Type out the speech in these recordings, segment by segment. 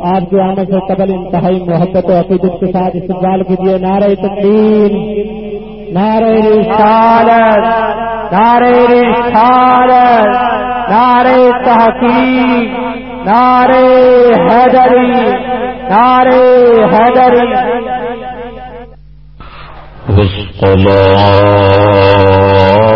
آپ کے آنے سے قبل انتہائی محبت و عقیدت کے ساتھ استقبال کیجیے نعرہ تقدیر نعرہ رسالت نعرہ رسالت، نعرہ تحقیق، نعرہ حیدری نعرہ حیدری۔ والصلاة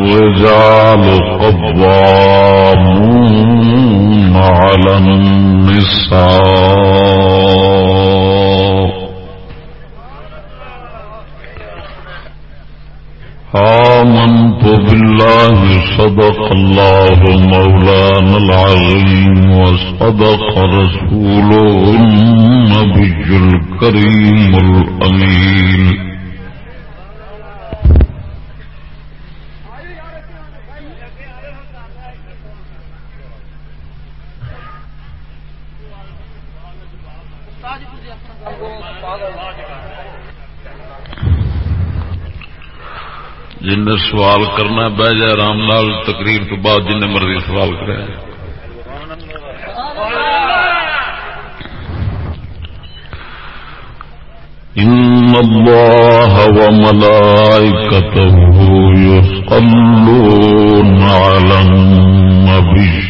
الرجال قوامون على النساء. آمنت بالله، صدق الله مولانا العظيم، وصدق رسوله النبي الكريم الأمين. جن نے سوال کرنا بہ جائے آرام لال، تقریر تو بعد جن مرضی سوال کرا إن الله وملائكته يصلون على النبي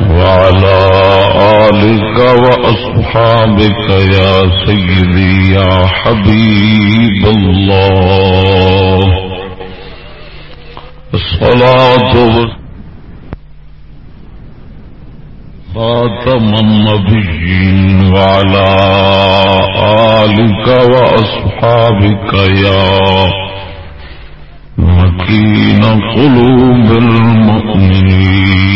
وعلى آلك وأصحابك يا سيدي، يا حبيب الله. الصلاة خاتم النبيين وعلى آلك وأصحابك يا مكين قلوب المؤمنين.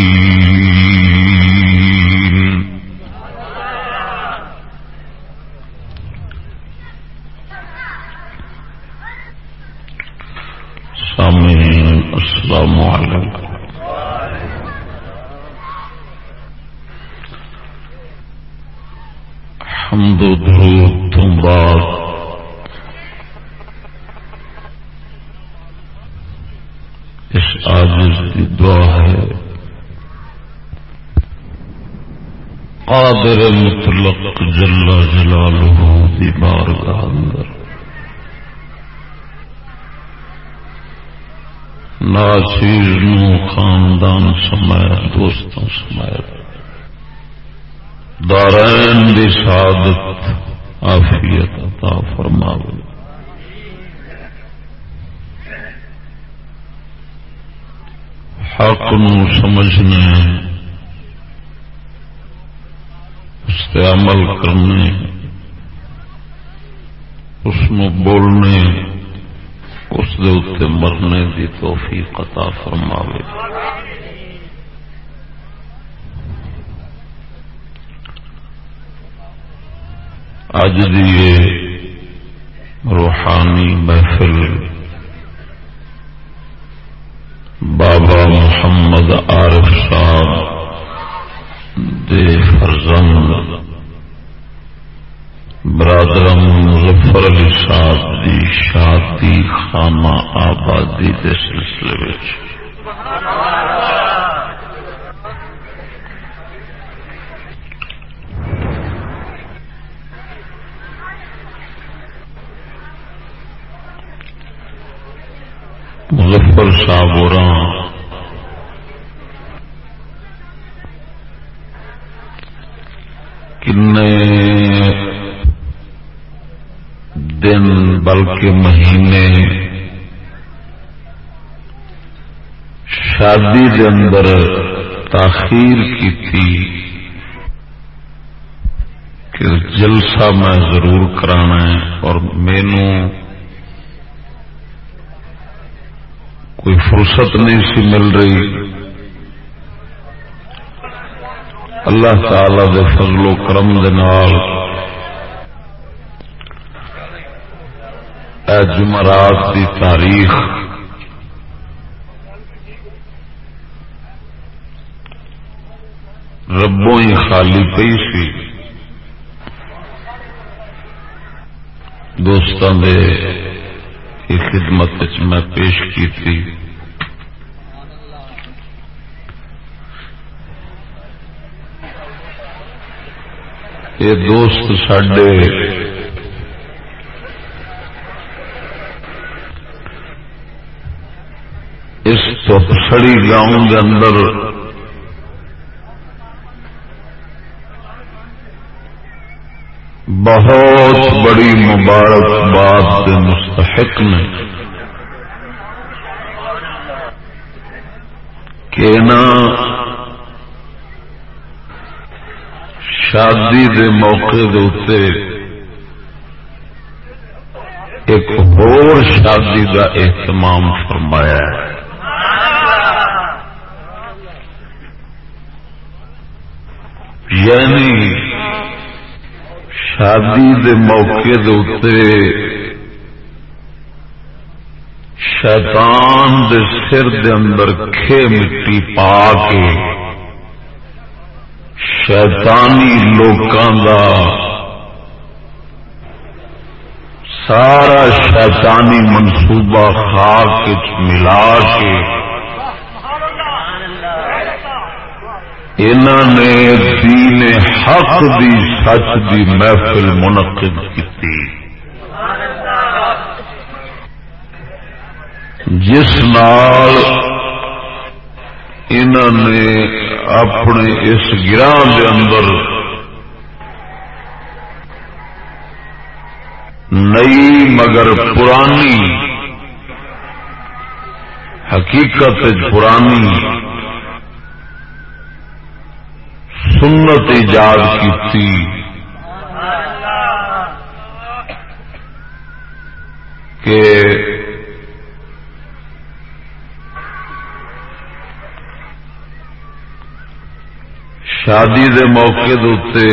سامعين السلام عليكم حمد و درود تم بات اس عاجز کی دعا ہے۔ قادر مطلق جل جلالہ دی بارگاہ اندر۔ ناچیر نو خاندان سمایا دوستوں سمایا دارین دی سعادت، عافیت عطا فرماوے۔ حق نو سمجھنے، اس پہ عمل کرنے، اس نو بولنے۔ اس دے مرنے دی توفیق عطا فرماوے۔ اج دی روحانی محفل بابا محمد عارف صاحب دے فرزند برادرم مظفر علی صاحب دی شادی خانہ آبادی دے سلسلے مظفر صاحب اور کن دن بلکہ مہینے شادی کے اندر تاخیر کی تھی کہ جلسہ میں ضرور کرانا ہے اور مینو کوئی فرصت نہیں سی مل رہی۔ اللہ تعالی دے فضل و کرم دے نال اے جمعرات دی تاریخ۔ ربوں ہی خالی پی سی۔ دوستان دے خدمت میں پیش کی تھی یہ دوست سڈے اس سڑی گاؤں کے اندر بہت بڑی مبارکباد کے مستحق نے کہ نا شادی دے موقع دے ایک اور شادی کا اہتمام فرمایا ہے۔ یعنی شادی دے موقع دے شیطان دے سر دے اندر کھے مٹی پا کے شیطانی لوکاں دا سارا شیطانی منصوبہ خاک ملا کے انہوں نے دین حق دی سچ دی محفل منعقد کی جس نال انہوں نے اپنے اس گران دے اندر نئی مگر پرانی حقیقت پرانی سنت ایجاد کی کہ شادی دے موقع دے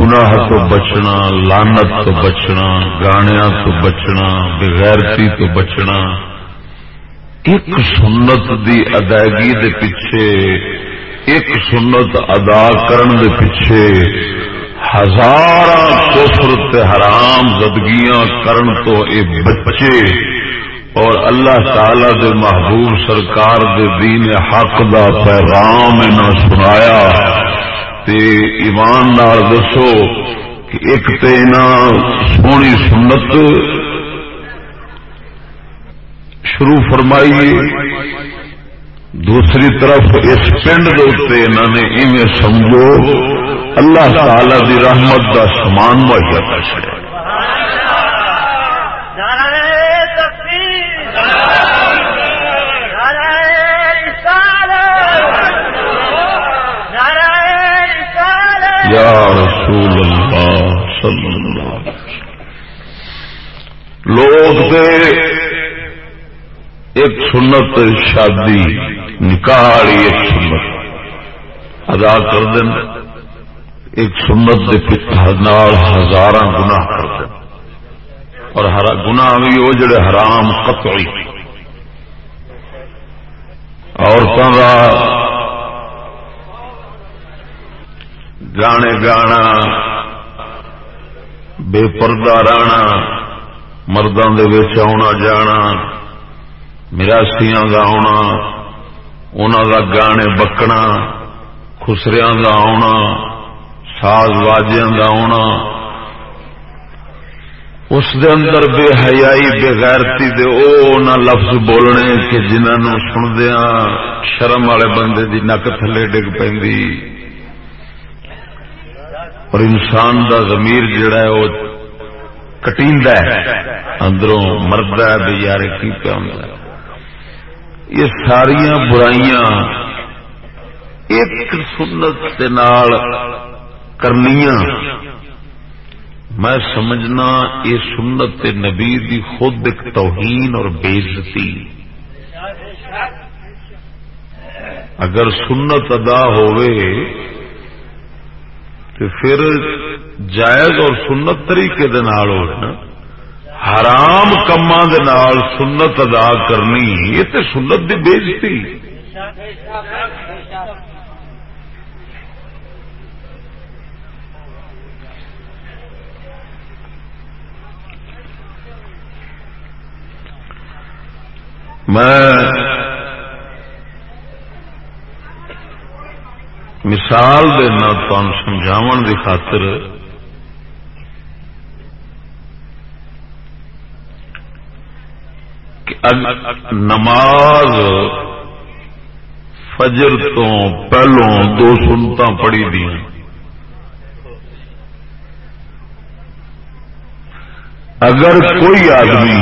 گناہ تو بچنا لانت تو بچنا گانیا تو بچنا، بغیرتی تو بچنا۔ ایک سنت دی ادائیگی دے پیچھے، ایک سنت ادا کرن دے پیچھے ہزار کفر حرام زدگیاں کرن تو اے بچے اور اللہ تعالی دے محبوب سرکار دے دین حق دا پیغام نہ سنایا۔ تے ایمان نال دسو کہ ایک تے سونی سنت شروع فرمائیے دوسری طرف اس پنڈ کے انہوں نے ایویں سمجھو، اللہ تعالی دی رحمت کا سامان مہیا کر چڑیا یا رسول اللہ صلی اللہ علیہ وسلم۔ لوگ دے ایک سنت شادی، نکاح ایک سنت۔ ادا کر دیں ایک سنت کے نال ہزار گنا کرتے اور ہر گنا بھی وہ جڑے حرام، قطعی۔ عورتوں کا گانے گانا، بے پردہ رہنا مردوں کے آنا جانا۔ مراسیاں کا آنا انہوں کا گانے بکنا خسریا کا آنا ساز واجیاں کا آنا اس دے اندر بے حیائی، بے غیرتی دے او نہ لفظ بولنے کہ جنہوں سندیا شرم والے بندے دی نک تھلے ڈگ پی اور انسان دا ضمیر جڑا ہے، وہ کٹیندا ہے، اندروں مرد ہے، بے یار کی پیا یہ ساریا برائیاں ایک سنت کے نال کرنیاں۔ میں سمجھنا یہ سنت نبی دی خود ایک توہین اور بےزتی اگر سنت ادا ہوئے تو پھر جائز اور سنت طریقے دے نال ہو حرام کما سنت ادا کرنی یہ تو سنت کی بےزتی۔ میں مثال دینا تم کی خاطر نماز فجر تو پہلو دو سنتا پڑی دیا اگر کوئی آدمی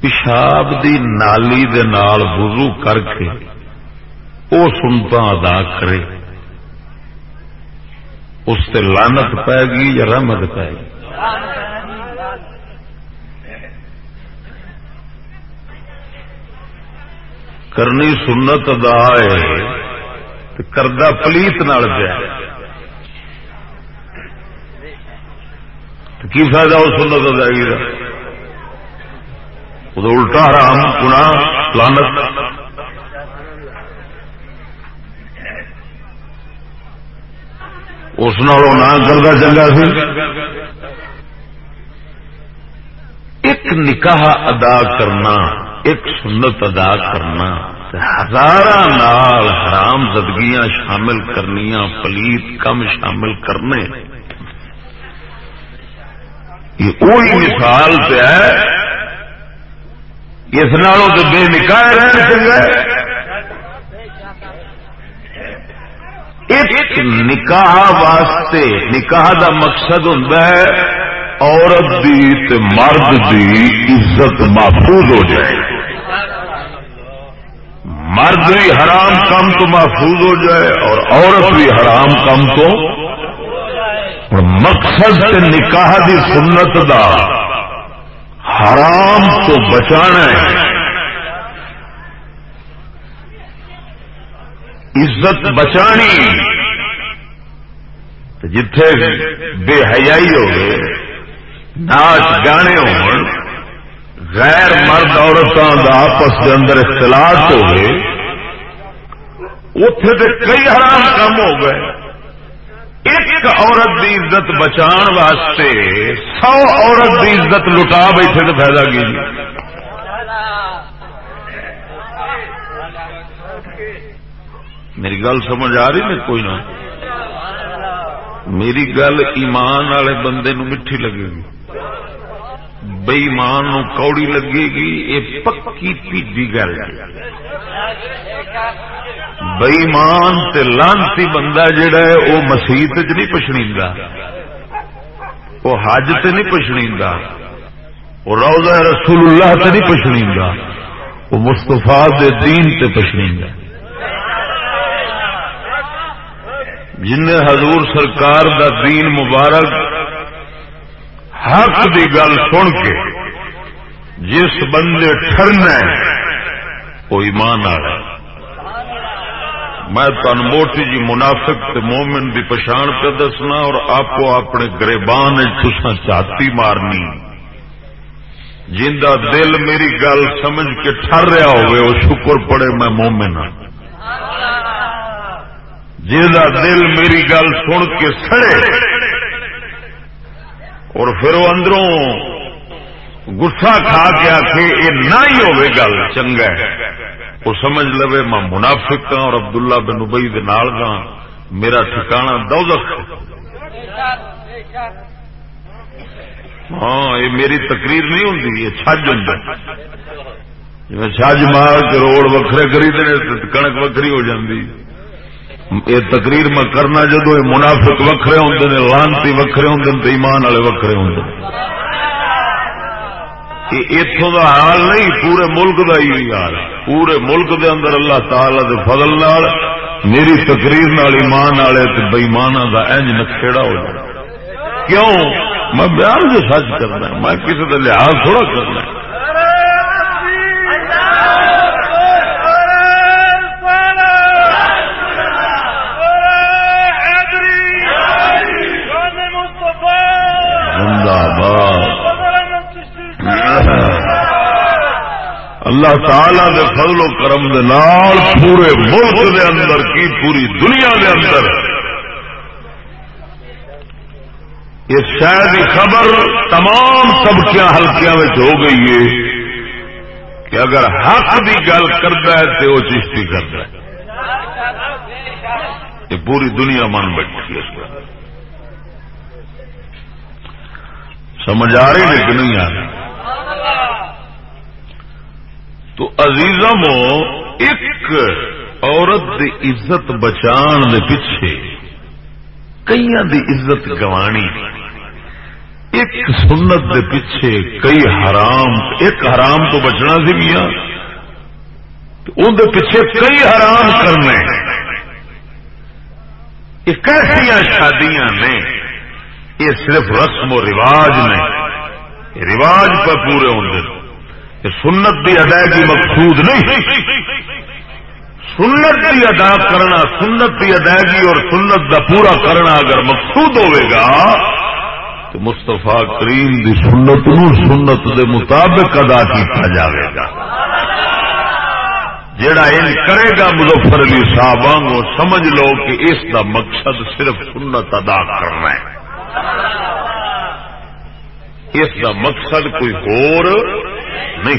پیشاب دی نالی دے نال وضو کر کے وہ سنتا ادا کرے، اس سے لانت پائے گی یا رحمت پائے گی؟ کرنی سنت ادا ہے کردہ پلیت نال پیا۔ کی فائدہ وہ سنت ادائیگی کا الٹا حرام گنا لانت اس نہ کرتا چنگا سی۔ ایک نکاح ادا کرنا ایک سنت ادا کرنا ہزار نال حرام زدگیاں شامل کرنیاں، پلیت کم شامل کرنے۔ یہ وہی مثال پہ ہے۔ اس نالوں تو بے نکاح رہن چاہیے۔ ایک نکاح واسطے نکاح دا مقصد ہوں عورت دی مرد دی عزت محفوظ ہو جائے۔ مرد بھی حرام کم تو محفوظ ہو جائے اور عورت بھی حرام کم تو۔ مقصد نکاح دی سنت دا حرام تو بچانا ہے۔ عزت بچانی۔ جتھے بے حیائی ہوگی ناچ گانے ہو غیر مرد عورتوں کا آپس کے اندر اختلاط ہو گئے اتے تو کئی حرام کم ہو گئے۔ ایک عورت کی عزت بچان واسطے سو عورت کی عزت لٹا بیٹھے تو فائدہ کی جی؟ میری گل سمجھ آ رہی نا کوئی نہ؟ میری گل ایمان والے بندے نو میٹھی لگے گی۔ بئیمان کوڑی لگے گی، یہ پکی پیڈی گل بئیمان لانتی بندہ جڑا ہے، وہ مسیت چ نہیں پچھڑی وہ حج تے نہیں پچھڑی وہ روزہ رسول اللہ تے نہیں پچھڑی وہ مستفا دے دین تے پچھڑی جن حضور سرکار دا دین مبارک حق دی گل سن کے جس بندے ٹرنا وہ ایمان آ رہا میں تن موٹی جی منافق تے مومن دی پچھان پہ دسنا اور آپ اپنے گریبان تسا چاتی مارنی۔ جا دل میری گل سمجھ کے ٹر رہا ہوئے، وہ شکر پڑے میں مومن ہوں جا دل میری گل سن کے سڑے۔ اور پھر وہ اندروں گسا کھا کے آ کے یہ نہ ہی ہوئے گل، چنگا ہے۔ وہ سمجھ لو میں منافق ہاں اور عبداللہ بن ابئی دے نال گا میرا ٹھکانا دوزخ ہاں یہ میری تقریر نہیں ہوں یہ چھج ہوں جی چھج مار کے روڑ وکھرے کری کنک وکری ہو جاتی یہ تقریر میں کرنا جدو یہ منافق وکھرے ہوں لانتی وکھرے ہوں تو ایمان والے وکھرے ہوں اتوں کا حال نہیں، پورے ملک کا ہی حال۔ پورے ملک دے اندر اللہ تعالی دے فضل نال، میری تقریر نال ایمان والے بئیمان کا اج نکھےڑا ہو جائے۔ کیوں؟ میں بیان جو سچ کرنا میں کسی کا لحاظ تھوڑا کرنا اللہ تعالی دے فضل و کرم دے نال پورے ملک دے اندر کی پوری دنیا دے اندر اس شہر کی خبر تمام طبقے ہلکیا ہو گئی ہے کہ اگر حق کی گل کرتا ہے تو وہ چشتی کرتا ہے۔ یہ پوری دنیا من بیٹھی ہے اس پر سمجھ آ رہی ہے کہ نہیں آ رہی؟ تو عزیزم ایک عورت دی عزت بچان دے پیچھے کئی دی عزت گوانی۔ ایک سنت دے پیچھے کئی حرام، ایک حرام تو بچنا سی میاں۔ اندر پیچھے کئی حرام کرنے۔ یہ کیسیا شادیاں نے، یہ صرف رسم و رواج نے۔ رواج پر پورے ہوں سنت کی ادائیگی مقصود نہیں۔ سنت کی ادا کرنا، سنت کی ادائیگی اور سنت کا پورا کرنا اگر مقصود ہوئے گا، تو مستفا کریم کی سنت نو سنت کے مطابق ادا کیا جائے گا۔ جڑا ان کرے گا مظفر علی صاحب وہ سمجھ لو کہ اس کا مقصد صرف سنت ادا کرنا ہے۔ اس کا مقصد کوئی اور نہیں۔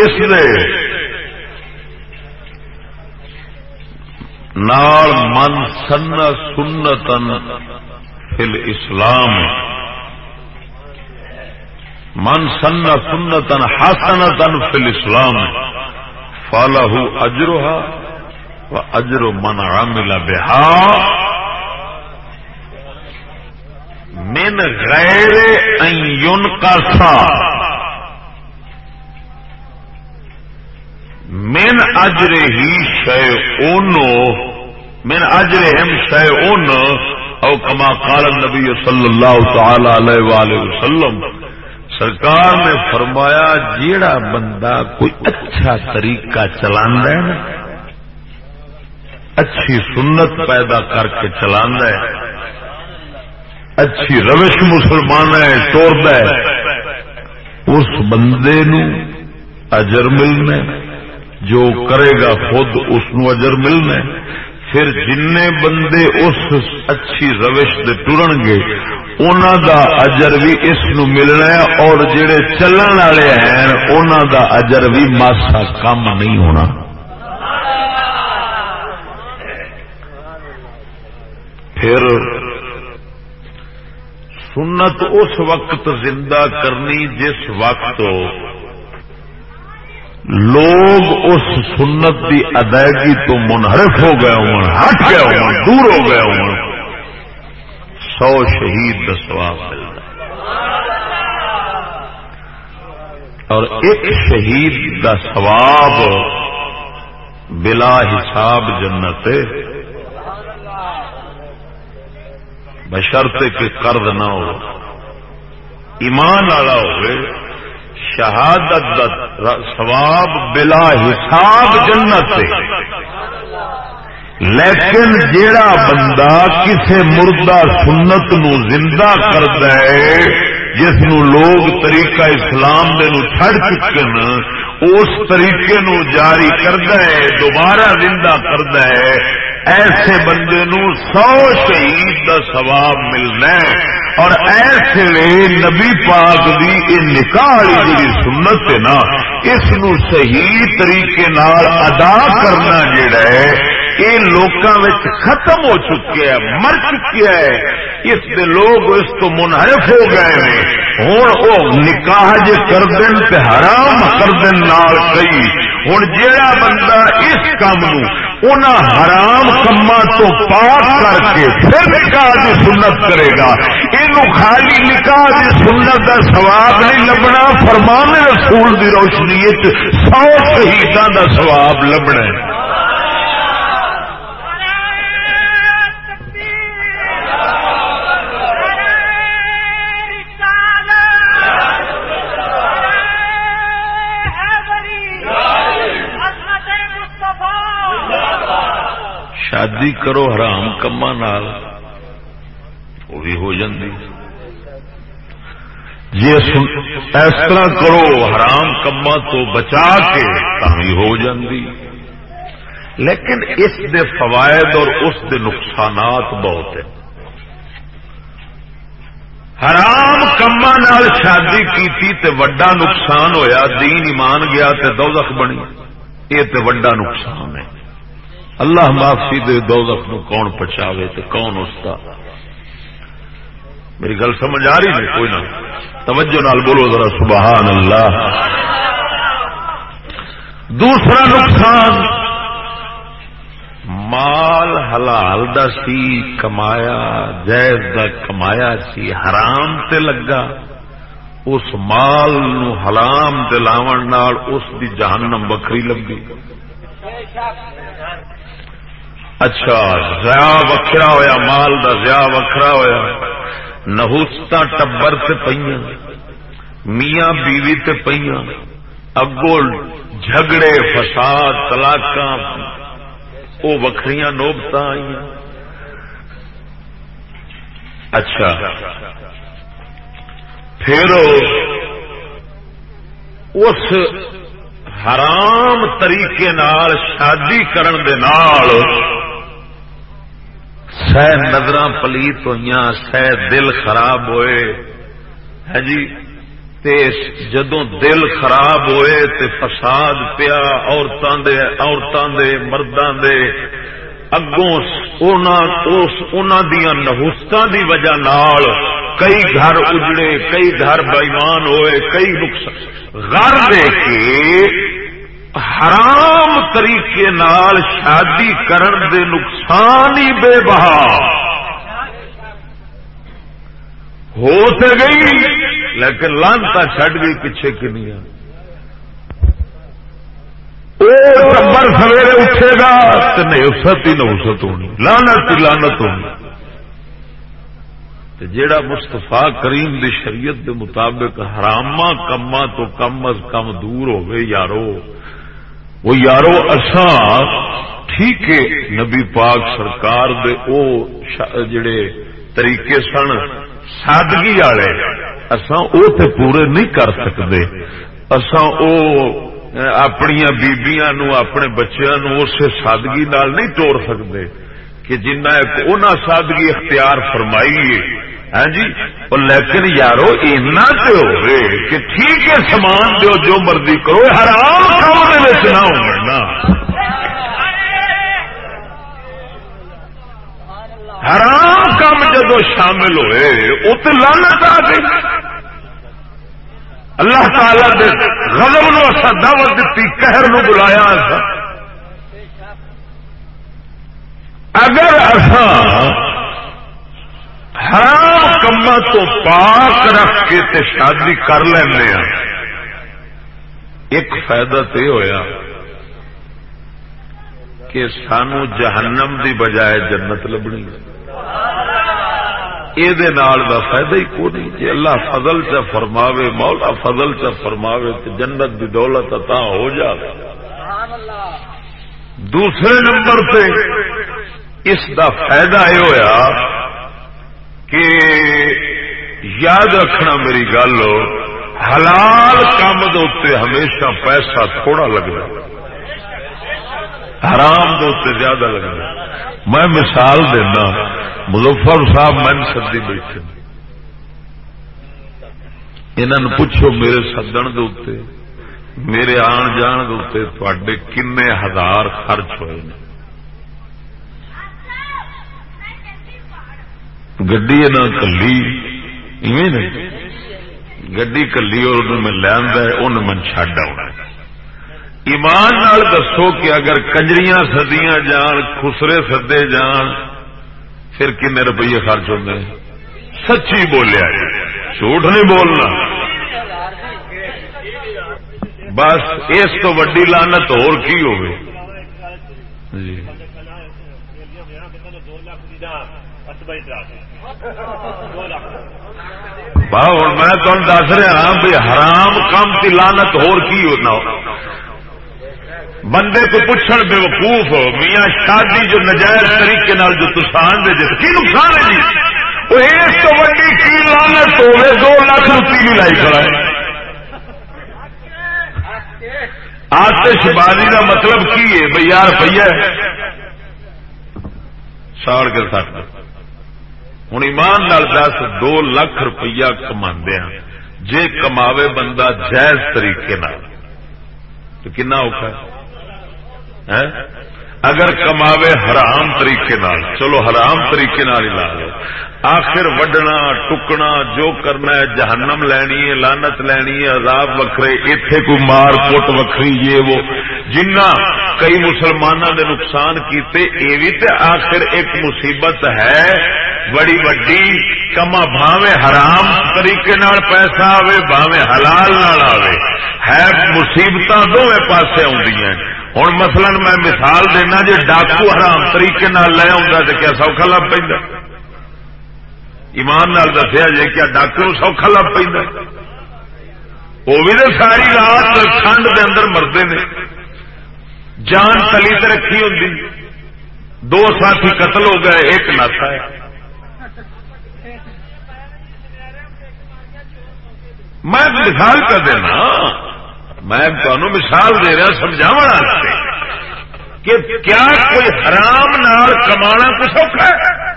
اس نال من سن سنتن فل اسلام من سن سنتن حسنتن فل اسلام فالح اجروہ اجر من عمل بہا۔ من غیر ان کا سا من اجر ہی شے اونو من اجر ہم شے اون او کما قال نبی صلی اللہ تعالی علیہ وآلہ وسلم. سرکار نے فرمایا، جیڑا بندہ کوئی اچھا طریقہ چلانا ہے نا، اچھی سنت پیدا کر کے چلانا ہے اچھی روش مسلمان ہے توڑ اس بندے نو اجر ملنا جو کرے گا خود اس نو اجر ملنا پھر جن بندے اس اچھی روش سے ٹرن گے انہوں دا اجر بھی اس نو ملنا ہے۔ اور جڑے چلن والے ہیں انہوں دا اجر بھی ماسا کم نہیں ہونا۔ پھر سنت اس وقت زندہ کرنی جس وقت لوگ اس سنت کی ادائیگی تو منحرف ہو گئے ہوں، ہٹ گئے ہوں، دور ہو گئے ہوں۔ سو شہید کا سواب ملتا اور ایک شہید کا سواب بلا حساب جنت بشرط کہ قرض نہ ہو۔ ایمان والا ہو شہادت سواب بلا حساب جنت لیکن جیڑا بندہ کسے مردہ سنت نو زندہ کرد جس نو لوگ طریقہ اسلام دے نو چھڑ چکے اس طریقے نو جاری کرد ہے، دوبارہ زندہ کرد ہے ایسے بندے نو سو شہید دا ثواب ملنا ہے اور ایسے نبی پاک دی یہ نکاح جی سنت ہے نا، اس نو صحیح طریقے نال ادا کرنا جڑا ہے یہ لوگوں ختم ہو چکے ہے، مر چکے ہے۔ اس دے لوگ اس تو منحرف ہو گئے ہیں۔ ہوں وہ نکاح جی کر دین تے حرام کر دین نال کئی ہوں جیڑا بندہ اس کام ان حرام کما تو پاک کر کے پھر نکاح کی سنت کرے گا۔ یہ خالی نکاح کی سنت کا سواب نہیں لبنا، فرمان رسول کی روشنی سو شہیدان کا سواب لبنا شادی کرو حرام کما وہ بھی ہو جاتی جی اس طرح کرو حرام کما تو بچا کے تھی ہو جاتی لیکن اس دے فوائد اور اس دے نقصانات بہت ہیں۔ حرام کما شادی کی تے وڈا نقصان ہویا، دین ایمان گیا تے دوزخ بنی۔ یہ تے وڈا نقصان ہے۔ اللہ معافی دے دوزخ نو کون پچاوے تے کون اس کا میری گل سمجھ آ رہی ہے کوئی نہ۔ توجہ نال بولو ذرا، سبحان اللہ۔ دوسرا نقصان، مال حلال دا سی، کمایا، جائز دا کمایا سی، حرام تے لگا۔ اس مال نو حرام دلاون اس دی جہنم بکری لگی اچھا زیا وکھرا ہویا، مال دا زیا وکھرا ہویا۔ نہوستا ٹبر سے پہ میاں بیوی تے پہ اگو جھگڑے، فساد تلاک وہ وکری نوبت آئی اچھا۔ پھر اس حرام طریقے نال شادی کرن دے نال سہ نظر پلیت ہوئی سہ دل خراب ہوئے۔ ہے جی جدو دل خراب ہوئے تے فساد پیا عورتوں دے عورتوں دے مردوں دے۔ اگوں دیا نہوست دی وجہ نال کئی گھر اجڑے، کئی گھر بےمان ہوئے، کئی نقصان۔ گھر دے کے حرام طریقے نال شادی کرن دے نقصان ہی بے بہا۔ ہو تو گئی، لیکن لانتا چڈ گئی پیچھے کنیا نمبر سویرے اٹھے گا تو نہیں ہی نوسط ہونی لانت ہی لانت ہونی۔ جیڑا مستفا کریم دی شریعت دے مطابق حراما کما تو کم از کم دور ہوئے یارو۔ وہ یارو اساں ٹھیک ہے نبی پاک سرکار دے او جڑے طریقے سن، سادگی والے، اساں او تے پورے نہیں کر سکتے اساں او اپنی بیبیاں نو، اپنے بچیاں نو اسے سادگی نال نہیں توڑ سکتے کہ جنہ ایک سادگی اختیار فرمائی ہے ہاں جی؟ لیکن یارو، اینا تو ہوئے، کہ ٹھیک ہے، سامان دو جو مرضی کرو، حرام کام نہ ہو نا حرام کام جدو شامل ہوئے وہ تو لانت آ گئی۔ اللہ تعالی دے غضب نو اصا دعوت دیتی قہر نو بلایا اگر اصا حرام کما تو پاک رکھ کے تے شادی کر لینا ہاں۔ ایک فائدہ تو ہوا کہ سانو جہنم دی بجائے جنت لبنی یہ فائدہ ہی کو نہیں جی اللہ فضل چ فرماوے، مولا فضل چ فرماوے تو جنت کی دولت عطا ہو جائے دوسرے نمبر پہ اس دا فائدہ یہ ہوا کہ یاد رکھنا میری گل، حلال کام دے ہمیشہ پیسہ تھوڑا لگتا حرام دے زیادہ لگتا میں مثال دینا، مظفر صاحب من سدی بیٹھے انہوں پوچھو میرے سدن دے میرے آن جان دے کن ہزار خرچ ہوئے ہیں۔ گڈی نہ کلی گڈی کلی اور میں لیا ان من چڈ آنا ایمان نال دسو کہ اگر کنجریاں سدیاں جان خسرے سدے جان پھر کن روپیے خرچ ہوتے سچی بولیا جھوٹ نہیں بولنا بس اس تو وڈی لانت اور کی ہو جی ہوں، میں تمہیں دس رہا ہاں بھی حرام کام کی لانت ہونا بندے کو پوچھن بے وقوف میاں شادی جو نجائز طریقے نال جو تسان دے جس کی نقصان ہے جی؟ وہ اس تو وڈی کی لانت ہوے دو لاکھ روپی بھی لائی کھڑا ہے۔ آتش بازی کا مطلب کی ہے؟ بھائی یار روپیہ ساڑ کے سٹ ہوں ایمان لال دس، دو لاکھ روپیہ کما ہاں۔ جے کماوے بندہ جائز طریقے تو کنا اوکھا ہے؟ ہاں؟ اگر کماوے حرام طریقے نال، چلو حرام طریقے نال ہی لا لو۔ آخر وڈنا، ٹکنا، جو کرنا ہے، جہنم لینی ہے لانت لینی ہے، عذاب وکھرے اتے کوئی مار کوٹ وکری یہ وہ۔ جنہ کئی مسلمانوں نے نقصان کیتے یہ بھی تے آخر ایک مصیبت ہے۔ بڑی وڈی کما بھاوے حرام طریقے نال پیسہ آوے، بھاوے حلال نال آوے۔ ہے مصیبت دونوں پاسے آدی ہوں مثلا میں مثال دینا جی ڈاکو حرام طریقے نال لے آؤں تو کیا سوکھا لگ پہ ایمان نال دسیا جی کیا ڈاکٹر سوکھا لگ پہ وہ بھی تو ساری رات ٹھنڈ کے اندر مرد نے۔ جان تلی رکھی ہوں دو ساتھی قتل ہو گئے، ایک ناسا ہے۔ میں مثال کر دینا۔ میں تمہوں مثال دے رہا سمجھا کہ کیا کوئی حرام نال کمانا کچھ اوکھا ہے؟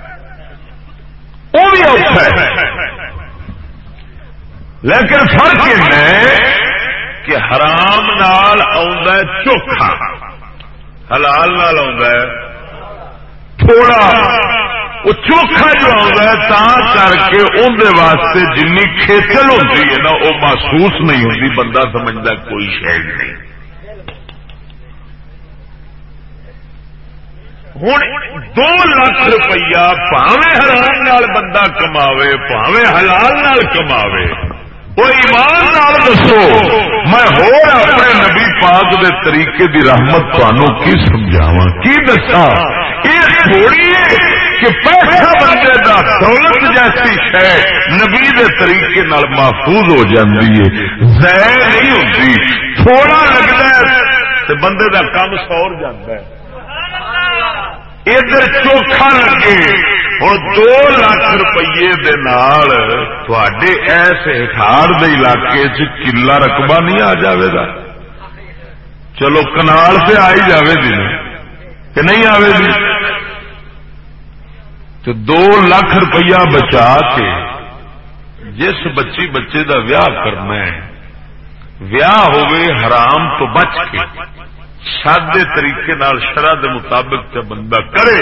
وہ بھی اوکھا ہے۔ لیکن فرق یہ ہے کہ حرام نال چوکھا، حلال نال تھوڑا۔ وہ چوکھا جو آتا کر کے اندر واسطے جن کھیچل ہوتی ہے نا، وہ محسوس نہیں ہوتی بندہ سمجھتا کوئی شہر نہیں۔ ہوں دو لاکھ روپیہ پاوے حرام نال بندہ کماوے، پاوے حلال نال کماوے۔ وہ ایمان نال دسو، میں ہو اپنے نبی پاک دے طریقے دی رحمت تنوع کی سمجھاوا کی دسا یہ تھوڑی ہے کہ پیسہ بندے دا دولت جیسی شہ نبی دے طریقے نال محفوظ ہو جاندی ہے۔ زیر نہیں ہوتی تھوڑا لگتا ہے تو بندے دا کام سور جاتا ہے۔ ادھر چوکھا لگے ہوں دو لاکھ روپیے ایسے ہٹھار علاقے چ کلا رقبہ نہیں آ جائے گا۔ چلو کنال سے آئی جائے گی کہ نہیں آئے گی تو دو لاکھ روپیہ بچا کے جس بچی بچے دا ویاہ کرنا ہے، ویاہ ہوئے حرام تو بچ کے۔ سادے طریقے نال شرح دے مطابق تے بندہ کرے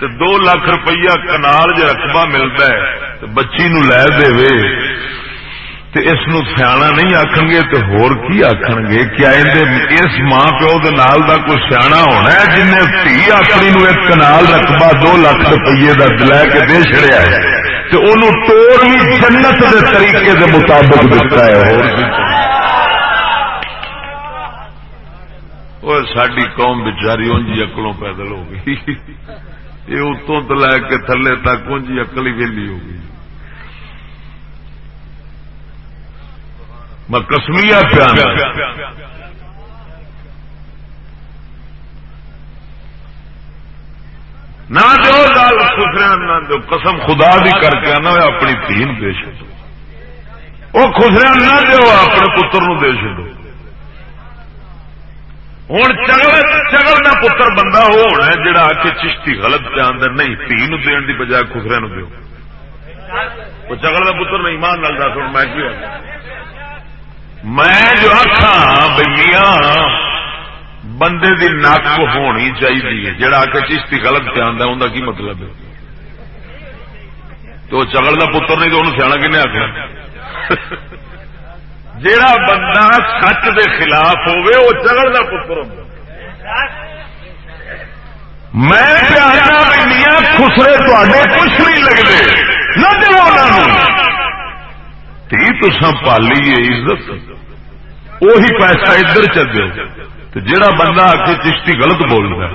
تے دو لاکھ روپیہ کنال جو رقبہ ملتا ہے، تو بچی نو لے دے وے۔ تے اس نو سیاح نہیں آخن گے تو ہور کی آخن گے کیا اس ماں پیو دے نال دا کوئی سیاح ہونا ہے جن نے تھی اپنی نو ایک کنال رقبہ دو لاکھ روپیے کا لے کے دے چڑیا ہے؟ تو انہوں ٹور بھی جنت دے طریقے دے مطابق دتا ہے۔ اور ساری قوم بچاری اونجی اکلوں پیدل ہو گئی۔ یہ اتوں تو لے کے تھلے تک کنجی اکلی ویلی ہو گئی۔ میں کسمیا پیا نہ دو لال خسرے نہ دو قسم خدا بھی کر کے نہ اپنی تین دے چو وہ خسرے نہ دو اپنے پتر نو دے چو ہوں چگل چگل کا پتر بندہ وہ ہونا جڑا آ کے چشتی غلط پہ آدھا نہیں تھی نو دن کی بجائے خسرے نو دو وہ چگل کا پتر نہیں مان لگتا سن میں کی میں جو آخا بھائی میاں، بندے دی نک ہونی چاہیے، جڑا آ کے چیشتی غلط پہ آتا ان کا کی مطلب ہے؟ تو چگل کا پتر نہیں تو انہوں سیاح کن آخر جڑا بندہ سچ دے خلاف ہوئے وہ چگل کا پتر ہو میں خسرے تے کچھ نہیں لگتے نہ دو تھی تو سب پالی عزت۔ وہی پیسہ ادھر چل گیا تو جڑا بندہ آ کے چشتی غلط بول رہا ہے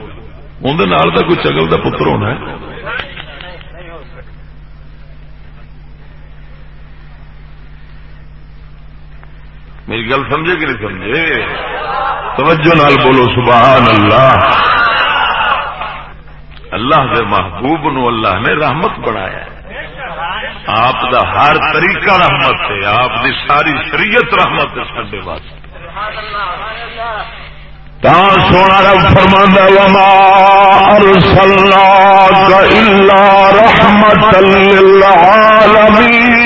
اندر کوئی چگل کا پتر ہونا ہے۔ میری گل سمجھے کہ نہیں سمجھے؟ توجہ نال بولو، سبحان اللہ۔ اللہ کے محبوب نو اللہ نے رحمت بنایا آپ دا ہر طریقہ رحمت ہے، آپ دی ساری شریعت رحمت ہے سڈے واسطے۔ سونا رب فرمانا وما ارسلناك الا رحمت للعالمين۔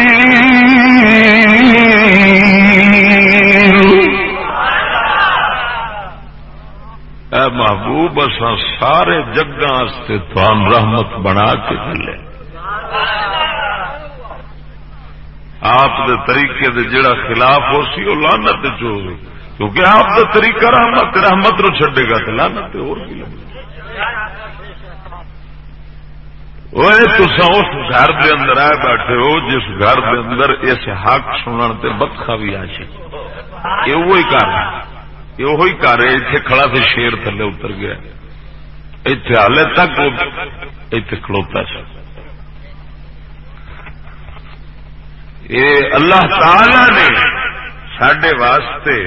اے محبوب، اساں سارے جگہ تھان رحمت بنا کے چلے آپ دے طریقے دے جڑا خلاف ہو سی وہ لانت چوری کیونکہ آپ کا طریقہ رحمت رحمت نو چڈے گا تو لانت اور کی بھی تسا اس گھر دے اندر آئے بیٹھے ہو، جس گھر دے اندر اس حق سنن تے بدخا بھی آ سکے یہ وہی کر یہ وہی کر اتنے کھڑا سے شیر تھلے اتر گیا۔ اتنے ہالے تک اتنے کھڑوتا سا یہ اللہ تعالی نے سڈے واسطے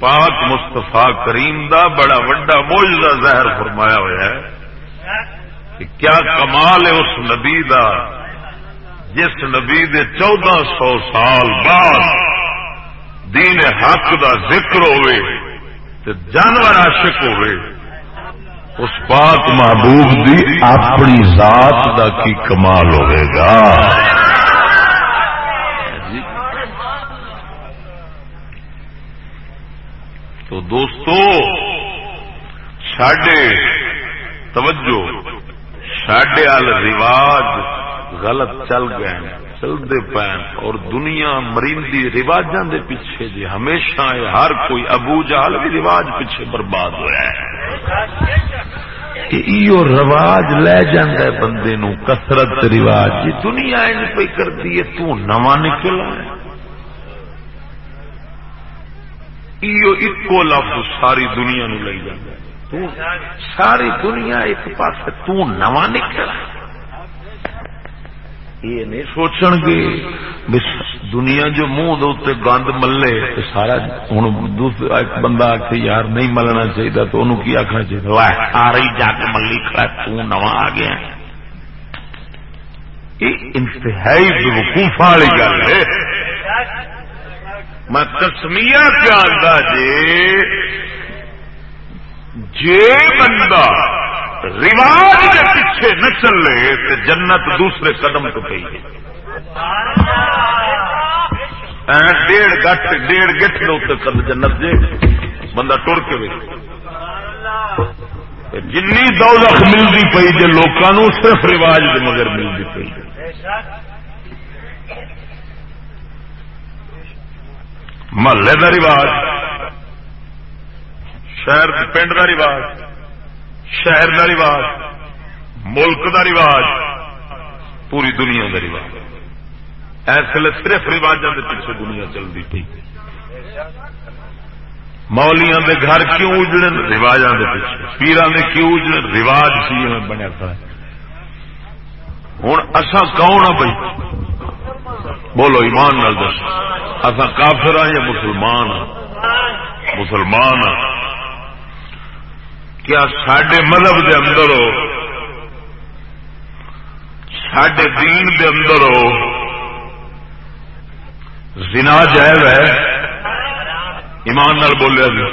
پاک مستفا کریم دا بڑا وڈا موجودہ ظاہر فرمایا ہوا ہے کہ کیا کمال ہے اس نبی دا جس نبی دے چودہ سو سال بعد دین حق دا ذکر ہوئے تے جانور عاشق ہوئے، اس پاک محبوب دی اپنی ذات دا کی کمال ہوئے گا؟ تو دوستو سڈے توجہ سڈے وال رواج غلط چل گئے چلتے پے اور دنیا مریندی رواجاں دے پیچھے جی ہمیشہ ہر کوئی ابو جال بھی رواج پیچھے برباد ہوا ہے۔ رواج لے جاندہ بندے نو کسرت رواج جی دنیا ان پہ کر دی تو نواں نکل ایکو لفظ ساری دنیا نو لے جانا ساری دنیا ایک پاس تواں نکلا۔ یہ نہیں سوچن گے دنیا جو منہ دے گند ملے تو سارا ہوں ایک بندہ آ یار نہیں ملنا چاہیے تو انہوں کی آخنا چاہیے ساری جگ ملی کھڑا تواں آ گیا۔ یہ انتہائی وقوف والی گل ہے۔ میں کسمیا پیار جے جے بندہ رواج کے پیچھے نہ چلے تو جنت دوسرے قدم تو پی ڈیڑھ گٹ ڈیڑھ گٹھ کد جنت جے، بندہ ٹر کے وی جن دولت ملتی پی جی لوگوں صرف رواج کے مگر ملتی پی محلے کا رواج، شہر پنڈ کا رواج، شہر کا رواج، ملک کا رواج، پوری دنیا کا رواج۔ ایسے صرف رواجوں کے پیچھے دنیا چلتی تھی مولیاں دے گھر کیوں اجڑے رواجوں کے پیچھے۔ پیران دے کیوں اجڑے رواج سی بنیا تھا؟ ہوں اصا کون ہاں بھائی بولو ایمان نال دس اصا کافر ہاں یا مسلمان ہاں؟ مسلمان ہاں۔ کیا سڈے مذہب دے اندر ہو؟ سڈے دین دے اندر ہو؟ زنا جائز ہے؟ ایمان نال بولیا جی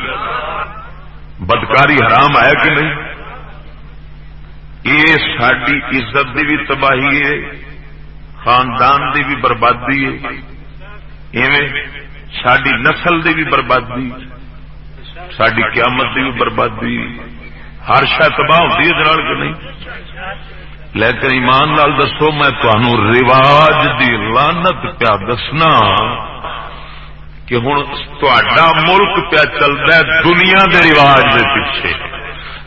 بدکاری حرام ہے کہ نہیں؟ یہ ساری عزت کی بھی تباہی ہے۔ خاندان کی بھی بربادی ہے۔ ساری نسل کی بھی بربادی ساری قیامت کی بھی بربادی ہر شا تباہ ہوتی ہے کہ نہیں؟ لیکن ایمان لال دسو، میں تمہوں رواج دی لانت پیا دسنا کہ ہوں تا ملک پیا چلتا ہے دنیا کے رواج کے پیچھے۔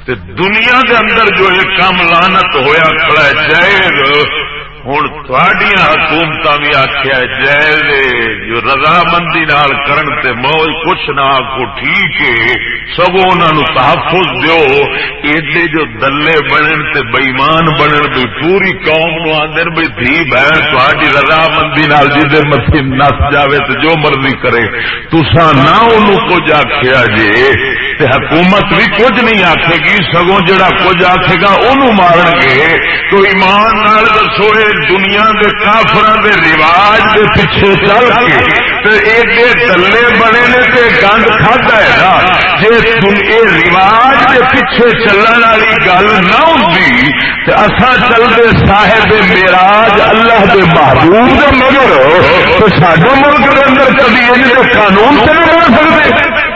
تے دنیا دے اندر جو یہ کام لانت ہویا کھڑا ہے، جائز ہوں تھوڑی حکومت بھی آخیا جائے جو رضامندی کرن تے موج کچھ نہ آخو ٹھیک ہے۔ سگو انہوں تحفظ دیو۔ ایڈے جو دلے بنن تے بئیمان بنن بھی پوری قوم نو آدھے بھی دھی بہن تھوڑی رضامندی نال جی جدھر مسیح نس جاوے تو جو مرضی کرے۔ تسا نہ انہوں کچھ آخیا جے۔ تے حکومت بھی کچھ نہیں آخے گی، سگوں جڑا کچھ آخے گا انہوں مارن گے تو ایمان نال دسو دنیا کے کافر کے رواج کے پیچھے چل کے ایڈے دلے بنے نے تے گند کھدا ہے نا۔ جی رواج کے پیچھے چلن والی گل نہ ہوتی تے اصا چلتے صاحب میراج اللہ کے محبوب کے مگر تو سڈے ملک کے اندر کبھی ان قانون سے نہیں بن سکتے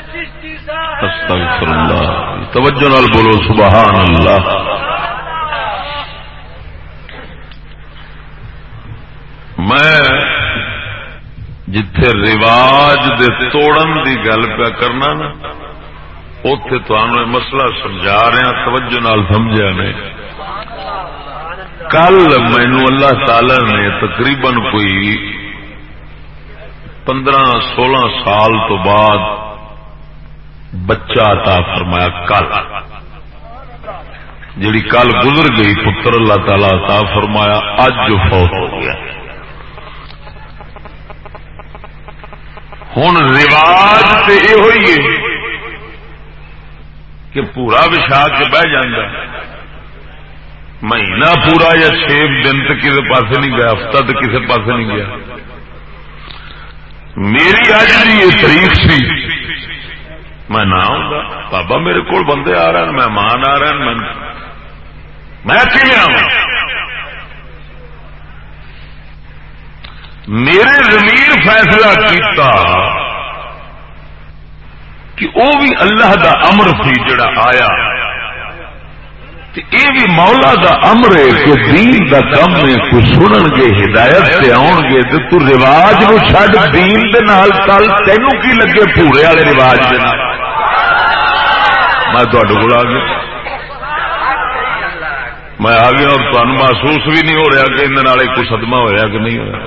ہو گئی توجہ نال بولو سبحان اللہ میں جتھے رواج دے توڑن دی گل پہ کرنا نا اتے تمہیں مسئلہ سمجھا رہا توجہ نال سمجھا نے۔ کل مینو اللہ تعالی نے تقریباً کوئی پندرہ سولہ سال تو بعد بچہ عطا فرمایا، کل۔ جیڑی کل گزر گئی، پتر اللہ تعالی عطا فرمایا اج جو فوت ہو گیا۔ ہوں رواج تو یہ ہوئی ہے کہ پورا بچھا کے بہ جانا مہینہ پورا یا چھ دن تو کسی پاس نہیں گیا، ہفتہ تو کسی پاس نہیں گیا۔ میری اج کی یہ تاریخ سی میں نہ آؤں گا بابا میرے کو بندے آ رہے ہیں، مہمان آ رہے ہیں، میں آؤں میرے زمین فیصلہ کیتا کہ وہ بھی اللہ دا امر سی جڑا آیا یہ بھی مولا دا امر ہے کہ دین دا کم ہے کوئی سنن گے، ہدایت سے آن گے تو تو رواج نو چڈ دین دے نال، کل تینوں کی لگے پورے والے رواج دے نال۔ میں کو آ گیا۔ میں آ گیا اور تمہیں محسوس بھی نہیں ہو رہا کہ اندر کوئی سدما ہوا کہ نہیں ہوا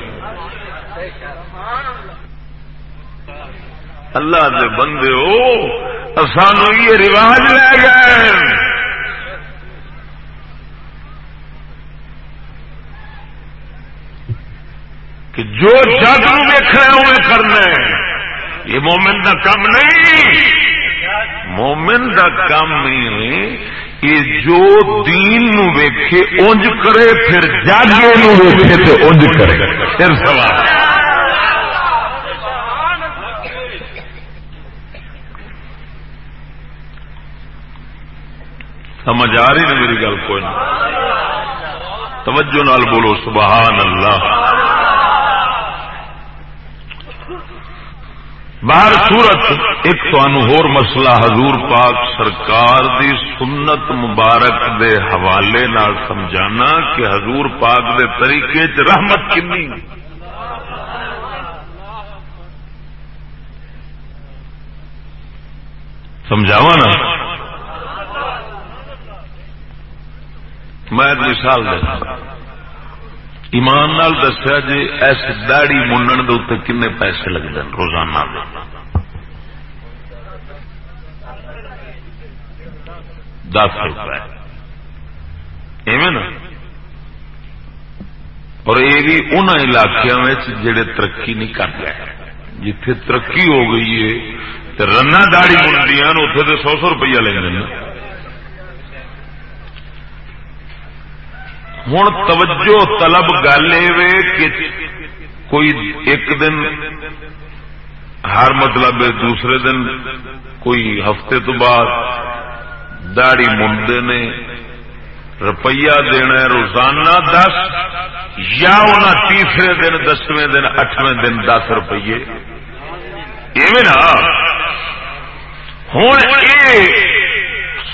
اللہ دے بندے ہو سانو یہ رواج لے گئے۔ کہ جو جگ ویخ رہے ہوئے کرنا یہ مومن کا کم نہیں۔ مومن دا کام یہ جو دین نو ویکھے، اونج کرے، پھر جاگے نو ویکھے تو اونج کرے۔ پھر سوال۔ سمجھ آ رہی نا میری گل کوئی توجہ نال بولو، سبحان اللہ۔ باہر سورت ایک ہور مسئلہ حضور پاک سرکار دی سنت مبارک دے حوالے نال سمجھانا کہ حضور پاک دے طریقے چ رحمت کنی سمجھاوا نا؟ میں مثال دینا ایمان نال دسیا جی ایس داڑی منڈن دے کن پیسے لگتے ہیں، روزانہ دس روپئے نا؟ اور یہ بھی ان علاقوں جڑے ترقی نہیں کر رہے۔ جتھے ترقی ہو گئی ہے رنا داڑی منڈیاں اتنے تو سو سو روپیہ لے لینا ہوں توجہ طلب گل کہ کوئی ایک دن ہر مطلب دوسرے دن کوئی ہفتے تو بعد داڑی منڈے نے روپیہ دینا روزانہ دس یا انہیں تیسرے دن دسویں دن اٹھویں دن دس روپیے نا ہوں یہ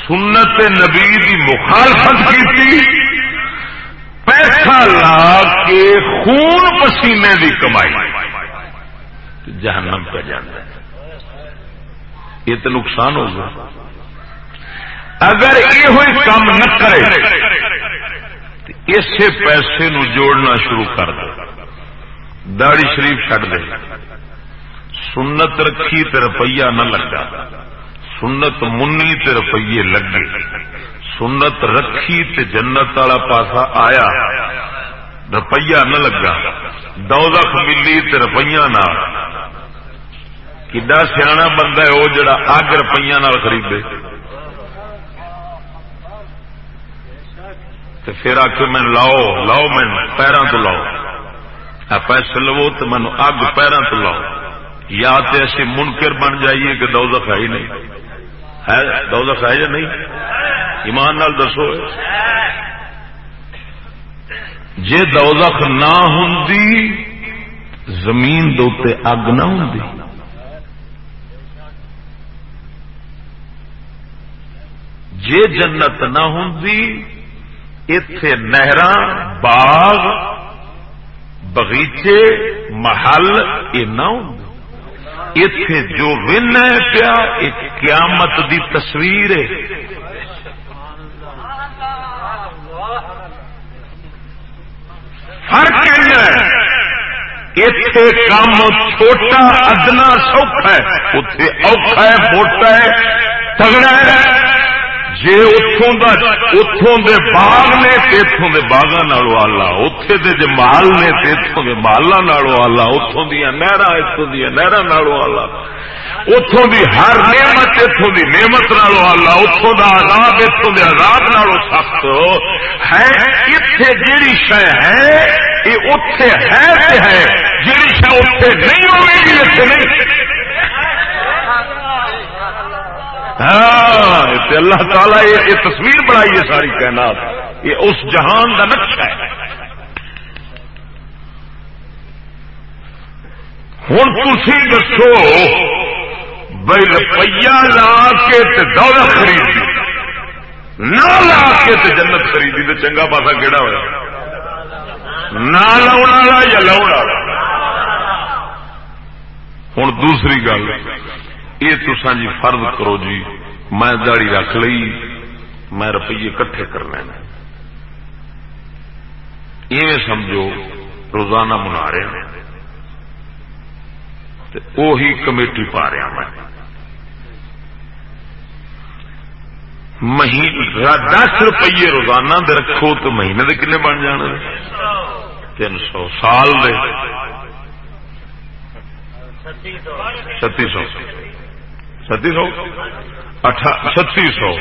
سنت نبی کی مخالفت کی پیسہ لا کے خون پسینے کی کمائی۔ جہنم پہ جانا یہ تو نقصان ہوگا اگر یہ ہوئی کام نہ کرے اسے پیسے نو جوڑنا شروع کر دے۔ داڑی شریف چڈ دے۔ سنت رکھی تو روپیہ نہ لگا۔ سنت منی تے روپیے لگے۔ سنت رکھی تے جنت والا پاسا آیا۔ روپیہ نہ لگا۔ دودھ ملی تے روپیہ نہ۔ کڈا سیاح بندہ ہے وہ جڑا اگ روپیہ نال خریدے۔ پھر آ کے میں لاؤ لاؤ میں پیروں تو لاؤ۔ پیسے لو تو مینو اگ پیروں تو لاؤ۔ یا تو ایسے منکر بن جائیے کہ دودھ ہے ہی نہیں۔ ہے دودھ ہے یا نہیں؟ ایمان نال دسو۔ جی دوزخ نہ ہوں زمین دے اگ نہ ہوں جے جنت نہ ہوں اتے نہر باغ بغیچے محل یہ نہ ہوں اتے جو ون ہے پیا ایک قیامت دی تصویر ہے۔ فرق اتے کام چھوٹا ادنا سوکھا ہے اتے اوکھا ہے موٹا ہے تگڑا ہے جی اتوں اتوں دے باغ نے اتوں دے باغا نالو آلہ اتے دے جے مال نے اتوں دے مالا نالو آلہ اتوں دیا نہر اتوں دیا نہر نالو آلہ۔ اتوں دی ہر نعمت اتوں دی نعمت نالو آلہ اتوں دا آزاد اتوں دے آزاد نالو سخت۔ ہے اتنے جیڑی شہ ہے، یہ اتے ہے ہے، جیڑی شہ اتے نہیں ہوگی گی اتنے نہیں۔ ہاں اللہ تعالی یہ تصویر بنائی ہے ساری کائنات۔ یہ اس جہان کا نقشہ ہے۔ ہوں تھی دسو بھائی روپیہ لا کے دولت خریدی۔ نہ لا کے جنت خریدی تو چنگا پاسا کہڑا ہوا نہ لاؤ یا لاؤ ہوں دوسری گل۔ یہ تسا جی فرض کرو جی میں داڑی رکھ لی میں روپیے کٹھے کر لینا یہ سمجھو روزانہ منا رہے ہیں۔ وہی کمیٹی پا رہا میں۔ دس روپیے روزانہ دے رکھو تو مہینے دے کنے بن جان تین سو سال دے۔ چھتی سو۔ ستی سو چھتی سو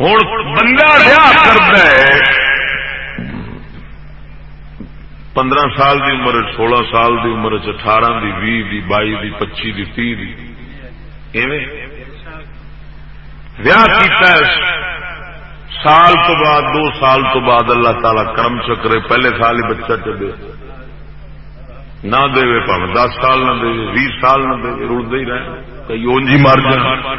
ہوں بندہ رہا کرتا ہے۔ پندرہ سال دی عمر، سولہ سال دی عمر، اٹھارہ دی بھی دی بائی دی پچی دی تی دی۔ ویاہ سال تو بعد، دو سال تو بعد اللہ تعالی کرم چکرے پہلے سال ہی بچہ چلے۔ نہ دے پاوے، دس سال نہ دے بھی سال نہ دے رڑتے ہی رہے۔ کئی اونجی مر جائے۔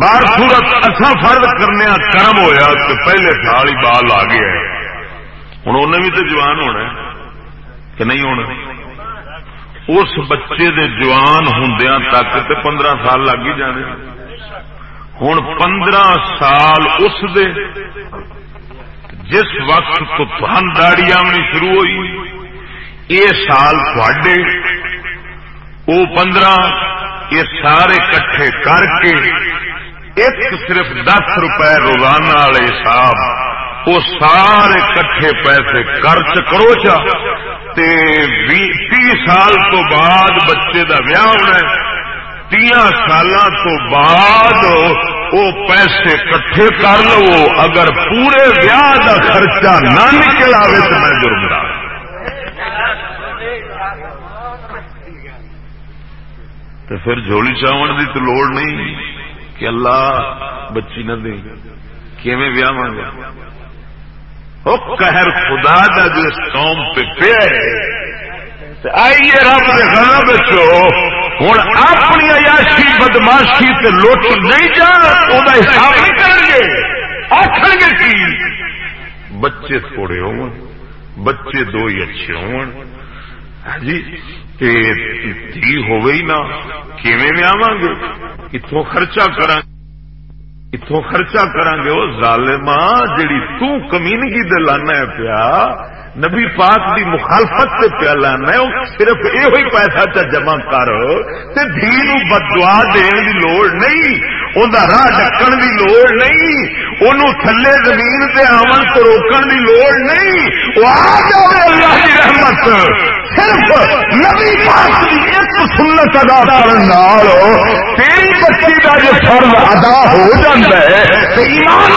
باہر سورت اصا فرد کرنے کرم ہویا کہ پہلے سال ہی بال آ گیا ہوں انہیں بھی تو جوان ہونا کہ نہیں ہونا؟ اس بچے دے جوان ہوں تک تو پندرہ سال لگ ہی جانے۔ ہوں پندرہ سال اس دے، جس وقت تو تھن داڑی آمنی شروع ہوئی یہ سال تھے وہ پندرہ، یہ سارے کٹھے کر کے ایک صرف دس روپے روزانہ والے حساب وہ سارے کٹھے پیسے خرچ کرو چا تی سال تو بعد بچے کا ویاہ ہونا تیا سال تو بعد وہ پیسے کٹھے کر لو، اگر پورے ویاہ کا خرچہ نہ نکل آئے تو میں جرمدار تو پھر جھولی چاون کی تو لوڑ نہیں کہ اللہ بچی نہ دے۔ کیویں ویاہ مانگا قہر خدا دا جو اس قوم پہ پیا آئیے رب کے گھر بچو ہوں اپنی عیاشی بدماشی تے لوٹ نہیں جا وہ حساب نہیں کریں گے آخر گے کی؟ بچے تھوڑے ہو بچے دو ہاں جی، ہی اچھے ہو جی دھی ہو گئی نا، کیویں میں گے؟ اتوں خرچہ کرا اتوں خرچہ کرا گے۔ وہ ظالما جڑی تو کمینگی دے لانا ہے پیا نبی پاک دی مخالفت سے پیا لانا صرف یہ پیسہ چا جمع کر تے دھی بدوا دین دی لوڑ نہیں ان راہ ڈکن دی لوڑ نہیں ان تھلے زمین تے آمن تو روکن دی لوڑ نہیں۔ وہ آ جائے اللہ دی رحمت۔ صرف نبی پاک دی ایک سنت ادا کرنا تیری بچی کا جو فرض ادا ہو جاتا ہے ایمان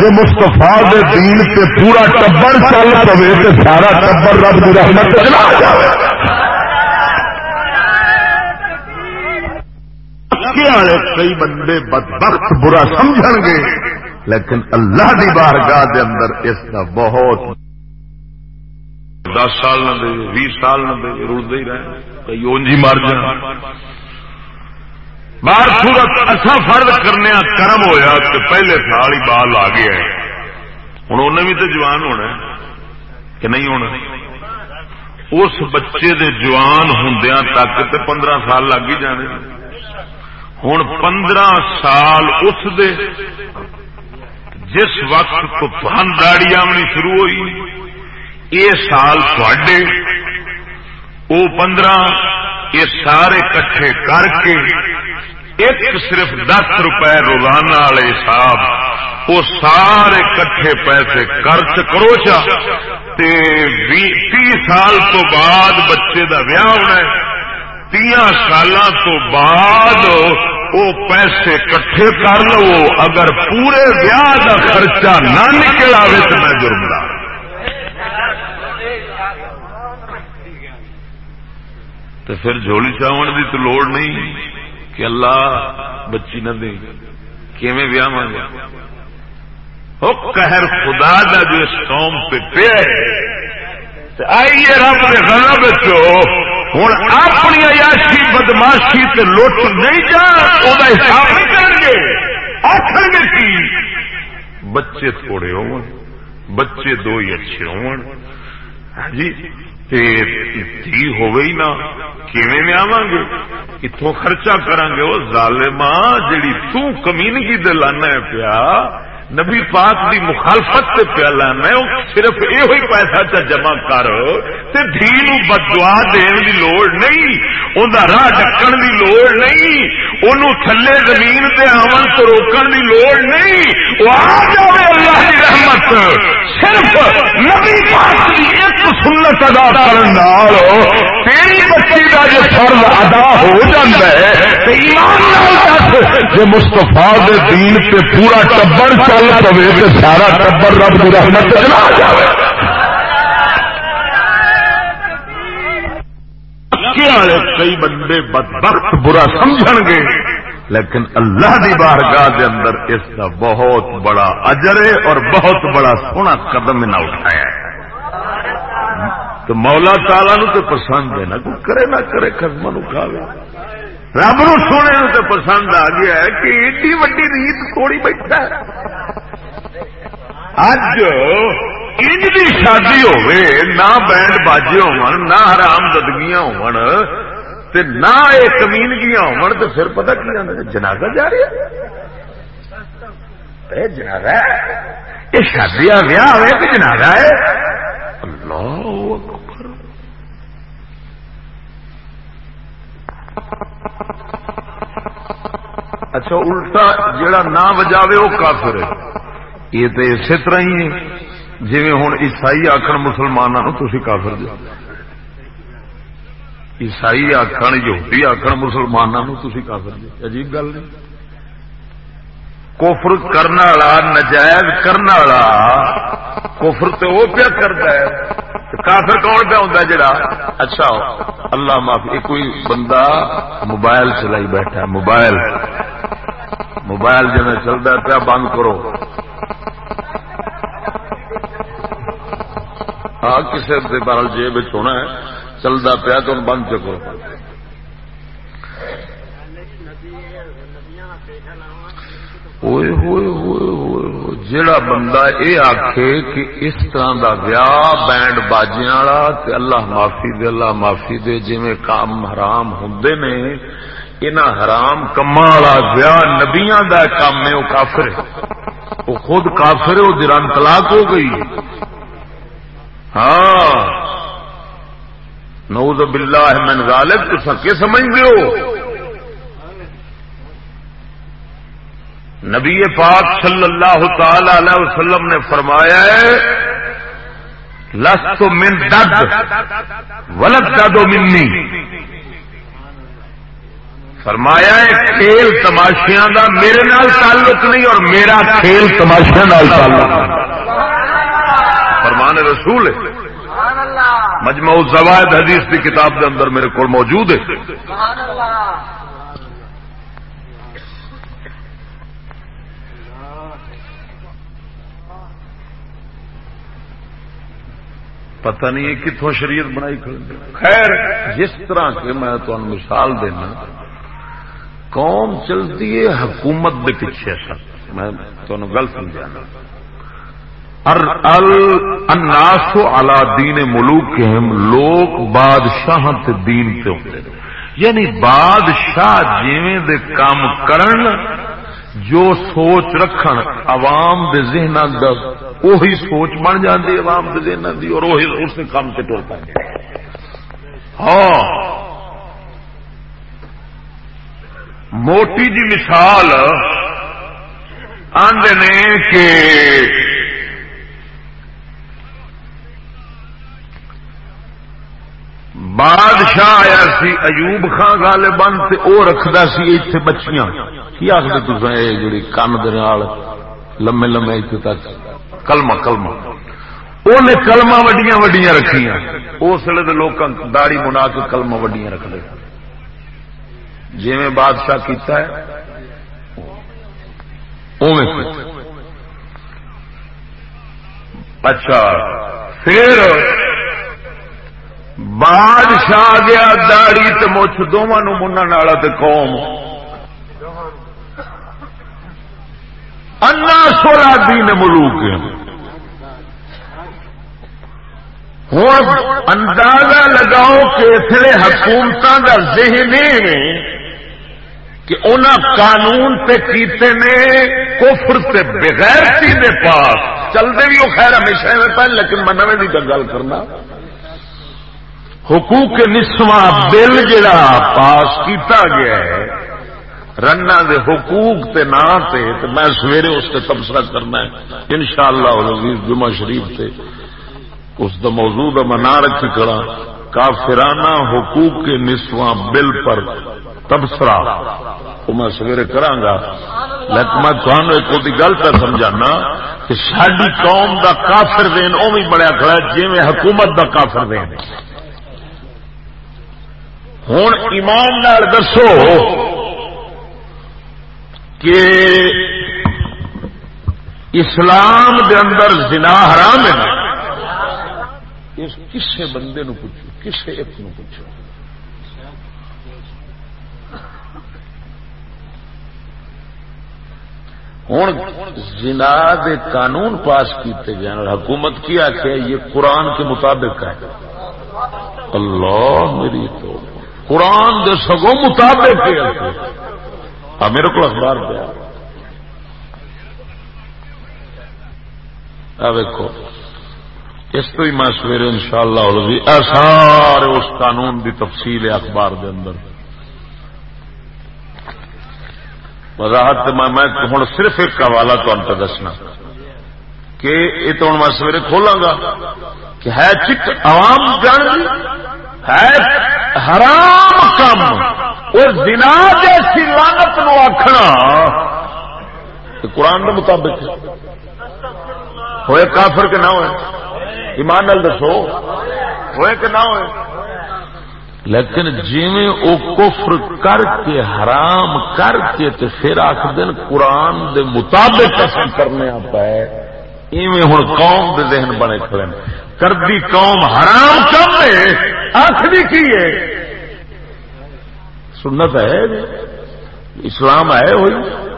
جو مستفا دین سے پورا ٹبر چل پوے تو سارا ٹبر رب کی رحمت چلا جائے والے کئی بندے بدبخت برا سمجھ گے، لیکن اللہ دی بارگاہ دے اندر اس کا بہت دس سال نہ دے بھی سال نہ دے رڑتے ہی رہے۔ کئی اونجی مر جائے باہر سورت اصا فرد کرنے کرم ہویا کہ پہلے سال ہی بال آ گیا ہوں انہیں بھی تو جوان ہونا کہ نہیں ہونا؟ اس بچے دے جوان ہوں تک تو پندرہ سال لگ ہی جانے۔ ہوں پندرہ سال اس دے جس وقت تو تھن داڑی آمنی شروع ہوئی۔ یہ سال تھے وہ پندرہ، یہ سارے کٹھے کر کے ایک صرف دس روپے روزانہ والے حساب وہ سارے کٹھے پیسے خرچ کرو چا تی سال تو بعد بچے کا ویاہ ہونا تیا سال تو بعد وہ پیسے کٹھے کر لو۔ اگر پورے ویاہ کا خرچہ نہ نکل آئے تو میں جرمدار تو پھر جھولی چاون کی تو لوڑ نہیں کہ اللہ بچی نہ دے کیویں ویاہ مانگا قہر خدا دا جو اس قوم پہ پیا آئیے رب کے گھر بچو ہوں اپنی عیاشی بدماشی سے لوٹ نہیں جا وہ حساب نہیں کریں گے۔ آخر گے کی؟ بچے تھوڑے ہو بچے دو ہی اچھے ہو ہاں جی تھی ہو گئی نا، کیویں میں گے؟ اتوں خرچہ کرا گے؟ وہ ظالما جیڑی تو کمینگی دے لانا ہے پیا نبی پاک دی مخالفت سے پیا لانا صرف یہ پیسہ چ جمع کر تے دھی بدوا دین دی لوڑ نہیں ان راہ ڈکن دی لوڑ نہیں ان تھلے زمین سے آمن تو روکن دی لوڑ نہیں۔ وہ آ جائے اللہ کی رحمت۔ صرف نبی پاک دی ایک سنت ادا کرنا تیری بچی کا جو فرض ادا ہو جاتا ہے ایمان جو مستفا دین سے پورا ٹبر چل پوے تو سارا ٹبر رب کی رحمت چلا جائے کئی بندے بدبخت برا سمجھ گے، لیکن اللہ دی بارگاہ دے اندر اس کا بہت بڑا اجر ہے۔ اور بہت بڑا سونا قدم نہ اٹھایا ہے تو مولا تالا نو تو پسند ہے نا، کوئی کرے نہ کرے قدم نو کھاوے۔ رب نو سونے نو تو پسند آ گیا ہے کہ ایڈی وڈی ریت تھوڑی بیٹھا ہے۔ اج انج دی شادی ہوے نہ بینڈ باجے ہون، نہ حرام ددگیاں ہون، تے نہ یہ کمینگیاں ہون، تے پھر پتہ کی آندا جنازہ جا رہا ہے؟ جنازہ یہ شادی ویاہ ہوئے کہ جنازہ ہے۔ اللہ اکبر۔ اچھا الٹا جڑا نہ بجاوے وہ کافر ہے۔ یہ تو اسی طرح ہی ہے۔ جی ہوں عیسائی آخر مسلمانوں تھی کافر دو عیسائی آخر یہودی آخر مسلمانوں تھی کافر دو عجیب گل نہیں۔ کوفر کرنے والا، نجائز کرنے والا کوفر تو وہ پیا کرتا ہے۔ کافر کون پہ ہوتا جڑا؟ اچھا اللہ معافی کوئی بندہ موبائل چلائی بیٹھا موبائل۔ موبائل جب چلتا پیا بند کرو۔ ہاں کسی بارل جیب ہونا ہے چلتا پیا تو بند چکو۔ جڑا بندہ یہ آخ کہ اس طرح دا ویاہ بینڈ باجیا والا اللہ معافی دے، اللہ معافی دے جی کام حرام ہوں نے، انہاں حرام کما والا ویاہ نبیاں دا کام ہے وہ کافر ہے۔ وہ خود کافر ہے وہ دران طلاق ہو گئی ہاں۔ نعوذ باللہ من غالب تو سکے سمجھ ہو؟ نبی پاک صلی اللہ تعالی علیہ وسلم نے فرمایا ہے، لست من دد، ولد ددو منی۔ فرمایا ہے، کھیل تماشیاں دا میرے نال تعلق نہیں اور میرا کھیل تماشیا تعلق فرمان رسول ہے۔ مجموع زوائد حدیث کی کتاب کے اندر میرے کو موجود ہے۔ پتہ نہیں ہے کتوں شریعت بنائی خیر، جس طرح کے میں تمہیں مثال دینا، قوم چلتی ہے حکومت کے پیچھے سر۔ میں تمہیں گل سمجھانا الناس علا دین ملوک لوگ بادشاہ دین تے ہوتے یعنی بادشاہ جیویں دے کام کرن، جو سوچ رکھن، عوام دے ذہن اندر وہی سوچ بن جاتی عوام کے دن کی اور وہی اس نے کام سے ٹر پہ ہاں۔ موٹی جی مثال آدھے نے کہ بادشاہ آیا سی، ایوب خان گالے بند وہ رکھتا سی اتنے بچیاں۔ کی آخر تصے جی کن دال لمے لمے اتنے تک؟ کلما کلما انہیں کلما وڈیاں وڈیاں رکھیاں۔ اس ویلے لوگ داڑی منا کے کلما وڈیاں رکھ لے۔ جی میں بادشاہ کیتا ہے اچھا پھر بادشاہ گیا داڑی تو مچھ، دونوں منہ والا قوم۔ انا سولہ دین ملوک ہوں اندازہ لگاؤ کہ اس لیے حکومت کا ذہن کہ انہوں قانون تے کیتے نے کفر تے بغیر دے پاس۔ چلتے بھی وہ خیر ہمیشہ میں لیکن میں نویں کی گل کرنا۔ حقوق نسواں بل جڑا پاس کیتا گیا ہے رنا دے حقوق تے نا تے تے میں سویرے اس سے تبصرہ کرنا ہے۔ انشاءاللہ العزیز جمعہ شریف تے اس دا موضوع دا میں نہ رکھی کھڑا کافرانہ حقوق کے نسواں بل پر تبصرہ۔ وہ میں سویرے کراں گا۔ لیکن میں تھانوں ایک وہی گل پہ سمجھانا کہ ساری قوم دا کافر دین او بھی بڑا کھڑا جی میں حکومت دا کافر دین ہوں ایمان نال دسو۔ کہ اسلام دے اندر زنا حرام ہے کسے بندے نو پوچھو، کسے ایک نو پوچھو۔ ہوں جنا دے قانون پاس کیتے گئے اور حکومت کی آخر یہ قرآن کے مطابق ہے۔ اللہ میری تو قرآن دے سگو مطابق میرے کو اخبار پہ ویکو اس تو ہی میں سویرے ان شاء اللہ سارے اس قانون دی تفصیل ہے اخبار دے اندر۔ وضاحت میں ہوں صرف ایک حوالہ تمہیں دسنا۔ کہ یہ تو ہوں میں سویرے کھولاں گا کہ ہے چک عوام جان ہے حرام کم اور دنا جیسی لانت نو آخنا قرآن کے مطابق۔ ہوئے کافر کے نہ ہوئے؟ ایمان نال دسو۔ ہوئے کہ نہ ہوئے؟ لیکن جی او کفر کر کے حرام کر کے تے پھر آخ دن قرآن دے مطابق اصل کرنے پائے ایویں ہوں قوم دے ذہن بنے کھڑے کردی قوم حرام کم ہے آخری کی ہے؟ سنت ہے، اسلام ہے ہوئی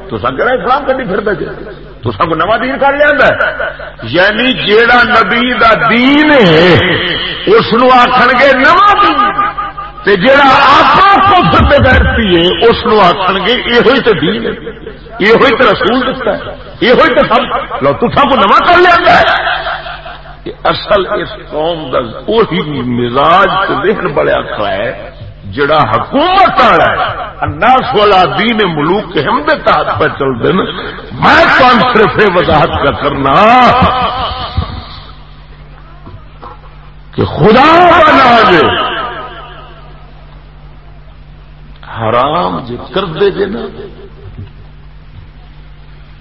تو سن کہنا اسلام کدی پھر دے جی؟ تو سب نوا دین کر لیا یعنی جیڑا نبی دا دین ہے اس آخر گے نواں دین۔ تے جڑا آپ کفر تے بیٹھتی ہے اس آخر گے یہ تو دین ہے۔ یہ تو رسول دتا ہے۔ یہ تو سب۔ لو تو سب نواں کر لیا اصل اس قوم کا وہی مزاج ذہن بڑا کھڑا ہے۔ جڑا حکومت والا ہے، الناس والا دین ملوک ہم دے تحت پہ چل دین میں کون صرف وضاحت کا کرنا؟ کہ خدا بنا دے۔ حرام جی کر دے جے نا۔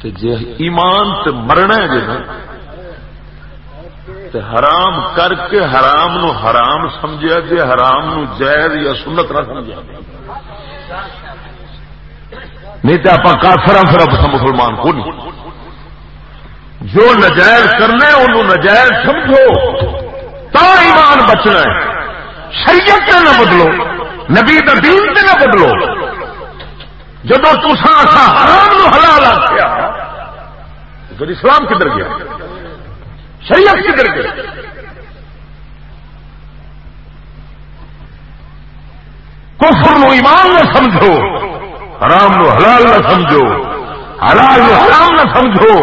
تے جے ایمان تے مرنا جے نا۔ تے حرام کر کے حرام نو حرام سمجھا جے، حرام نو جائز یا سنت نہ سمجھا نہیں تو آپ کافر پھر مسلمان کو نہیں۔ جو نجائز کرنا ہے انہوں نجائز سمجھو۔ تا ایمان بچنا ہے۔ شریعت نہ بدلو۔ نبی دین سے نہ بدلو۔ جب تسان حرام نو حلال آخیا پھر اسلام کدھر گیا؟ شریعت کدھر گیا کفر نو ایمان نہ سمجھو، حرام نو حلال نہ سمجھو، حلال نو حرام نہ سمجھو۔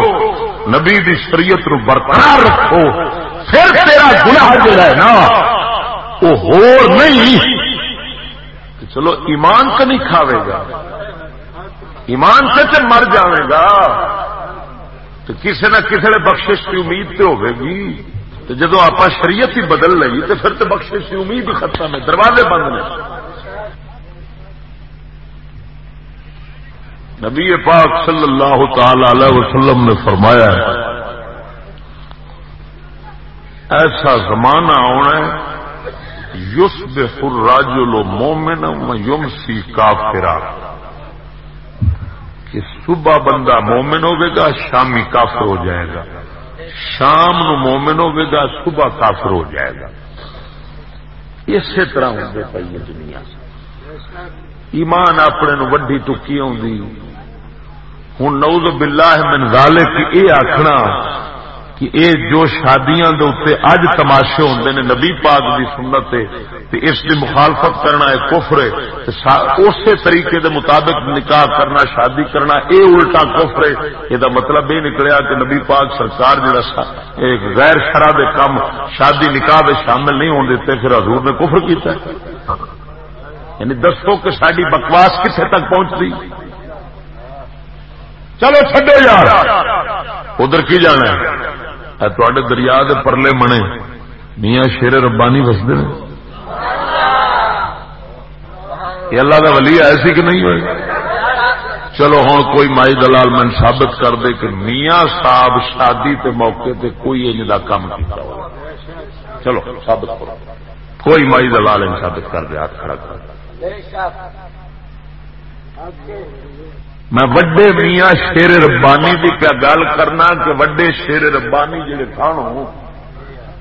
نبی دی شریعت نو برقرار رکھو۔ پھر تیرا گناہ جڑا ہے نا، وہ ہو نہیں۔ چلو ایمان تو نہیں کھاوے گا، ایمان سے مر جائے گا۔ تو کسی نہ کسی نے بخشش کی امید تو گی۔ تو جدو آپ شریعت ہی بدل لگی تو پھر تو بخشش کی امید ہی ختم ہے، دروازے بند نے۔ نبی پاک صلی اللہ تعالی علیہ وسلم نے فرمایا ایسا زمانہ آنا ہے یوس بے الراجل مومن یم سی کافرا۔ کہ صبح بندہ مومن ہوگا، شامی کافر ہو جائے گا۔ شام نو مومن ہوگا، صبح کافر ہو جائے گا۔ اسی طرح ہوتے پی دنیا۔ ایمان اپنے نو وڈی ٹکی آئی ہوں نوز باللہ من ذالک یہ آخنا کہ اے جو شادیاں دے اج تماشے ہوندے نے نبی پاک دی سنت تے اس دی مخالفت کرنا ہے کفر ہے اسی طریقے دے مطابق نکاح کرنا، شادی کرنا، اے الٹا کفر ہے۔ یہ مطلب یہ نکلیا کہ نبی پاک سرکار جڑا ایک غیر شرع دے کم شادی نکاح دے شامل نہیں ہون دیتے، پھر حضور نے کفر کیتا ہے۔ یعنی دسو کہ ساری بکواس کتنے تک پہنچتی۔ چلو چڈو یار۔ ادھر کی جانا ہے؟ تے دریا دے پرلے منے۔ میاں شیر ربانی وستے ہیں یہ اللہ کا ولی ایسی کہ نہیں ہوئے؟ چلو ہوں کوئی مائی دلال من ثابت کر دے کہ میاں صاحب شادی تے موقع تے کوئی ان کا کام کیا چلو ثابت کرو۔ کوئی مائی دلال ان ثابت کر دے، ہاتھ کھڑا کر۔ میں وڈے میاں شیر ربانی کی پیا گل کرنا کہ وڈے شیر ربانی جڑے سن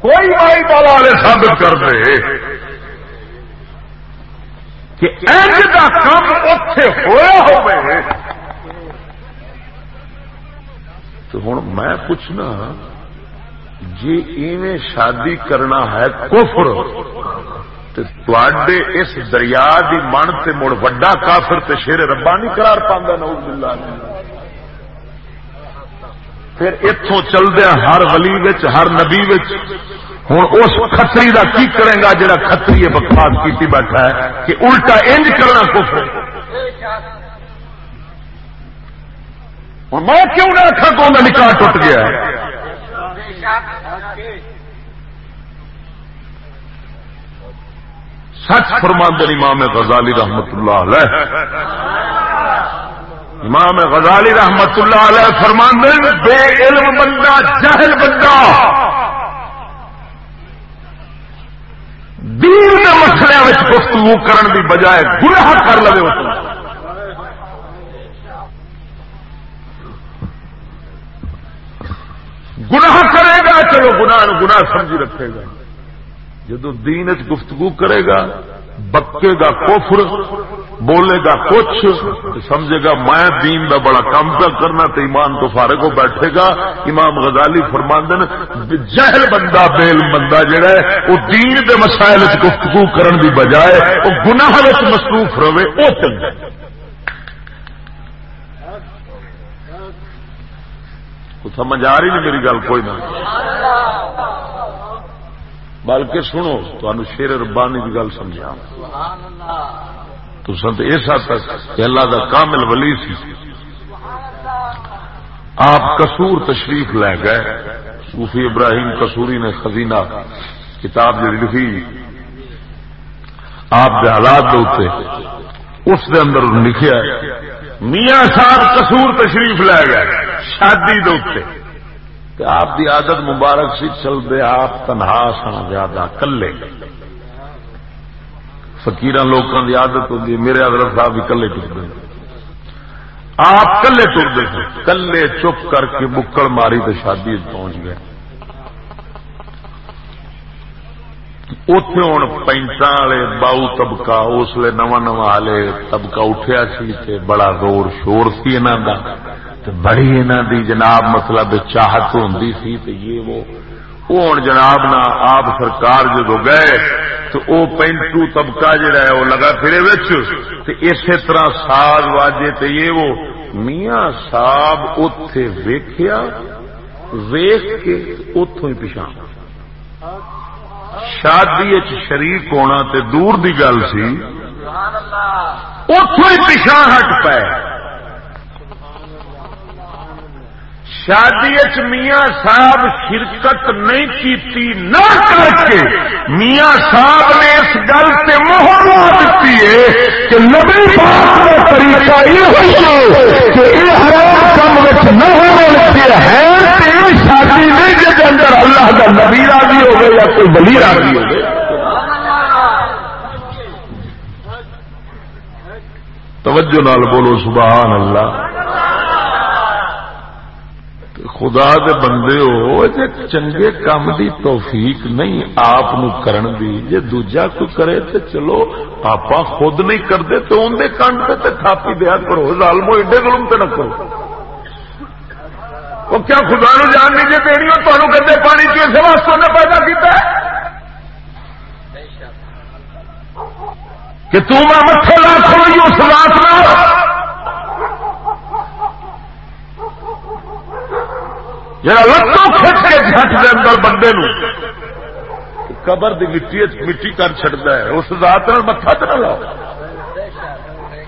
کوئی مائی بالا والے ثابت کر دے۔ کہ اینج کا کام اتے ہوا ہو تو ہوں میں پوچھنا جی ایویں شادی کرنا ہے کفر، تے اس دریا دی من تے مڑ وڈا کافر تے شیر ربانی قرار پاندہ نعوذ باللہ پھر اتوں چلدیا ہر ولی وچ، ہر نبی وچ۔ ہوں اس کتری کا کی کرے گا جہاں کتری بکواس کی بیٹھا ہے کہ الٹا انج کرنا کفر میں کیوں نہ آخا تو میں نکاح ٹوٹ گیا سچ فرماند امام غزالی رحمت اللہ علیہ۔ امام غزالی رحمت اللہ علیہ فرماند بے علم بندہ، جہل بندہ۔ دین کے مسلے گفتگو کرن دی بجائے گناہ کر لو گناہ کرے گا، چلو گناہ گناہ سمجھی رکھے گا۔ جدو دین گفتگو کرے گا، بکے گا کوفر بولے گا کچھ سمجھے گا میں دین دا بڑا کام کا کرنا تو ایمان تو فارغ ہو بیٹھے گا۔ امام غزالی فرماندن جہل بندہ، بیل بندہ جڑا ہے، وہ دین دے مسائل گفتگو کرن دی بجائے وہ گناہ مصروف رہے، وہ چنگا سمجھ آ رہی نہیں میری گل؟ کوئی نہ۔ بلکہ سنو تمہیں شیر ربانی کی گل سمجھا تو سنت اس حد تک کہ اللہ کا کامل ولی سی۔ آپ کسور تشریف لے گئے۔ صوفی ابراہیم کسوری نے خزینہ کتاب جی لکھی۔ آپ کے حالات دے اس دے اندر لکھا میاں صاحب کسور تشریف لے گئے شادی دے آپ دی عادت مبارک سی، چل دے آپ تنہا سن زیادہ کلے فکیر لوگوں کی عادت ہوتی میرے حضرت صاحب بھی کلے ٹرتے آپ کلے ٹرتے کلے چپ کر کے بکڑ ماری تو شادی پہنچ گئے۔ اتے ہوں پینٹا والے باؤ طبقہ، اس لیے نواں نواں والے طبقہ اٹھیا سی بڑا زور شور سی انہوں کا بڑی انہوں دی جناب مطلب چاہت ہوں سی یہ وہ ہوں جناب نہ آپ سرکار جدو گئے تو او پینٹو طبقہ جڑا ہے وہ لگا پھرے اسی طرح ساز واجے تے یہ وہ میاں صاحب اتے ویخیا ویخ کے اتوں ہی پچھا شادی شریک ہونا تے دور دی گل سی اتوں ہی پچھا ہٹ پائے۔ شادی میاں صاحب شرکت نہیں کی نہ کر کے میاں صاحب نے اس گل سے مہر لا دیتی ہے کہ نبی پاک کا طریقہ یہ ہوئی کہ یہ حرام کم نہ ہونے کے ہے شادی نہیں جس اندر اللہ کا نبی راضی ہو گئے یا کوئی بلی راضی ہو گئے توجہ نال بولو سبحان اللہ۔ خدا دے بندے ہو جے چنگے کام دی توفیق نہیں آپ کرن دی جے دوجا کوئی کرے تے چلو آپ خود نہیں کرتے تو اندر کنڈ تے تھاپی دیا کرو ظالمو ایڈے ظلم تے نہ کرو وہ کیا خدا نو جان نہیں جی دینی ہو تمہیں گندے پانی کسی واسطے نے پیدا کیتا ہے کہ تم مٹھے لاکھ ہوئی اس رات میں جا لتوں کھچ کے جھٹ دے اندر بندے نو قبر دی مٹی مٹی کر چڑتا ہے، اس ذات نال متھا چ نہ لاؤ۔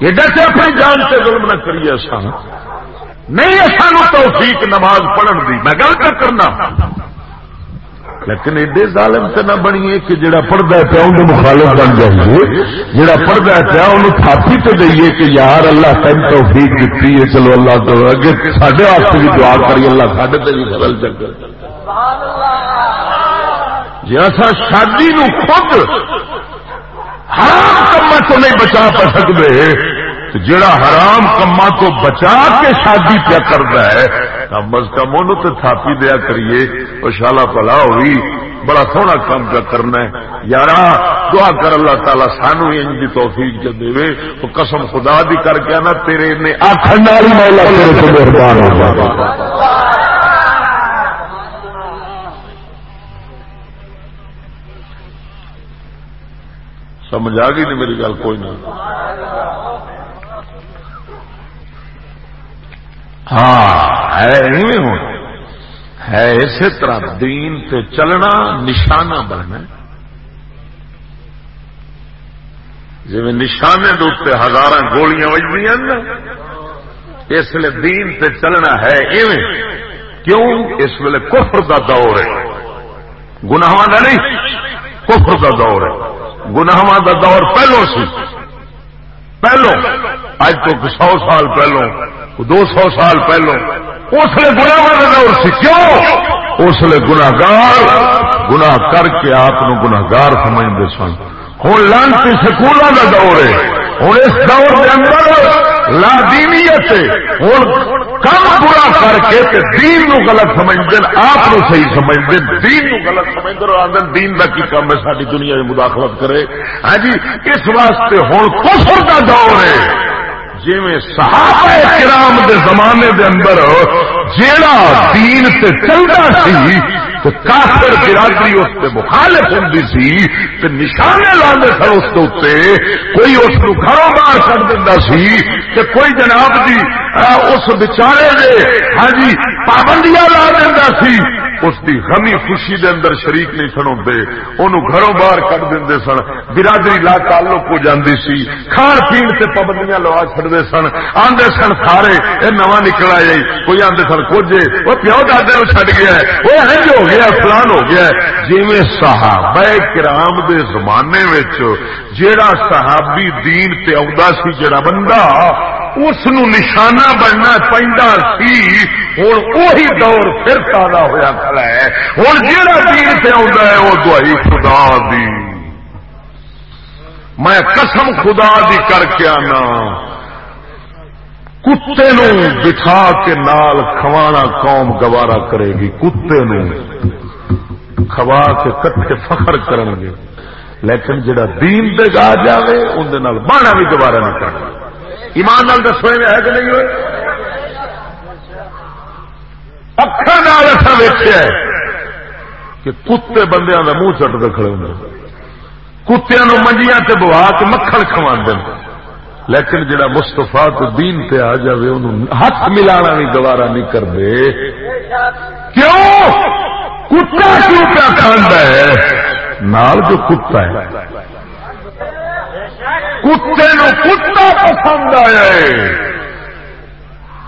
ایڈا سے اپنی جان سے ظلم نہ کریے سان نہیں سانو توفیق نماز پڑھن دی، میں گل کر کرنا۔ لیکن ایڈے ظالم سے نہ بنیے کہ جڑا پڑھتا پیا ان مخالف بن جائیے۔ جڑا پڑھتا پیا ان تھاپی تو دئیے کہ یار اللہ تین توفیق دیتی ہے، چلو اللہ تو اگے سڈے واسطے بھی دعا کری، اللہ سڈے تے بھی بدل چکر جی اصا شادی نو خود حرام کما تو نہیں بچا پا سکتے جڑا حرام کما تو بچا کے شادی پیا کرتا ہے، کم از کم ان تھاپی دیا کریے وہ شالا پلا ہوئی، بڑا سونا کام پہ کرنا ہے۔ یار دعا کر اللہ تعالیٰ سانو ان کی توفیق جو دے۔ وہ قسم خدا دی کر کے نا، تیرے نے آخر ہاں۔ سمجھ آ گئی نہیں میری گل؟ کوئی نہ ہاں ہے ہے اسی طرح دین تے چلنا، نشانہ بننا۔ جی نشانے دے ہزار گولیاں بجدی اس لیے دین تے چلنا ہے ایویں۔ کیوں؟ اس ویلے کفر دا دور ہے۔ گناہ کا نہیں، کفر دا دور ہے۔ گناہ دا دور پہلو سی۔ پہلو اج تو سو سال پہلو۔ دو سو سال پہلو۔ اس لیے گناہ دور سی کیوں اس لیے گناگار گناہ کر کے آپ گناگار سمجھتے سن۔ ہوں لانتی سکولوں کا دور ہے ہوں اس دور کے اندر لا دینیت ہوں کم برا کر کے تے دین نو غلط سمجھتے آپ صحیح سمجھتے دین نو غلط سمجھتے اور آدھے دین کا کی کام ہے؟ ساری دنیا میں مداخلت کرے۔ ہاں جی اس واسطے ہوں کفر کا دور ہے۔ جی صحابہ کرام دے زمانے دے اندر جیڑا دین تے چلتا سی تو کافر برادری اس سے مخالف ہوں سی تو نشانے لانے سن اس کے کوئی اس کو گھروں باہر کر دینا سی کہ کوئی جناب جی اس بچارے دے ہاں جی پابندیاں لا دینا سی اس کی غمی خوشی دے اندر شریک نہیں سن ہوتے انہوں گھروں باہر کٹ دے سن، برادری لا تعلق ہو جاندی سی، کھان پین سے پابندیاں لوا چڑتے سن آدھے سن سارے یہ نواں نکلا جی کوئی آدھے سن کچھ وہ پیو دادے چڑ گیا وہ اہج ہو گیا، فلان ہو گیا جی صحابہ کرام دے زمانے جیڑا صحابی دین تے آ سی جڑا بندہ اس نشانہ بننا پہنتا سی ہوں وہی دور پھر تازہ ہوا کھڑا ہے ہوں جہاں دین سے آتا ہے وہ دوائی خدا دی میں قسم خدا دی کر کے آنا کتے نو بٹھا کے نال کھوانا قوم گوارا کرے گی کتے نو کھوا کے کٹھے فخر کرن گے لیکن جڑا دین دے گا جائے اندر بانا بھی گوارا نہیں کرنا ایمان نال دسو ہے کہ نہیں ہوئے؟ اکھان ایسا ویچیا کہ کتے بندے کا منہ چٹ کھڑے ہوں کتیا منجیاں سے بوا کے مکھن کھوا لیکن جڑا مستفا تو دین پہ آ جائے انہوں ہاتھ ملانا بھی گوارا نہیں کرتے کیوں؟ کتا کیوں پیا کھانا ہے؟ نال جو کتا ہے۔ کتے نو کتا پسند آیا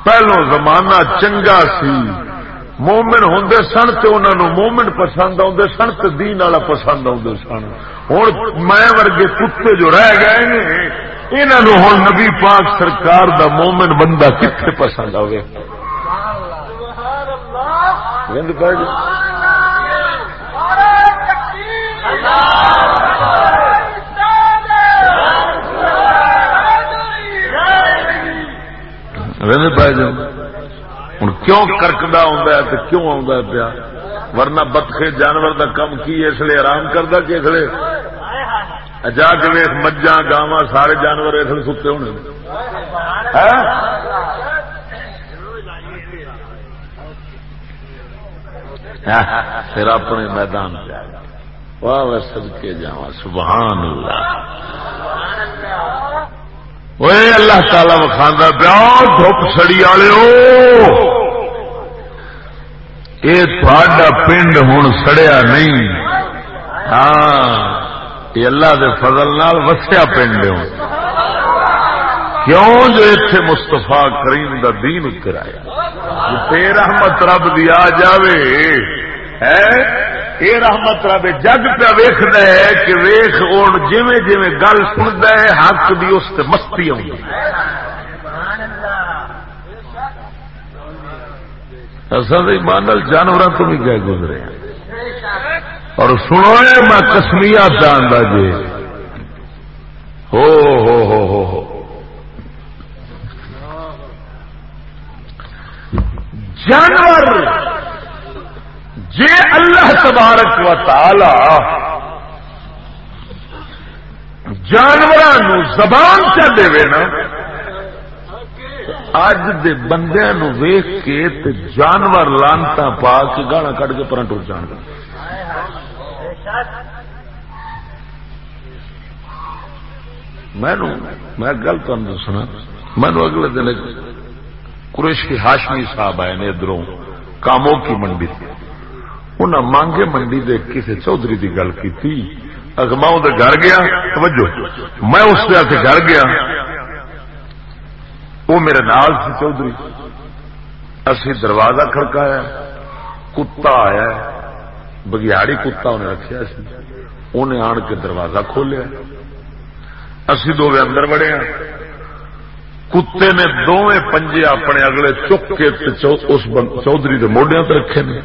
پہلو زمانہ چنگا سی۔ مومن ہوں سن تو انہوں مومن پسند آتے سن تو دین والا پسند آتے سن۔ ہوں میں ورگے کتے جو رہ گئے انہوں ہوں نبی پاک سرکار دا مومن بندہ کتنے پسند آئے پی ہوں کیوں کرکدا تو کیوں آ پیا؟ ورنہ بتخے جانور دا کم کی اس لیے آرام کرتا کہ اس لیے جا کے ویس مجھا گاوا سارے جانور اس لیے ستے ہونے۔ ہاں؟ ہاں، پھر اپنے میدان پہ واہ سد کے جا سبحان اللہ۔ وہ اللہ تعالی وکھانا پیا دھوپ سڑی والے یہ تھوڑا پنڈ ہوں سڑیا نہیں ہاں یہ اللہ دے فضل نال وسیا پنڈ ہوں کیوں جو اتنے مستفا کریم دا دین اتر آیا رحمت رب دیا جاوے ہے یہ رحمت رب جگ پہ ویخ ہے کہ ویخ اون جی جی گل سنتا ہے، حق بھی اس تے مستی آئی اصل مانل جانور تو بھی گئے گزرے ہاں۔ اور سنو میں کسمیا جانتا جی ہو ہو ہو ہو ہو۔ جانور جے اللہ تبارک و تعالی جانوروں زبان چ دے نا اج دے بندے نو ویخ کے تے جانور لانتا پا کے گانا کٹ کے پر ٹر جان گا میں گل تم دسنا مینو اگلے دن قریش کی ہاشمی صاحب آئے نے ادھر کاموں کی منڈی سے انہیں مانگے منڈی دے کسی چودھری کی گل کی اگما گھر گیا، توجہ، میں اس سے گھر گیا۔ وہ میرے نال سی چودھری، اسی دروازہ کھڑکایا، کتا آیا بگیاڑی کتا انہیں رکھا سی۔ انہیں آن کے دروازہ کھولیا۔ اسی دو اندر بڑے ہیں کتے نے دونوں پنجے اپنے اگلے چک کے اس چودھری کے موڈیا رکھے نے۔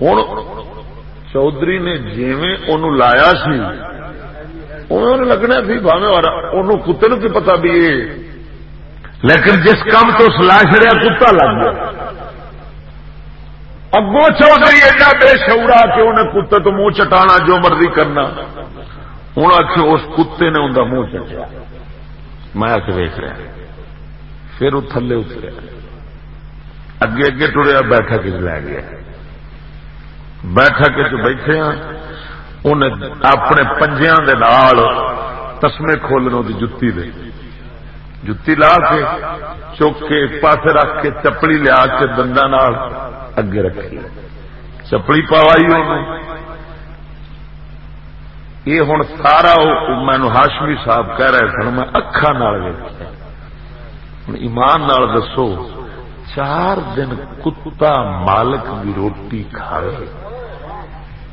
ہوں چودھری نے جیویں ان لایا سی انہوں نے لگنا سی بھاوے کتے نو کی پتا بھی لیکن جس کام تو سلا چڑیا کتا لگ گیا اگو چودھری ایڈا بے شورا کہ انہیں کتے تو منہ چٹانا جو مرضی کرنا ہوں آخ اس کتے نے انہیں منہ چٹیا میں آ کے ویخ رہا پھر وہ تھلے اتریا اگے اگے ٹریا بیٹھا کس لے گیا بیٹھا کے بیٹھے ہاں انہیں اپنے پنجیا تسمے کھولنے جتی دے۔ جتی لا کے چک کے ایک پاس رکھ کے چپڑی لیا کے دندا اگے رکھی چپڑی پوائی یہ ہوں سارا مینو ہاشمی صاحب کہہ رہے سن، میں اکھا ایمان نال دسو، چار دن کتا مالک بھی روٹی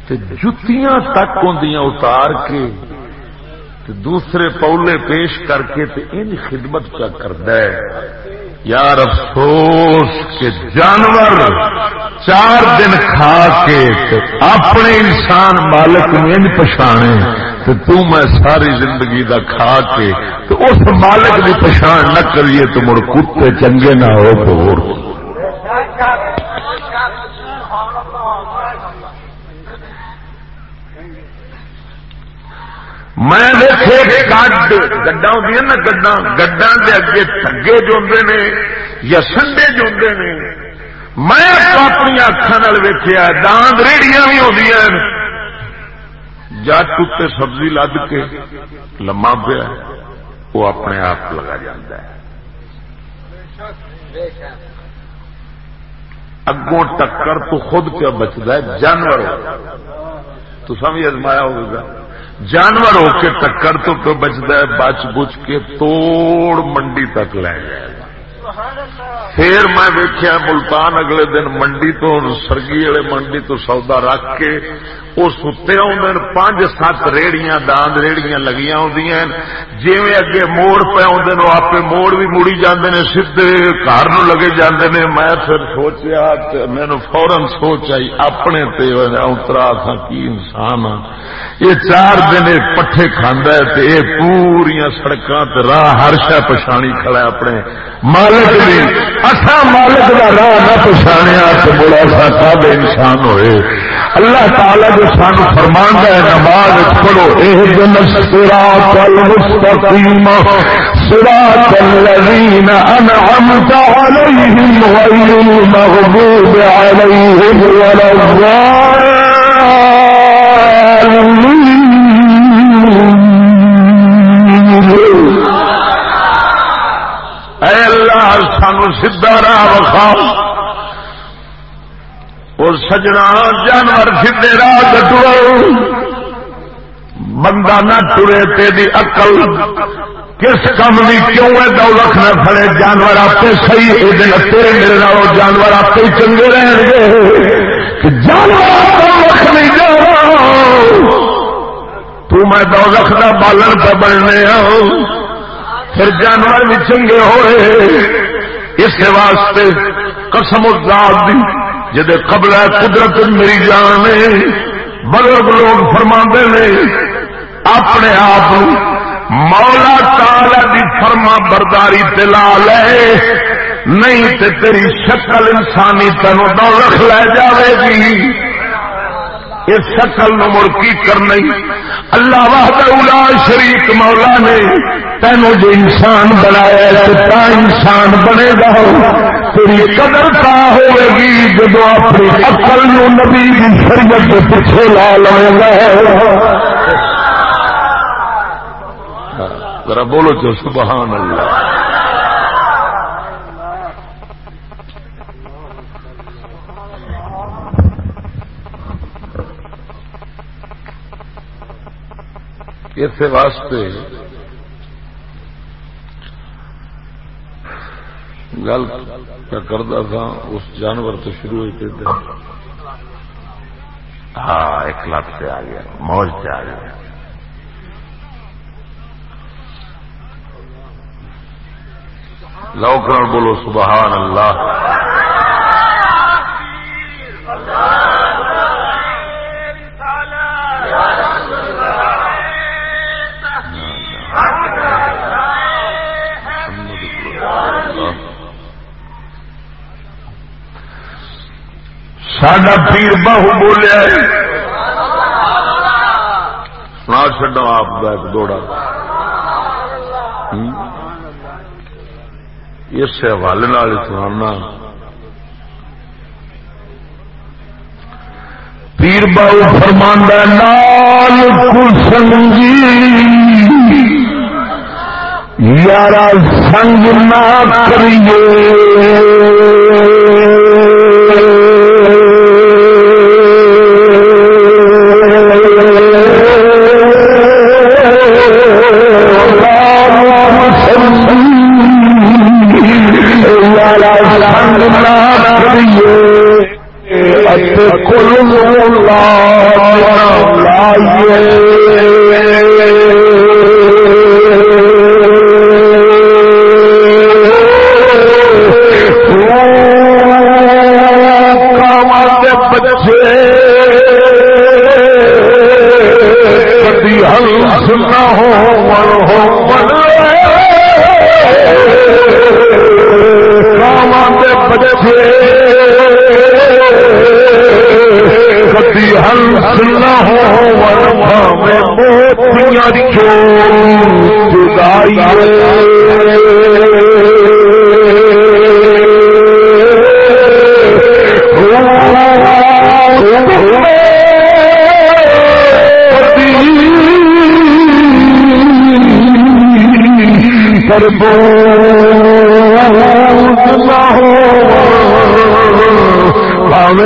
کھائے جتیاں تک ہوں اتار کے دوسرے پولے پیش کر کے ان خدمت کیا کرد یار افسوس کے جانور چار دن کھا کے اپنے انسان مالک میں پچھانے تو تو میں ساری زندگی دا کھا کے تو اس مالک کی پچھان نہ کریے تو مڑ کتے چنگے نہ ہو تو میں دیکھے گڈ گڈا ہوں نا گڈا گڈا کے اگے ٹگے جوندے نے یا سنڈے جوندے نے، میں اپنی اکھان ویخیا داند ریڑیاں بھی ہوں جٹ اتنے سبزی لد کے لما پیا وہ اپنے آپ لگا جا اگوں ٹکر تو خود کیا بچتا ہے، جانور تو سمجھ ازمایا ہوگا جانور ہو کے ٹکر تو بچتا ہے، بچ بچ کے توڑ منڈی تک لے جائے۔ پھر میں ویکیا ملتان اگلے دن منڈی تو، سرگی والے منڈی تو سودا رکھ کے وہ ستے آدھے پانچ سات ریڑیاں، داند ریڑیاں لگیاں ہوں جی اگے موڑ پہ آدھے آپ موڑ بھی مڑی جاندے نے سیدے گھر لگے جاندے نے میں پھر سوچیا مینو فورن سوچ آئی، اپنے اترا تھا ہاں، کی انسان ہاں۔ یہ چار دن پٹھے کھانا ہے تے پوریا سڑکاں راہ ہر شہ پچھانی کھڑا اپنے۔ مالک بھی اصا مالک کا راہ نہ پچھاڑیا تو بڑا سا انسان ہوئے۔ اللہ تعالی جو سان فرمان ہے نماز پڑھو یہ دن سرا کل مستقیم سرا انعمت عليهم غير المغضوب ولا اللہ سانو سیدا راہ وکھاؤ۔ اور سجنا جانور سیدے راہ ٹرو بندہ نہ ٹرے تیری اقل کس کام بھی کیوں ہے دولت نہ پڑے جانور آپ صحیح یہ دن تیرے میرے نال جانور آپ چنگے رہن گے جانور دولت نہیں جا تو میں دولت کا بالن پہ بننے آؤں۔ پھر جانور بھی چنگے ہوئے۔ اس واسطے قسم ازاد دی جد قبل قدرت میری جان بزرگ لوگ فرما نے، اپنے آپ مولا تالا دی فرما برداری دلا لے۔ نہیں تے تیری شکل انسانی تینوں دولت لے جاوے گی۔ اس شکل نو مڑ کی کرنی؟ اللہ واہد شریک مولا نے تینوں جو انسان بنایا تا انسان بنے گا تیری قدر تا ہوئے گی جب اپنی اقل نو نبی کی شریعت کے پیچھے لا لے گا۔ ذرا بولو جو سبحان اللہ۔ اس واسطے گل کرتا تھا اس جانور تو شروع ہوتے تھے ہاں ایک لاکھ سے آ گیا موج سے آ گیا لوکر بولو سبحان اللہ ساڈا پیر باہو بولیا سنا چڈا آپ کا ایک دوڑا اس حوالے سنانا پیر باؤ فرماندہ نال سنگی یارا سنگ نہ کریے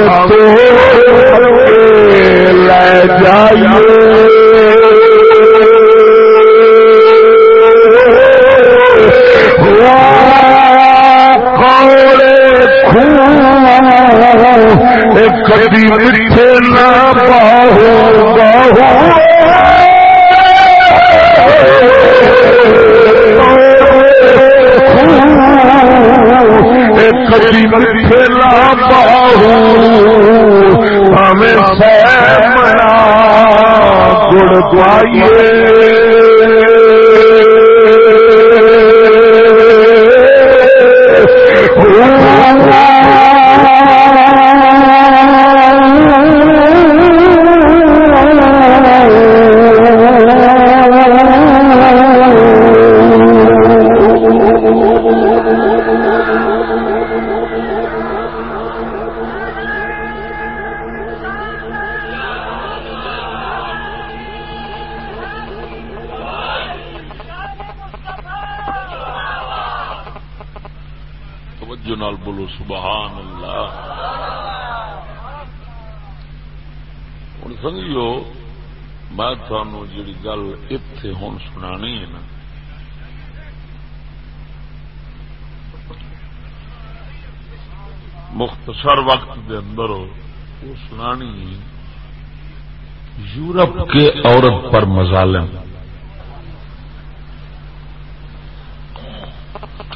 راو آئیے اندر وہ سنانی یورپ کے عورت پر مظالم۔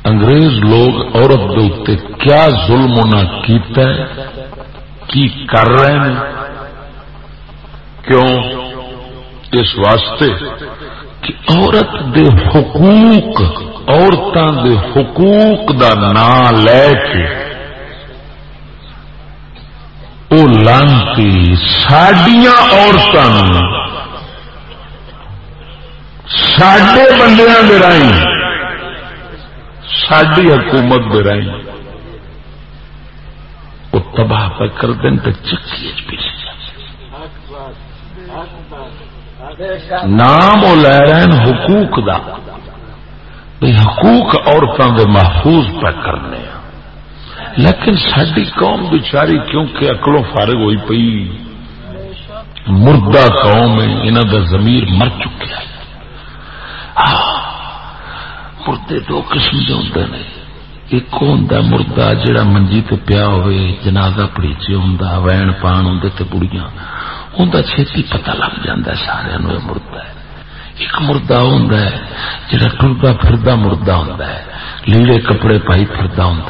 انگریز لوگ عورت دے کیا ظلم کیتا ہے؟ کی کر رہے ہیں؟ کیوں؟ اس واسطے کہ عورت دے حقوق عورتوں دے حقوق دا نام لے کے وہ لانتی سڈیا عورتوں سڈے بندیاں دے رائی ساری حکومت دے رائی وہ تباہ پہ کر دیں تو چکی پیچھے نام وہ لے رہے ہیں حقوق دا۔ حقوق عورتوں دے محفوظ پہ کرنے۔ لیکن ساری قوم بچاری کیونکہ اکلوں فارغ ہوئی پئی، مردہ قوم انہوں دا ضمیر مر چکا ہے مردے دو قسم کے ہوں نے۔ ایک ہوں مردہ جہا منجی تے پیا ہوئے، جنازہ پڑیچے ہوں وین پان ہوں بڑیاں ان کا چھتی پتا لگ جا سارا مردہ ہے۔ ایک مردہ ہوں جا ٹرتا پھردا مردہ ہوں لیڑے کپڑے پائی پھردا ہوں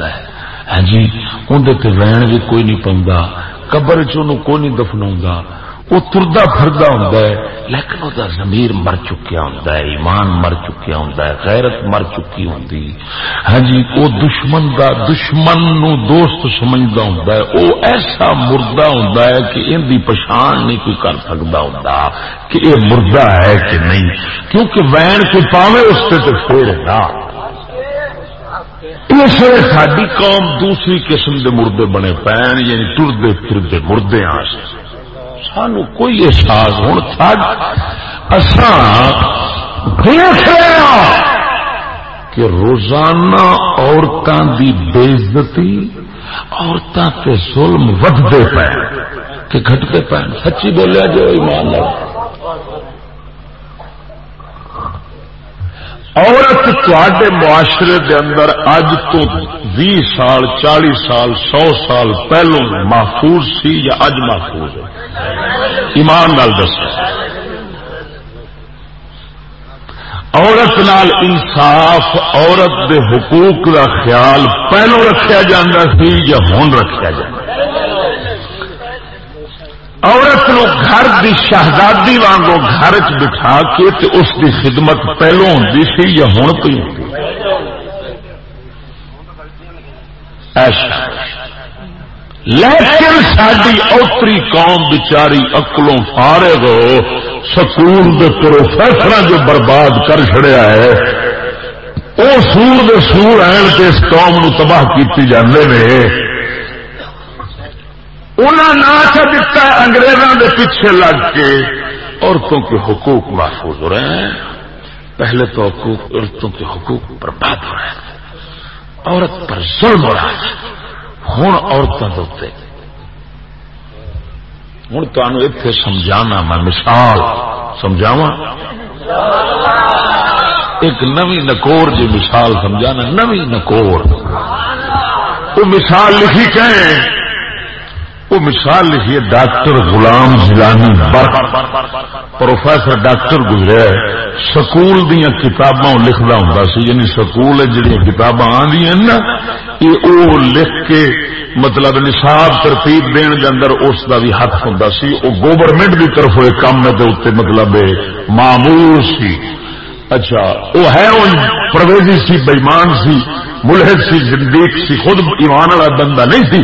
ہاں جی اندر وین بھی کوئی نہیں پاؤں قبر چ کوئی نہیں دفنا وہ تردا فردا ہوں لیکن وہ زمیر مر چکیا ہوں ایمان مر چکیا ہوں غیرت مر چکی ہوں ہاں جی وہ دشمن دا دشمن نو دوست سمجھتا ہوں وہ ایسا مردہ ہوں کہ ان دی پچھان نہیں کوئی کر سکتا ہوں کہ یہ مردہ ہے کہ نہیں کیونکہ وین کو پاوے اس سے تو پھر نہ اس لیے ساری قوم دوسری قسم کے مردے بنے پین یعنی ٹردے پھرتے مردے آ سانو کوئی احساس ہوں دیکھ ہاں کہ روزانہ عورتوں کی بےزتی عورتوں کے ظلم ودتے پے کہ گھٹتے پے سچی بولیا جو ایمان لگ عورت تے معاشرے دے اندر اج تو بھی سال چالیس سال، سو سال پہلو محفوظ سی یا اج محفوظ ہے؟ ایمان نال دس عورت نال انصاف، عورت دے حقوق کا خیال پہلو رکھا سی یا ہوں رکھا جائے عورت نو گھر دی شہزادی وانگو گھر چ بٹھا کے تے اس دی خدمت پہلو ہوں سی یا ہوں پہ لیکن ساری اوتری قوم بچاری اکلوں فارغ ہو، سکول دے پروفیسر جو برباد کر چڑیا ہے وہ سور دے سور آن کے اس قوم نو تباہ کیتی جاندے نے۔ انہیں نہ دتا انگریزوں کے پیچھے لگ کے۔ عورتوں کے حقوق محفوظ ہو رہے ہیں۔ پہلے تو حقوق، عورتوں کے حقوق برباد ہو رہے ہیں۔ عورت پر ظلم ہو رہا ہے۔ ہوں عورتوں کے ہوں تمہیں اتنے سمجھانا، میں مثال سمجھاوا ایک نوی نکور جی مثال سمجھانا، نوی نکور۔ وہ مثال لکھی کہیں۔ وہ مثال لکھیے، ڈاکٹر غلام زلانی برق، پروفیسر ڈاکٹر گزرے، سکول دیا کتاباں لکھتا ہوں سی یعنی سکول جہاں کتاباں آدی نا، یہ او لکھ کے مطلب نصاب ترتیب دن کے اندر اس کا بھی ہاتھ ہوں سی وہ گورنمنٹ کی طرف ہوئے کام اتنے مطلب معمول سی۔ اچھا وہ ہے ان پرویزی سی، بےمان سی، ملحد سی، زندیق سی، خود ایمان والا بندہ نہیں سی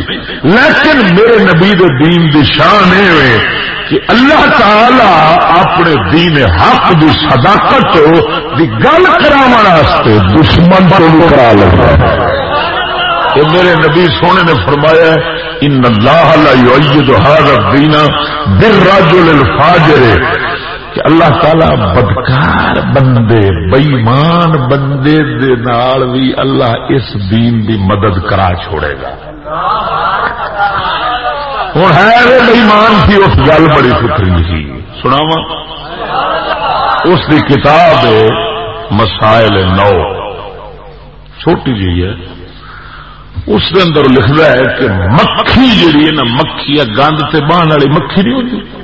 لیکن میرے نبی دین دی شان ہے کہ اللہ تعالی اپنے دین حق دی صداقت دی گل کرا دشمن کرا لگا کہ میرے نبی سونے نے فرمایا ان اللہ لا یعید هذا الدین بالرجل الفاجر کہ اللہ تعالی بدکار بندے بئیمان بندے دے نال بھی اللہ اس دین دی مدد کرا چھوڑے گا۔ ہوں ہے بئیمان تھی، اس گل بڑی ستری تھی۔ سناوا اس دی کتاب مسائل نو۔ چھوٹی جی ہے۔ اس کے اندر لکھتا ہے کہ مکھی جیڑی ہے نا، مکھی یا گند سے بہن والی مکھی نہیں ہوتی۔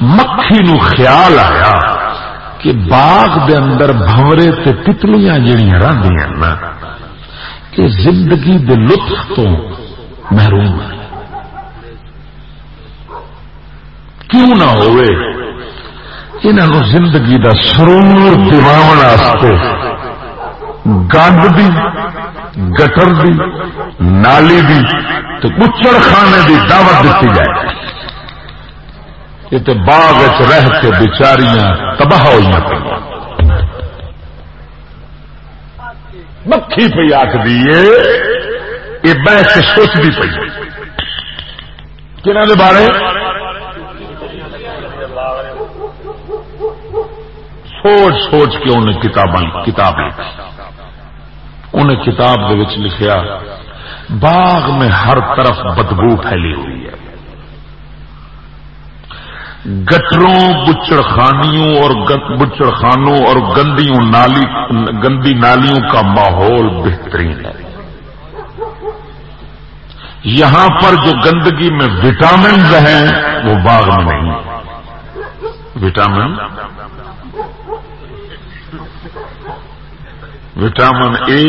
مکھی نو خیال آیا کہ باغ دے اندر بھورے تے تتلیاں جڑیاں رہندیاں نا، کہ زندگی دے لطف تو محروم ہیں کیوں نہ ہوئے؟ انہوں زندگی دا سرور دماغ گند دی، گٹر دی، نالی دی تو کچڑ خانے دی دعوت دیتی جائے۔ یہ باغ رہ کے بچاریاں تباہ ہوئی پہ مکھی پہ آخ دیے یہ بہ کے سوچتی پی کنہ بارے سوچ سوچ کے انہیں کتاب کتاب لکھی انہیں کتاب لکھیا باغ میں ہر طرف بدبو پھیلی ہوئی گٹروں بچڑ خانیوں اور بچڑ خانوں اور گندیوں نالی، گندی نالیوں کا ماحول بہترین ہے۔ یہاں پر جو گندگی میں وٹامن ہیں، وہ باغ میں نہیں۔ Vitamin? Vitamin A,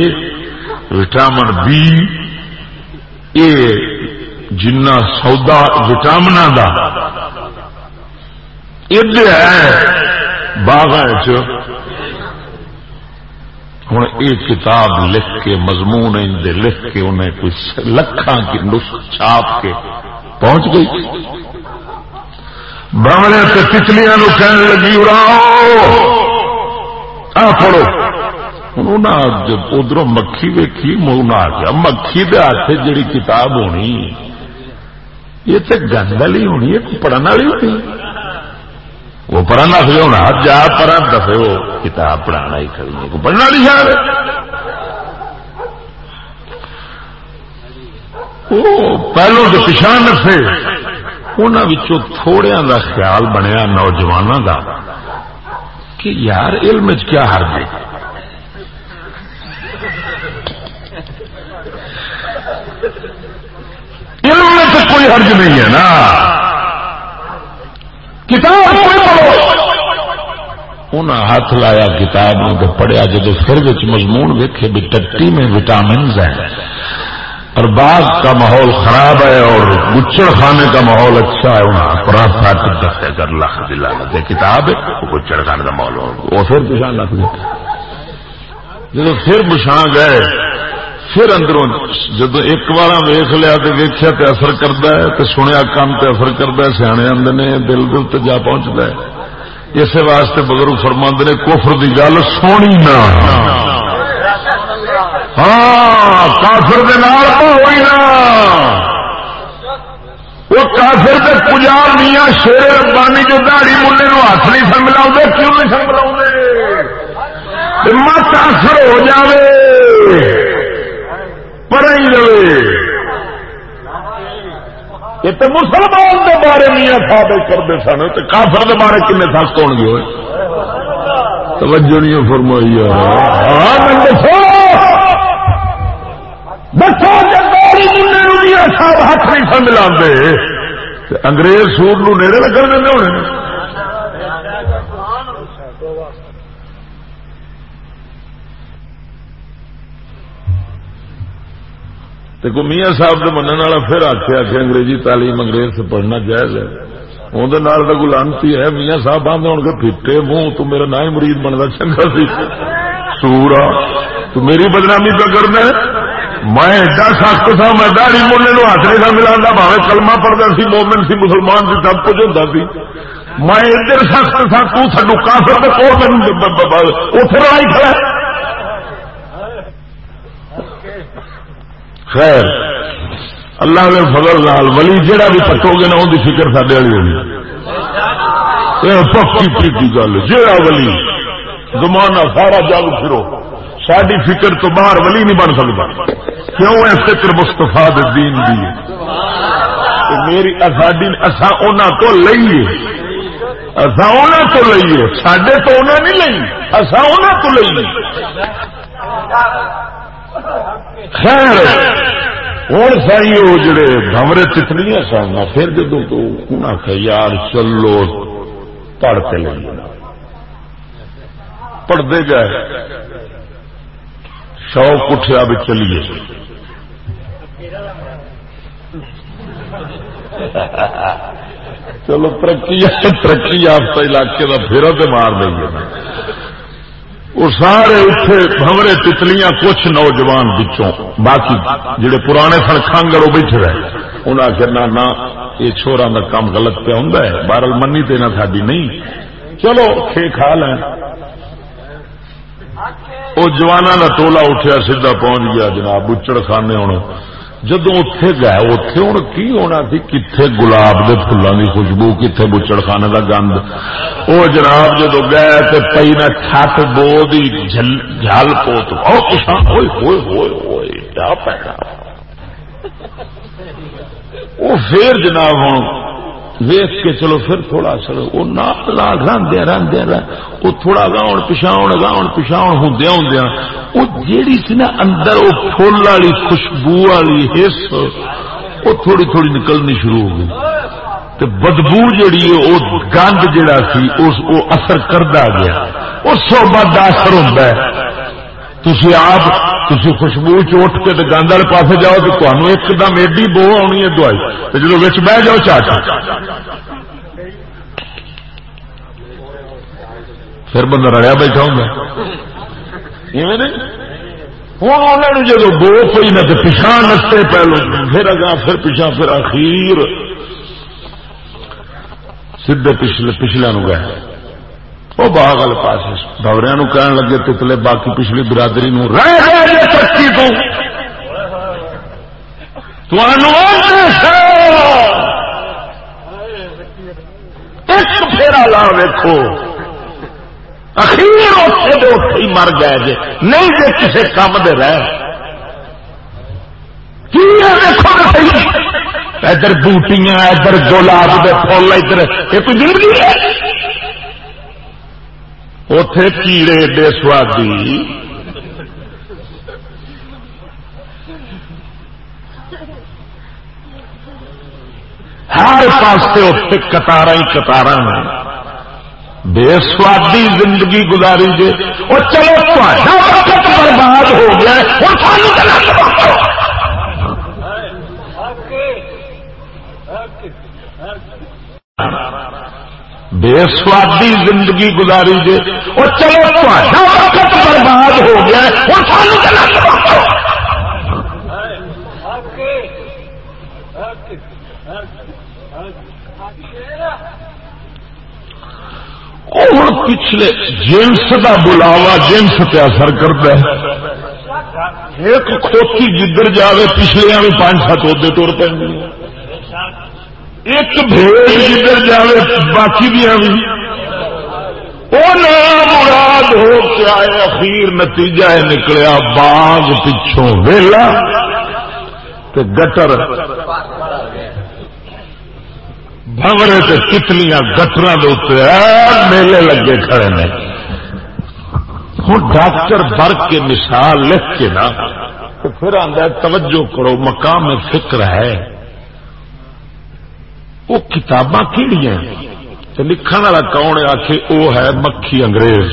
vitamin B. اے جنا سودا وٹامنا دا۔ اد ہے باغ ہوں یہ کتاب لکھ کے مضمون لکھ کے انہیں کوئی لکھان کی نسخ چھاپ کے پہنچ گئی بمڑے تو تتلیاں کہنے لگی اڑاؤ آ پڑھو جب ادھر مکھی ویکھی منہ آ گیا مکھی دے ہاتھ جڑی کتاب ہونی یہ تو گند والی ہونی ہے پڑھنے والی ہونی وہ پڑھا نس ہونا جا پر دفے وہ کتاب پڑھانا ہی کھڑی ہے۔ پڑھنا والی شاید پہلو جو پچھا نسے انہوں تھوڑیا کا خیال بنیا نوجوانوں کا کہ یار، علم کیا ہر جائے علم میں تو کوئی حرج نہیں ہے نا۔ کتاب کوئی پڑھو۔ انہیں ہاتھ لایا کتاب تو پڑھیا جب پھر مضمون ویکے بھی ٹٹی میں وٹامنز ہیں۔ اور باغ کا ماحول خراب ہے اور گچڑ خانے کا ماحول اچھا ہے انہیں پراٹھا دس کر لکھ دلا کتاب ہے گچڑ خانے کا ماحول وہ پھر پچھا لکھ دیا جب پھر بچھا گئے پھر اندروں جب ایک بار ویخ لیا تو ویخیا تو اثر کرتا ہے تو سنیا کام تو اثر کرتا ہے، سیانے آدھے نے، دل دل تو جا پہنچتا ہے۔ اس واسطے بزرگ فرماند نے کوفر کی گل سونی نہ۔ ہاں کافر ہوئی نا وہ کافر کے پجار میاں شیر ربانی جو دہڑی ملے نو ہاتھ نہیں سن ملا کیوں نہیں سن ملا مت اثر ہو جائے پر ہی رہے یہ تو مسلمان کے بارے میاں ثابت کرتے سن تو کافر کے بارے کن سخت ہو گئے توجہ نہیں فرمائی ہاں، صاحب ہاتھ نہیں سمجھ لا انگریز سور نیڑے لگن دے ہونے۔ تو میاں صاحب کے منع والا پھر آخیا کہ انگریزی تعلیم انگریز سے پڑھنا جائز ہے اندر تو گلانتی ہے میاں صاحب آدھے ہو گئے پھٹے منہ تو میرا نہ ہی مریض بنتا چنگا سی سورا تو میری بدنامی پہ کرنا میں ایڈا سخت تھا میں داڑی مولے نو ہاتھ نہیں تھا ملا بھاوے کلمہ پڑھتا سی مومن سی مسلمان سی سب کچھ ہوتا سی میں ادھر سخت تھا تو سڈو کافر اتنے لڑائی کھڑا خیر. اللہ نے فضل لال ولی جہاں بھی پٹو گے نا ان کی فکر سڈے والی ہوگی پکی پریتی گل جہاں ولی، زمانہ سارا جگ پھرو۔ ساری فکر تو باہر ولی نہیں بن سکتا کیوں ہے فکر مستفا دین دی میری ساری اصا ان کو لئیے۔ اصا ان تو لئیے۔ سڈے تو انہیں نہیں لئی اصا ان تو لئیے۔ خیر. ہوں سی وہ جڑے بمرے تتلیاں سن، پھر جدو تو آخیا یار چلو پڑھتے لے پڑھتے گئے شوق اٹھیا بھی چلیے۔ چلو، ترقی ترقی یافتہ علاقے کا پھر تو مار دیں وہ سارے اتنے ہمارے تتلیاں کچھ نوجوان بچوں، باقی جڑے پرانے سن کانگڑ وہ بیٹھے رہے۔ انہیں آخر نہ یہ چھوڑا کا کام غلط پہ ہوں بارل منی دینا ساری نہیں۔ چلو، کھے کھا لیں۔ وہ جوانا کا ٹولا اٹھیا سیدا پہنچ گیا جناب بچڑ خانے ہوں۔ جدو اتے گئے اتے ہوں، کی ہونا سی کتنے گلاب کے فلوں کی خوشبو کتنے بچڑخانے کا گند؟ وہ جناب جدو گئے تو پی نہ چھت بو دی جل پوت۔ ہوئے ہوئے ہوئے ہوئے وہ پھر جناب ہوں ویخ کے چلو پھر تھوڑا سر وہ راندیا راندیا وہ تھوڑا گاؤن پچھاؤ گاؤن پچھاؤ ہوں ہوں وہ جیڑی سی نا اندر وہ فل والی خوشبو والی حص، وہ تھوڑی تھوڑی نکلنی شروع ہو گئی۔ تو بدبو جیڑی وہ گند جڑا سی اس وہ اثر کرتا گیا۔ اس سوبت کا اثر ہوتا ہے۔ تھی آپ تھی خوشبو چوٹ کے گند والے پاس جاؤ تو تمہیں ایک دم ایڈی بو آنی ہے دوائی۔ تو جب بچ بہ جاؤ چاچا پھر بندہ رڑیا بیٹھا ہوں ہوں جب بو پی نہ تو پچھا نستے پہلو پھر اگا پھر پیچھا پھر اخیر سیدے پچھلے پچھلے نو گئے۔ وہ باغ والے پاس دوریا نو کہن لگے تتلے باقی پچھلی برادری نو ترقی تو ایک پھیرا لا ویکو اخیر اتے ہی مر گئے جی نہیں جی کسی کام دے رہ ادھر بوٹیاں، ادھر گلاب دے فل ادھر۔ یہ کوئی زندگی ہے۔ اتے کیڑے ایڈے سوادی۔ ہر پاس اتنے کتار ہی کتار بے سوادی زندگی گزاری جے۔ وہ چلو وقت برباد ہو گیا بے سوادی زندگی گزاری جی۔ جے وہ چلو وقت برباد ہو گیا اور پچھلے جنس کا بلاوا جنس پہ اثر کرتا ہے۔ ایک کھوتی جدھر جائے پچھلے بھی پانچ سات ادے تر پہ ایک بھیڑ جدھر جائے باقی دیا بھی وہ نام مراد ہو کے آئے اخیر نتیجہ نکلیا باغ پچھوں ویلا گٹر بھورے سے کتلیاں گٹر میلے لگے کھڑے نے ہوں ڈاکٹر برق کے مثال لکھ کے نا تو پھر آدھا توجہ کرو مقام فکر ہے وہ کتاباں کیڑی لکھن والا کون آخ وہ ہے مکھی انگریز۔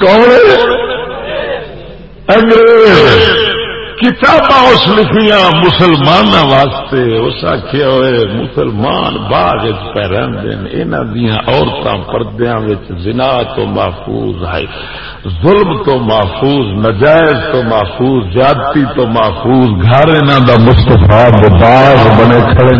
کون انگریز۔ کتاباں اس لکھیا مسلمان واسطے، اس آخیا ہوئے، مسلمان باغ پہ رہتے دیا عورتوں پردیا زنا تو محفوظ ہے، ظلم تو محفوظ، نجائز تو محفوظ، زیادتی تو محفوظ، گھر انہوں کا مستفا باغ بنے کھڑے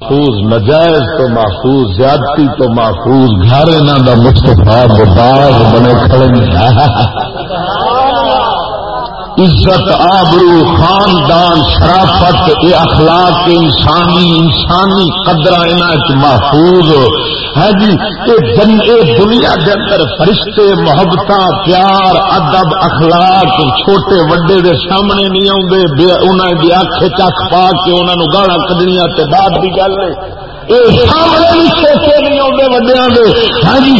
محفوظ، نجائز تو محفوظ، زیادتی تو محفوظ، گھر انہوں کا مستفا باغ بنے کھڑے عزت، آبرو، خاندان، شرافت یہ اخلاق انسانی انسانی قدر محفوظ۔ ہے جی یہ دنیا کے اندر فرشتے محبت پیار، ادب، اخلاق چھوٹے، وڈے دے سامنے نہیں آتے انہوں کی اکھ چک پا کے انہوں گالا کڈنیا بعد کی گل سامنے بھی چھوٹے نہیں آتے وڈیا ہاں جی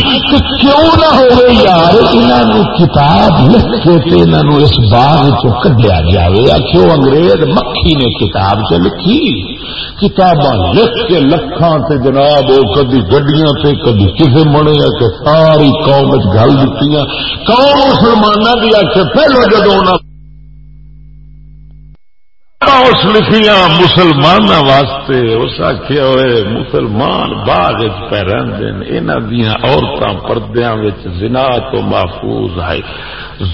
کیوں نہ ہو یار؟ انہوں کتاب لکھ کے انہوں اس باغ چ کڈیا جائے کیوں انگریز، مکھی نے کتاب چ لکھی۔ کتاباں لکھ کے لکھان سے جناب وہ کدی گڈیاں سے کدی کسی منے کہ ساری قوم گل دیتی قوم مسلمانوں کی آخر پہلو جدو اس لکھیاں مسلمان واسطے، اس آخیا ہوئے، مسلمان باغ پہ رہتے دیا عورتوں پردیا زنا تو محفوظ ہے،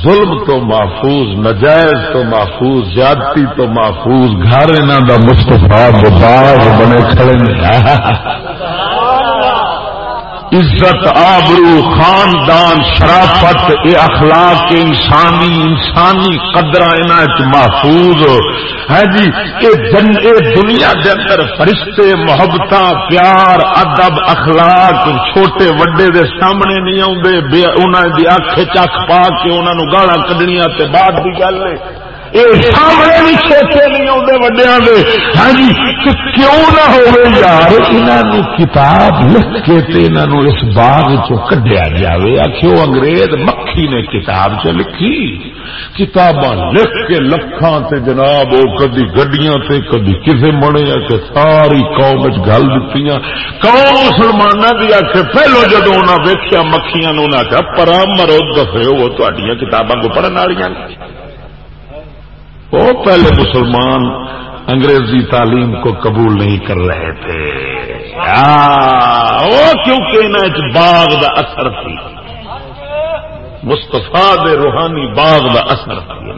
ظلم تو محفوظ، نجائز تو محفوظ، زیادتی تو محفوظ، گھر انہوں کا مستفا باغ بنے کھڑے عزت، آبرو، خاندان، شرافت، اے اخلاق انسانی انسانی قدر محفوظ۔ ہے جی اے دنیا کے اندر فرشتے محبت پیار، ادب، اخلاق چھوٹے، وڈے دے سامنے نہیں آتے انہوں کی اکھ چک پا کے انہوں گالا کڈنیا بعد کی گل ہے۔ سامنے بھی چھوٹے نہیں آتے وڈیا کے ہاں جی کیوں نہ ہو یار انہوں کتاب لکھ کے انہوں اس باغ چڈیا جائے آخو انگریز مکھی نے کتاب چ لکھی کتاباں لکھ کے لکھان سے جناب وہ کدی گڈیاں سے کدی کسی منے کہ ساری قوم گل دیتی قوم مسلمانوں کی آخ پہلو جدو انہیں ویکیا مکھیاں نے انہیں آخیا پرا مرو دفے وہ کتاباں کو پڑھنے والی وہ پہلے مسلمان انگریزی تعلیم کو قبول نہیں کر رہے تھے۔ وہ کیونکہ انہیں باغ دا اثر تھی۔ مستفا دے روحانی باغ دا اثر تھی۔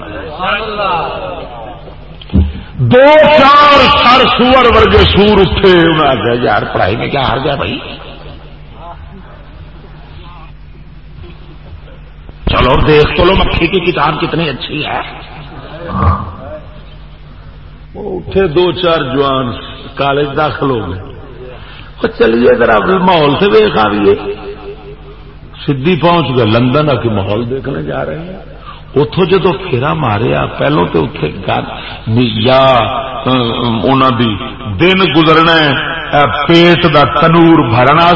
دو چار سر سور ورگے سور اٹھے۔ انہیں آگیا یار، پڑھائی میں کیا ہار گیا بھائی؟ چلو دیکھ تو لو، مکھی کی کتاب کتنی اچھی ہے۔ اٹھے دو چار جوان کالج داخل ہو گئے۔ چلیے ذرا ماحول سے دیکھ آئیے سدھی پہنچ گئے۔ لندن آ کے ماحول دیکھنے جا رہے ہیں۔ اتو جدو پھیرا ماریا پہلو تو اتنے یا دن گزرنا پیٹ دا تنور بھرنے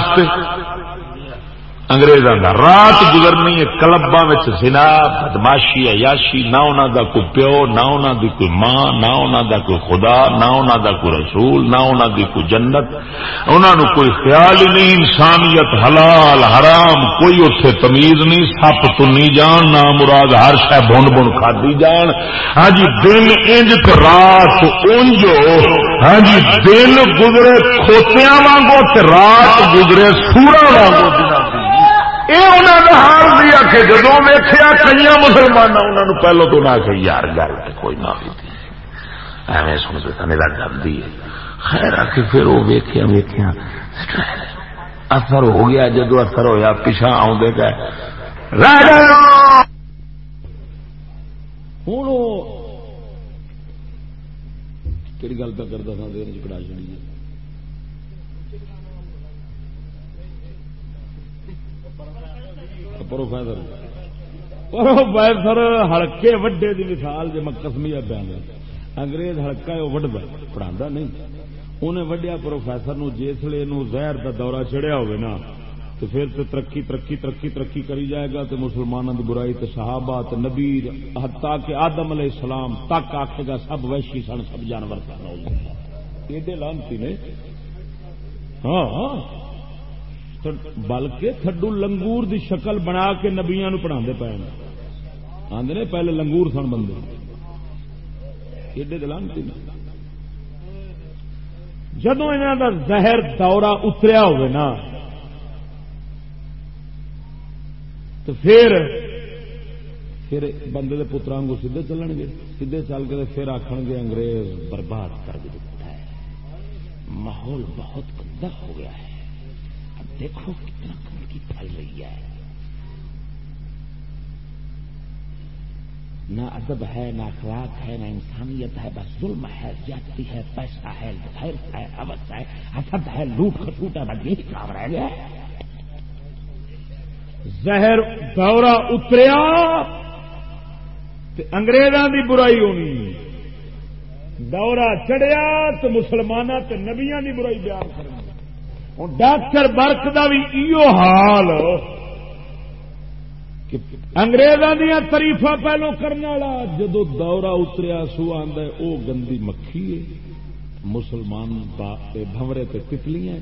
انگریزوں کا رات گزرنی ہے کلبا سنا بدماشی، عیاشی، نہ انہوں دا کوئی پیو، نہ انہوں دی کوئی ماں، نہ انہوں دا کوئی خدا، نہ انہوں دا کوئی رسول، نہ انہوں دی کوئی جنت۔ انہوں کوئی خیال ہی نہیں، انسانیت حلال، حرام، کوئی اتنے تمیز نہیں، سپ تنی جان، نہ مراد ہر شہ بن بن کھادی جان۔ ہاں جی دن انج رات انجو ہاں جی دن گزرے کھوتیاں وانگو رات گزرے سورا وانگو یہ انہوں نے حال دیا کہ جدو ویخیا کئی مسلمان انہوں نے پہلو تو نہ کہ یار، گل کوئی نہ ہوتی ایویں سن کے میرا جلدی ہے۔ خیر آ کے پھر وہ ویخیا ویخیا اثر ہو گیا جدو اثر ہوا پیچھا آدھے گئے۔ ہوں کہڑی گل پہ کرتا تھا، دیر چڑا چڑی پروفیسر پروفیسر ہلکے وڈے دی مثال جی میں کسمیا پیا انگریز ہلکا ہے، وہ وڈا پڑھا نہیں۔ انہیں وڈیا پروفیسر نو جسے زہر کا دورہ چڑھیا ہوگا نا، تو پھر تو ترقی ترقی ترقی ترقی کری جائے گا تو مسلمانوں کی برائی تو صحابہ تو نبی حتا کہ آدم علیہ السلام تک آخے گا سب ویشی سن، سب جانور سن۔ یہ لانتی نے۔ ہاں ہاں۔ بلکہ تھڈو لنگور دی شکل بنا کے نبیا نو پڑھا پے آدھے پہلے لنگور سن بندے۔ ایڈے دلانتی جدو انہوں دا زہر دورہ اتریا ہوگا نا، تو پھر پھر بندے کے پترا کو سیدے چلن گے۔ سیدے چل کے پھر آخ گے انگریز برباد کر دیتا ہے۔ ماحول بہت گندا ہو گیا ہے۔ دیکھو کتنا گندگی پھیل رہی ہے۔ نہ ادب ہے، نہ اخلاق ہے، نہ انسانیت ہے، بس ظلم ہے جاتی ہے، پیسہ ہے ہے ہے، حسد ہے، لوٹ کھٹوٹ ہے، بس یہی کام رہ گیا۔ زہر، دورہ اتریا انگریزوں کی برائی ہونی۔ دورہ چڑھیا تو مسلمانوں نبیاں کی برائی بیان کریں ہوں۔ ڈاکٹر برق کا بھی ایو حال اگریزوں دیا تریفا پہلو کرنے والا، جدو دورہ اتریا، سو آدھا وہ گندی مکھی ہے۔ مسلمان بمرے تتلیاں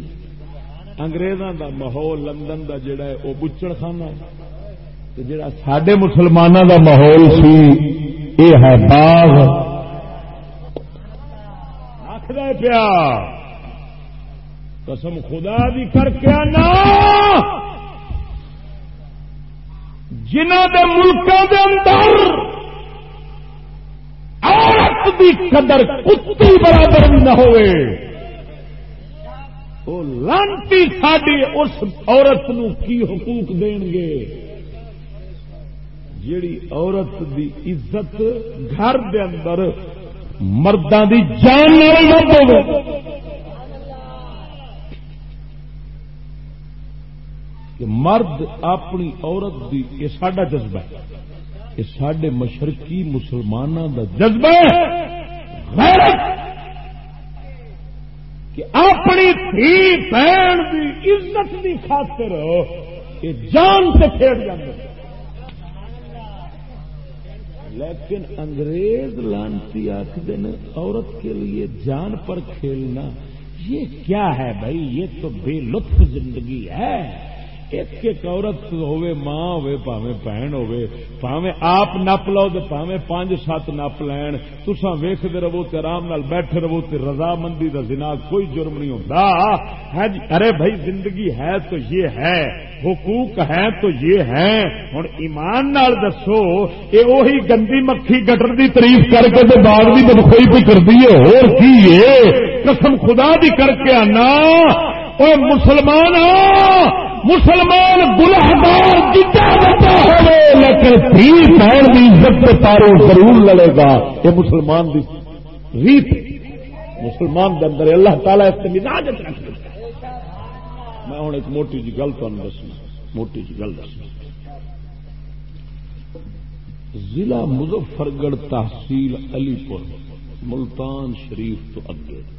انگریزوں دا ماحول، لندن دا جڑا ہے وہ بچڑ خانہ ہے جڑا سڈے مسلمانوں دا ماحول سی یہ ہے باغ آخر پیا قسم خدا دی کر کے آنا۔ جنہ دے ملکوں دے اندر عورت دی قدر کتی برابر نہ ہوئے، وہ لانتی ساری اس عورت نو کی حقوق دین گے؟ جیڑی عورت دی عزت گھر دے اندر مردوں دی جان کہ مرد اپنی عورت دی یہ سڈا جذبہ ہے۔ یہ سڈے مشرقی مسلمانوں کا جذبہ ہے۔ کہ اپنی تھی بہن کی عزت کی خاطر یہ جان سے کھیڑ جاتے لیکن انگریز لانتی آخر عورت کے لیے جان پر کھیلنا یہ کیا ہے بھائی؟ یہ تو بے لطف زندگی ہے۔ ایک ایک عورت ہوے ماں ہوے پاوے بہن ہوے پاوے آپ نپ لو تو پاوے پانچ سات نپ لین تسا ویختے رہو تو آرام نال بیٹھے رہو تو رضامندی کا دنا کوئی جرم نہیں ہوتا ارے بھائی زندگی ہے تو یہ ہے حقوق ہے تو یہ ہے ہوں ایمان نال دسو یہ وہی گندی مکھی گٹر دی تعریف کر کے باغ کی بدخوئی پہ کر دی اور کی قسم خدا دی کر کے آنا مسلمان آ مسلمان گلہدار جتنا بچا ہو لیکن تھی بہن کی عزت کے تاروں ضرور لڑے گا۔ یہ مسلمان دی ریت مسلمان کے اندر اللہ تعالیٰ اس کے مزاج رکھ میں ہوں ایک موٹی جی گل تمہیں دسنا۔ موٹی جی گل دسنا۔ ضلع مظفر گڑھ تحصیل علی پور، ملتان شریف تو اگے۔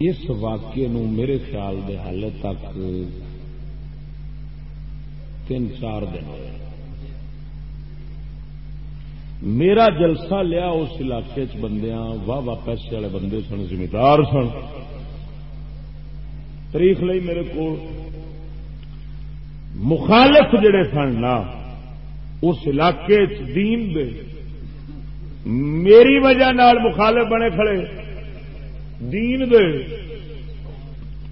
اس واقعے نو میرے خیال دے حال تک تین چار دن ہوئے۔ میرا جلسہ لیا اس علاقے چ بندیاں واہ واہ پیسے والے بندے سن، زمیندار سن۔ تاریخ لئی میرے کو مخالف جڑے سن نا، اس علاقے دین دے۔ میری وجہ نال مخالف بنے کھڑے۔ دین دے۔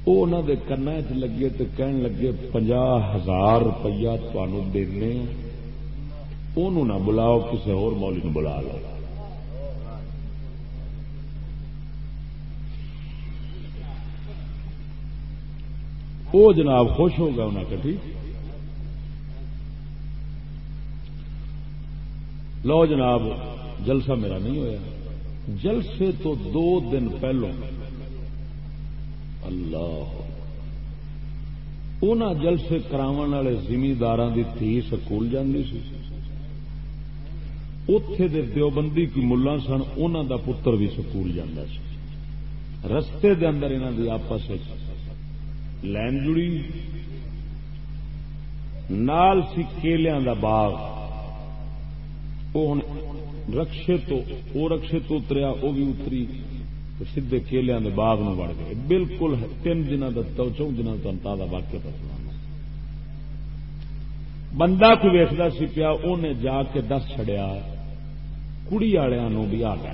وہ انہوں دے کنا چ لگے تو کہن لگے پنجا ہزار روپیہ تمہوں دینے انہوں نہ بلاؤ کسی اور مولی نو بلا لو۔ وہ جناب خوش ہو گیا انہیں کٹھی۔ لو جناب، جلسہ میرا نہیں ہویا۔ جلسے تو دو دن پہلو۔ اللہ۔ ان جلسے کرا والے زمیندار کی تھی سکول جاندی سی۔ اتے دے دیوبندی کی ملا سن ان دا پتر بھی سکول جانا سی۔ رستے دے اندر انہوں دی آپس لین جڑی۔ نال سی کیلیاں دا باغ۔ وہ رکشے تو، وہ رکشے تو اتریا، وہ بھی اتری۔ سیدے کیلیا کے باغ نو بڑھ گئے۔ بالکل تین دن کا چون دن تازہ واقع پر سنا بندہ کو ویستا سی پیا انہیں جا کے دس چڑیا کڑی والوں بھی آ گیا۔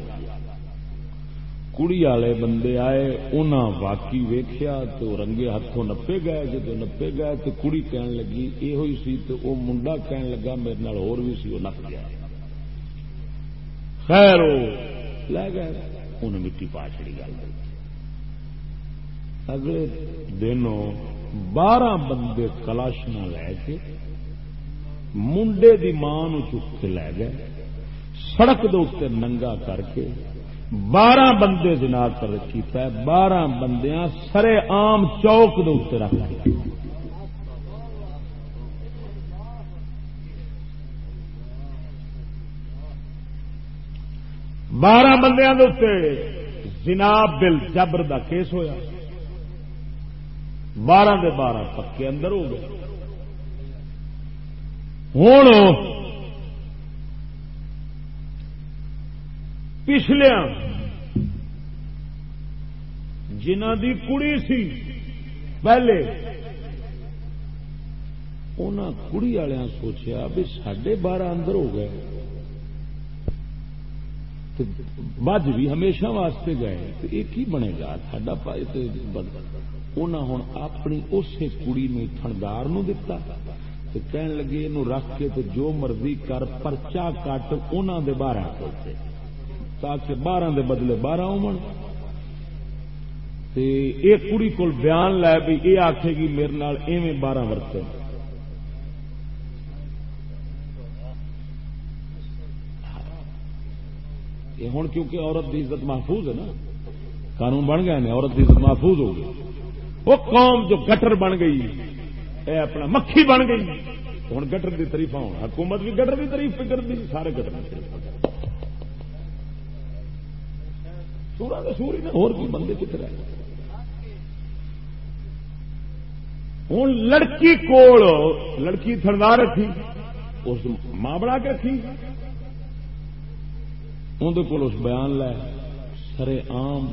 کڑی والے بندے آئے انہاں واقعی ویخیا تو رنگے ہاتھوں نپے گئے۔ جب نپے گئے تو کڑی کہن لگی یہ ہوئی سی تو وہ منڈا کہن لگا، میرے ہور بھی سی، وہ نپ گیا۔ خیر لے گئے۔ انہیں مٹی پا چڑی گل۔ اگلے دنوں بارہ بندے کلاشنا لے کے منڈے دی ماں چک کے لے گئے۔ سڑک دے اتنے ننگا کر کے بارہ بندے دنا کر رکھی بارہ بندیاں سرے آم چوک دے اتنے رکھ لیا۔ بارہ بندیا جناب بل جبر دا کیس ہویا۔ بارہ دے بارہ پکے اندر ہو گئے۔ ہوں پچھلیا جنہ دی کڑی سی، پہلے انہوں کڑی والوں سوچیا بھی سڈے بارہ اندر ہو گئے۔ بج بھی ہمیشہ واسطے گئے، تو یہ کی بنے گا، ساڈا پائے انہوں ہوں اپنی اسی کڑی تھندار دتا، تو کہن لگے یہ رکھ کے جو مرضی کر، پرچا کٹ انہوں دے بارہ کرتے تاکہ بارہ دے بدلے بارہ امن یہ کڑی کول بیان لے بھی یہ آخے گی میرے نال ایویں بارہ ورتے کہ ہوں کیونکہ عورت کی عزت محفوظ ہے نا، قانون بن گئے عورت کی عزت محفوظ ہو گئی۔ وہ قوم جو گٹر بن گئی، اے اپنا مکھی بن گئی۔ ہوں گٹر کی تریفا ہوں حکومت بھی گٹر کی تاریف پہ کرتی سارے گٹر کی سورا تو سور ہی اور بھی بندے کتنے رہے؟ ہوں لڑکی کول، لڑکی تھردار رکھی اس ماں بڑا کے رکھی اندر کول بیان لے، سرے عام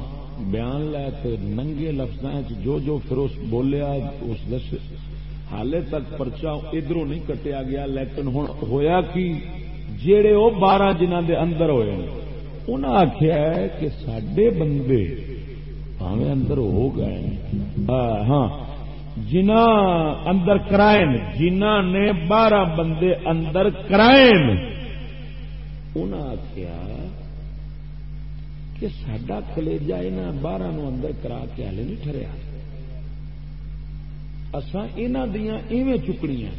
بیان لے کے ننگے لفظ جو جو پھر اس بولیا، اس دس حالے تک پرچا ادھر نہیں کٹیا گیا، لیکن ہوں ہویا کہ جڑے وہ بارہ جنہ دے اندر ہوئے انہیں آخیا کہ سڈے بندے پاوے اندر ہو گئے ہاں جنہ اندر کرائے جنہ نے بارہ بندے اندر کرائے انہیں آخیا کہ سڈا کلےجا یہاں بارہ نو اندر کرا کے ہلے نہیں ٹریا اسان یہاں دیا ایویں چکنیاں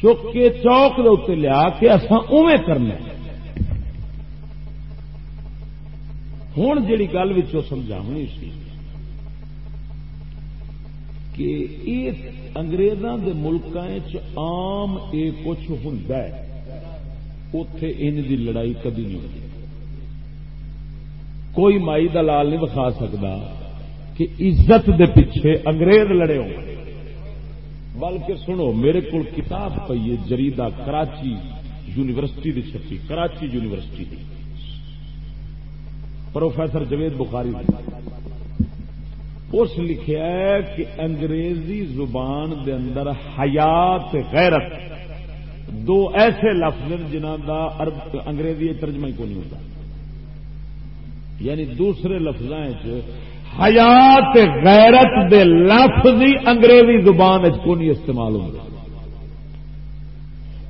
چک کے چوک دے لیا کے اسان اوے کرنا ہوں جی گل سمجھا سی کہ یہ انگریزوں کے ملک عام یہ کچھ ہوں اتے ان کی لڑائی کدی نہیں ہوتی کوئی مائی دلال نہیں بخا سکتا کہ عزت دے پیچھے انگریز لڑے ہو بلکہ سنو، میرے کو کتاب پی ہے، جریدہ کراچی یونیورسٹی دی چھپی۔ کراچی یونیورسٹی دی۔ پروفیسر جوید بخاری اس لکھا ہے کہ انگریزی زبان دے اندر حیات غیرت۔ دو ایسے لفظ جنہ کا انگریزی ترجمہ ہی کو نہیں ہوتا۔ یعنی دوسرے لفظ حیات غیرت دے لفظ ہی انگریزی زبان کو نہیں استعمال ہوگا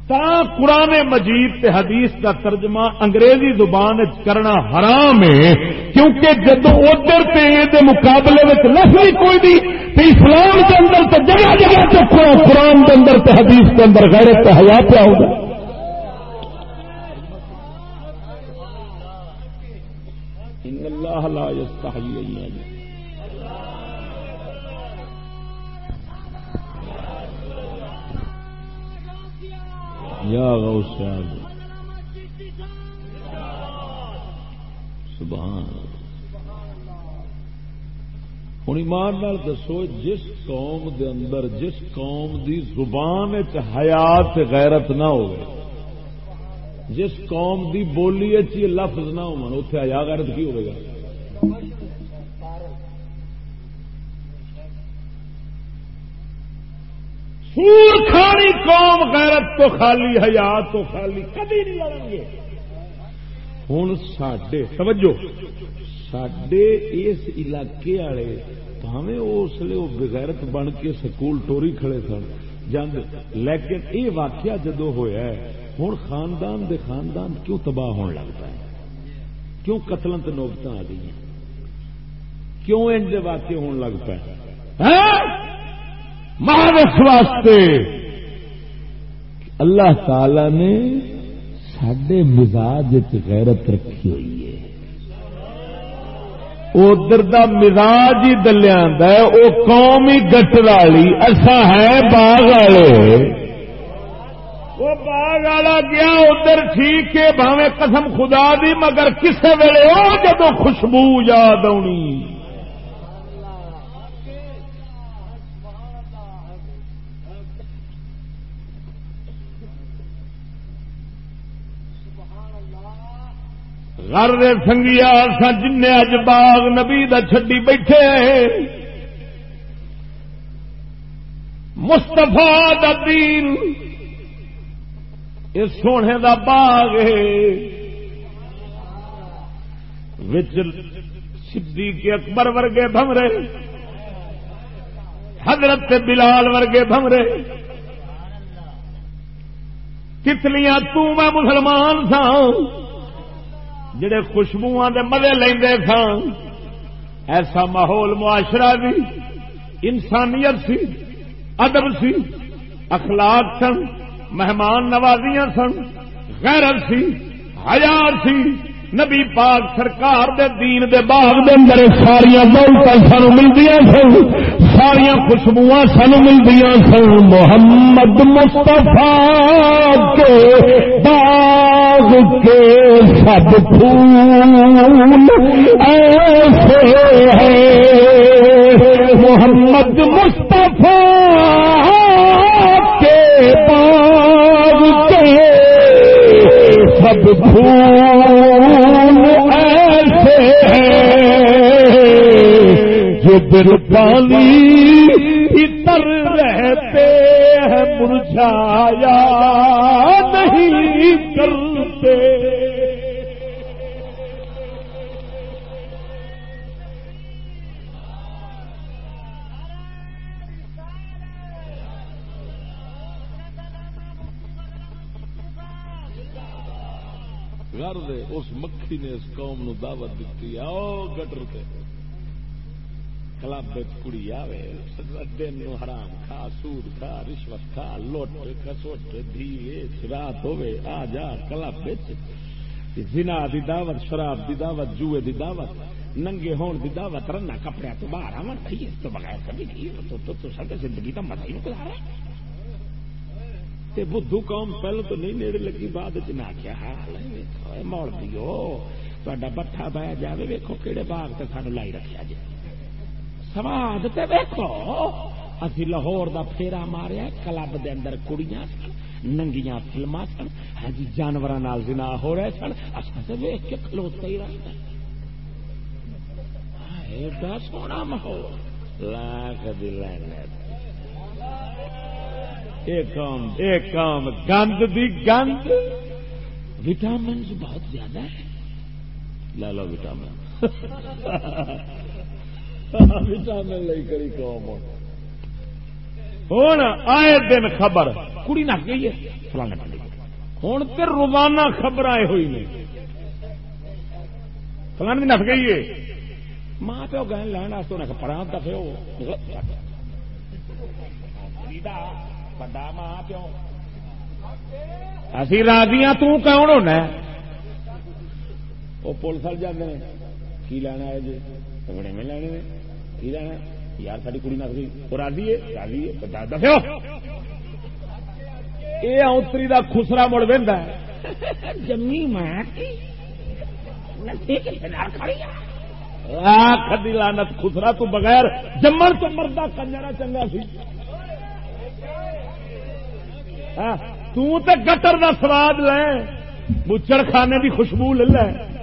تا قرآن مجید تے حدیث کا ترجمہ انگریزی زبان کرنا حرام ہے، کیونکہ جب ادھر پہ یہ مقابلے میں لفظ کوئی نہیں تو اسلام کے اندر تو جگہ جگہ تو قرآن کے اندر تے حدیث کے اندر غیرت تے حیا پہ ہوگا اللہ لا يستحيي ان یا غوث سبحان ہوں ایمان نال دسو، جس قوم دے اندر، جس قوم دی زبان حیات غیرت نہ ہوئے، جس قوم دی بولی چی لفظ نہ ہو اتے غیرت کی ہوگا سور کھانی قوم غیرت تو خالی، حیات تو خالی کدی نہیں لڑیں گے۔ ہوں سڈے توجہ سڈے اس علاقے والے پاوے اس لیے وہ بغیرت بن کے سکول ٹوری کھڑے سن، جنگ۔ لیکن یہ واقعہ جدو ہوا ہے ہوں خاندان دے خاندان کیوں تباہ ہونے لگتا ہے کیوں قتل نوبت آ گئی ہیں کیوں ان واقع ہونے لگ پے؟ مہارش واسطے اللہ تعالی نے سڈے مزاج غیرت رکھی ہوئی ہے۔ ادھر کا مزاج ہی دلیا وہ قوم ہی گٹر والی اصا ہے باغ والے۔ وہ باغ والا گیا ادھر ٹھیک ہے بھاوے قسم خدا دی، مگر کسے ویلے وہ جدو خوشبو یاد آنی۔ گھر سنگیا سا جن اج باغ نبی دا چھڈی بیٹھے مستفا دین اس سونے دا باغ صدیق اکبر ورگے بمرے حضرت بلال ورگے بمرے کتلیاں تو میں مسلمان سا جڑے خوشبو دے مزے لیندے سن، ایسا ماحول معاشرہ بھی انسانیت سی، ادب سی، اخلاق سن، مہمان نوازیاں سن، غیرت سی ہزار سی۔ نبی پاک سرکار دے دین دے باغ دے اندر ساریا دولت سان ملتی سن۔ ساریا خوشبو سن ملتی سن۔ محمد مستفا کے باغ کے سب پھول ایسے ہیں۔ محمد مستفا کے باغ کے سب پھول دل پانی اتر رہتے ہیں، مرجھایا نہیں کرتے۔ اس مکھی نے اس قوم نو دعوت دیتی آؤ گٹر پہ کلب کڑی آوے دن حرام کھا سود کھا رشوت کھا لوٹ کسوٹ دھی رات ہوے آ جا کلب زنا دی دعوت شراب دی دعوت جوئے دی دعوت ننگے ہون دی دعوت رنا کپڑے تو باہر آن بھائی اس تو بغیر کبھی نہیں تو تو, تو سب زندگی کا مزہ ہی گزارا۔ تے بدھو قوم پہلے تو نہیں نیڑے لگی بعد چ نہ کیا حال ہے موڑ دیو تا بٹھا بہ جائے ویکو کہڑے باغ تے سانو لائی رکھا جائے۔ سواد تے ویکو اسی لاہور دا پھیرا ماریا کلب دے اندر کڑیاں سن، ننگیاں فلما سن۔ ہاں جی جانور زنا ہو رہے سن۔ اصل تے ویک کے کھلوتا ہی رہتا ہاں، ایڈا سونا ماحول۔ لاکھ دل ایک کام ایک کام گند دی گند۔ وٹامن بہت زیادہ ہے لے لو وٹامن۔ کری قوم. ہوں آئے دن خبر. کڑی نس گئی ہے. فلانے پنڈی. ہوں تو روزانہ خبر آئے ہوئی نے. فلانے نس گئی ہے. ماں پیو گئے لین واسطے پڑا دفے ماں پیو. اسی راضی ہاں تون ہونا وہ پولیس والے جانے کی لینا ہے جی؟ تگڑے میں لینے کی لینا یار ساری کڑی گئی۔ وہ راضی ہے راضی ہے دسو یہ اوتری کا خسرا مڑ بہتا ہے۔ جمی میں۔ لانت خسرا تو بغیر جمن تو مردہ کنجرا چنگا سی۔ تو تے گٹر دا سواد لے۔ بچڑ خانے دی خوشبو لے لے۔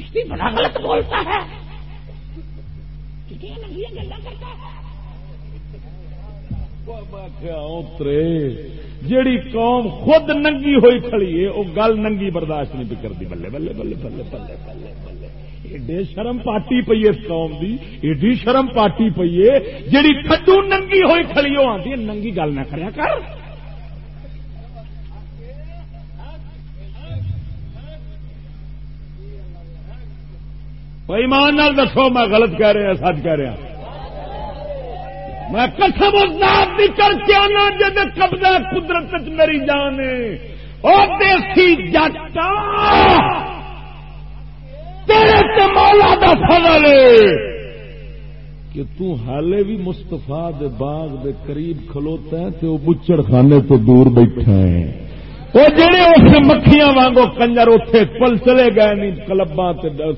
چشتی بڑا غلط بولتا ہے۔ جیڑی قوم خود ننگی ہوئی کھڑی ہے وہ گل ننگی برداشت نہیں بھی کرتی بلے بلے بلے بلے بلے بلے بلے ایڈے شرم پارٹی پی اس قوم دی۔ ایڈی شرم پارٹی پی ہے۔ جیڑی کھڈو ننگی ہوئی کھڑی وہ آتی ننگی گل نہ کریا کر۔ ایمان نال دسو، میں غلط کہہ رہا سچ کہہ رہا میں کسم ذات بھی کر کے آنا جب قبضہ قدرت میری جان او دیسی جٹا، تیرے تے مولا دا فضل کہ تو حالے بھی مستفا دے باغ دے قریب کھلوتا ہے تو بچڑ خانے تو دور بیٹھا ہے۔ وہ جڑے اس مکھیاں وانگو کنجر اتے پل چلے گئے نہیں کلبا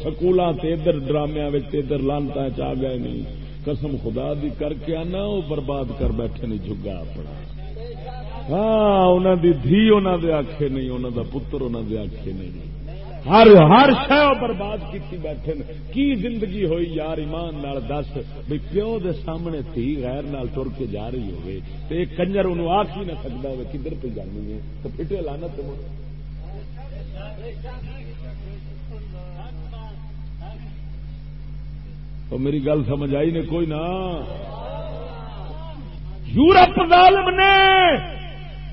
سکولوں سے ادھر ڈرامیا ادھر لانتا چ گئے نہیں۔ قسم خدا دی کر کے آنا، وہ برباد کر بیٹھے نہیں جگا اپنا۔ ہاں انہوں دی دھی انہوں دے آخے نہیں انہوں دا پتر انہوں دے آخے نہیں۔ ہر ہر شہ برباد کی بیٹھے کی زندگی ہوئی یار ایمان نال دس بھی پیو دے سامنے تھی غیر نال تر کے جا رہی ہوئے تو ایک کنجر انہوں آخ ہی نہ سکتا ہو کدھر پہ جانی ہے۔ تو پھٹے لانا تم تو میری گل سمجھ آئی نے کوئی نہ۔ یورپ ظالم نے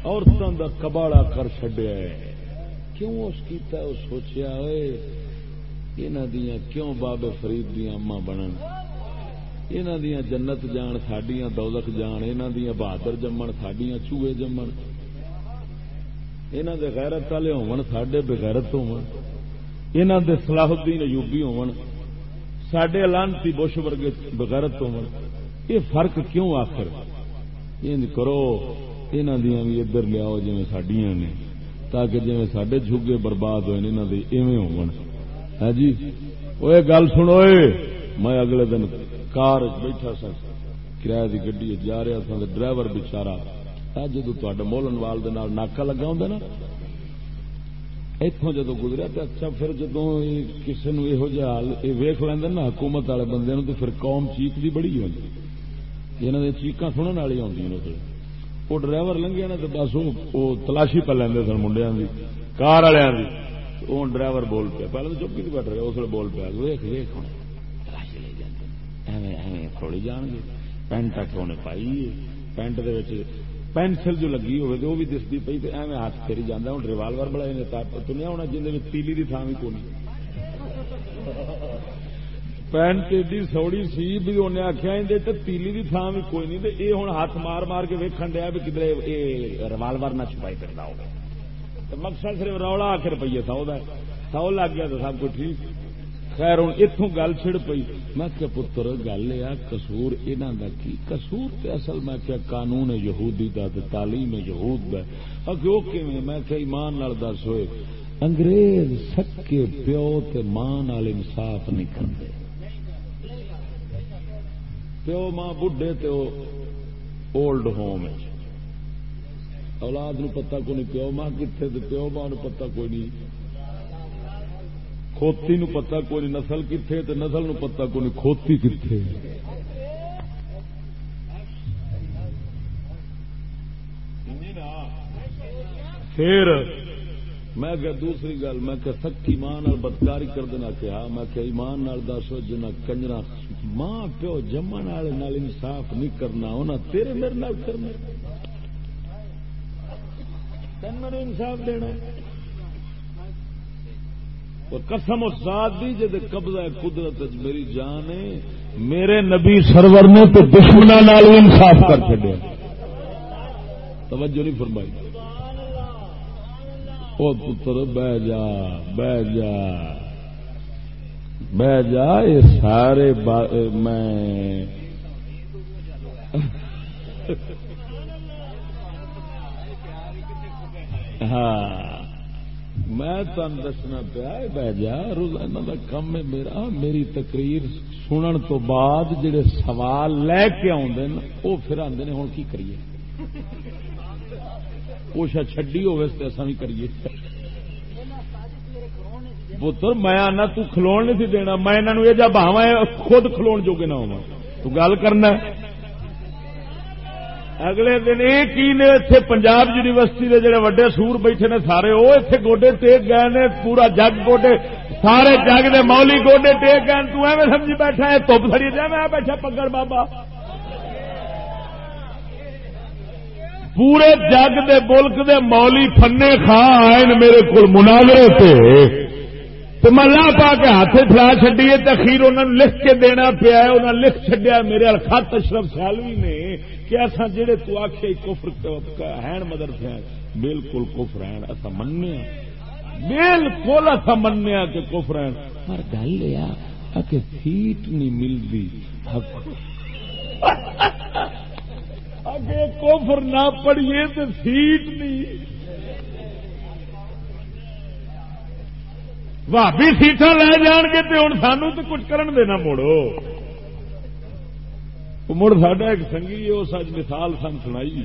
عورتوں کا کباڑا کر چڈیا کیوں اس کیتا اس سوچیا ہوئے؟ یہاں دیا کیوں بابے فرید دیا اما بنن؟ یہاں دیا جنت جان سڈیا دولت جان یہاں دیا بہادر جمن سڈیا چوہے جمن۔ یہاں دے غیرت والے ہون سڈے بغیرت ہون۔ یہاں دے صلاح الدین ایوبی ہون۔ سڈے لانتی بش ورگے بغیرت ہون۔ یہ فرق کیوں آخر؟ یہ کرو یہاں دیا بھی ادھر لیاؤ جی سڈیا نے۔ تاکہ جی سڈے جھگے برباد ہوئے انہوں نے ایویں ہو ہاں جی؟ وہ گل سنو میں اگلے دن کار بیٹھا سا، کرایہ کی گڈی جا رہا سا، ڈرائیور بچارا جدو تے مولن وال ناکا لگا ہوں نا اتوں جدو گزریا تو اچھا پھر جدو کسی نو یہ حال یہ ویخ لینا نا، حکومت والے بندے تو پھر قوم چیک بھی بڑی ہوتی انہوں نے چیقا سننے والی آدی وہ ڈرائیور لنگیا نا تو بس وہ تلاشی پہ لیندے سن منڈیا کی کار والوں کی وہ ڈرائیور بول پیا پہلے تو چپی بیٹھ رہے اس وقت بول پیا ویخ ویخ ہوں تلاشی لے جاتے ایویں ایویں تھوڑی جان گے پینٹ انہیں پائی پینٹ پینسل جو لگی ہوئے تو وہ بھی دستی پی تو ایویں ہاتھ پھیری جانا ہوں ریوالور بڑا تنیا ہونا جن تیلی کی تھان بھی کون پینٹ ایڈی سوڑی سی بھی انہیں آخیا تو تیلی کی تھان بھی کوئی نہیں یہ ہوں ہاتھ مار مار کے ویکن دیا بھی کدھر یہ روالور نہ چھپائی کرتا ہوگا مقصد صرف رولا آ کے روپیے سو سو لگ گیا تو سب کچھ ٹھیک خیر ہوں اتوں گل چڑ پی میں کیا پتر گل یہ کسور انہوں کا کی کسور تے اصل میں کیا قانون یہودی دا تے تعلیم یہود دا اگو میں کیا ایمان نال دس ہوئے انگریز سکے پیو تے ماں نال انصاف نہیں کرتے پیو ماں بڈھے تے اولڈ ہوم اولاد نو پتہ کو نہیں پیو، ماں کتنے پیو، ماں نو پتہ کوئی نہیں۔ کھوتی نو پتا کوئی نسل کتنے تو نسل نو پتا کوئی کھوتی کتنے پھر میں کہ دوسری گل، میں کہ سکی ماں بدکاری کر دینا کیا میں کہ ایمان نال دس جنا کنجرا ماں پیو جمن والے نال انصاف نہیں کرنا انہیں تیرے میرے نال کرنا تین انصاف دینا قسم ذات دی جد قبضہ قدرت میری جان ہے، میرے نبی سرور نے تو دشمنا نال انصاف کر چڈیا توجہ نہیں فرمائی۔ او پتر، بہ جا بہ جا بہ جا، یہ سارے میں ہاں میں تن دسنا پیا بہ جا، روزانہ کا کم ہے میرا، میری تقریر سنن تو بعد جڑے سوال لے کے آدھے وہ پھر آدھے ہوں کی کریے؟ کوشا چڈی ہوے تو اصا بھی کریے۔ پتر میں آنا تو کھلو نہیں سی دینا۔ میں انہوں یہ جا بہاوا خود کھلو جوگے نہ ہوا تو گل کرنا اگلے دن یہ کی نے اتنے پنجاب یونیورسٹی کے جڑے وڈے سور بیٹھے نے سارے وہ اتنے گوڈے ٹیک گئے نے پورا جگ گوڈے سارے جگ دے مولی گوڈے ٹیک گئے تو ایویں سمجھی بیٹھا ہے تپ سڑی دیا میں بیٹھا پگڑ بابا۔ پورے جگ دے ملک دے مولی فنے خاں آئے میرے کو مناظرے سے تو میں لا پا کے ہاتھ فلا چڈیے تو اخیر انہوں نے لکھ کے دینا پیا انہوں نے لکھ چڈیا میرے خط اشرف سیالوی نے کہ اصا جہے تو آخ کفر ہے مدرسے بالکل کفر ہے اصا منیا بالکل اصا منیا کہ کفر ہے پر گل یہ کہ سیٹ نہیں ملتی اگے کوفر نہ پڑھیے تو سیٹ نہیں۔ بھابی سیٹا لے جان گے تو ہوں سانو تو کچھ کرن دینا موڑو مڑ ساڈا ایک سنگھی اس اج مثال سن سنائی۔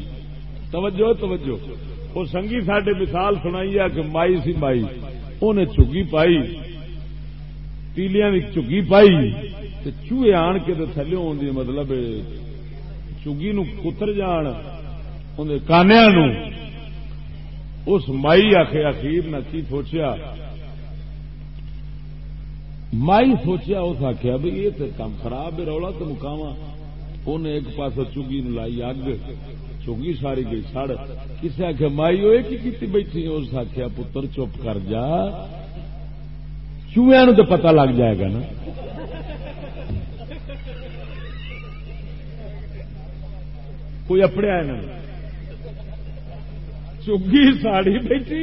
توجہ توجہ۔ وہ سنگھی ساڈے مثال سنائی ہے کہ مائی سی مائی۔ انہیں چگی پائی۔ تیلیاں کی چگی پائی۔ چوہے آن کے تھلے آدھی مطلب چگی نو کتر جان اندر کانیا نو۔ اس مائی آخے اخیر نہ کی سوچیا؟ مائی سوچیا، اس آخیا بھی یہ تو کام خراب ہے، رولا تو مکاوا انہیں ایک پاس چگی لائی اگ چگی ساری گئی سڑ کسی آخیا مائی وہ کی بیٹھی اس آخیا پتر چپ کر جا۔ چوہیا نو تو پتا لگ جائے گا نا۔ کوئی اپنے آئے نا ساڑی بیٹھی۔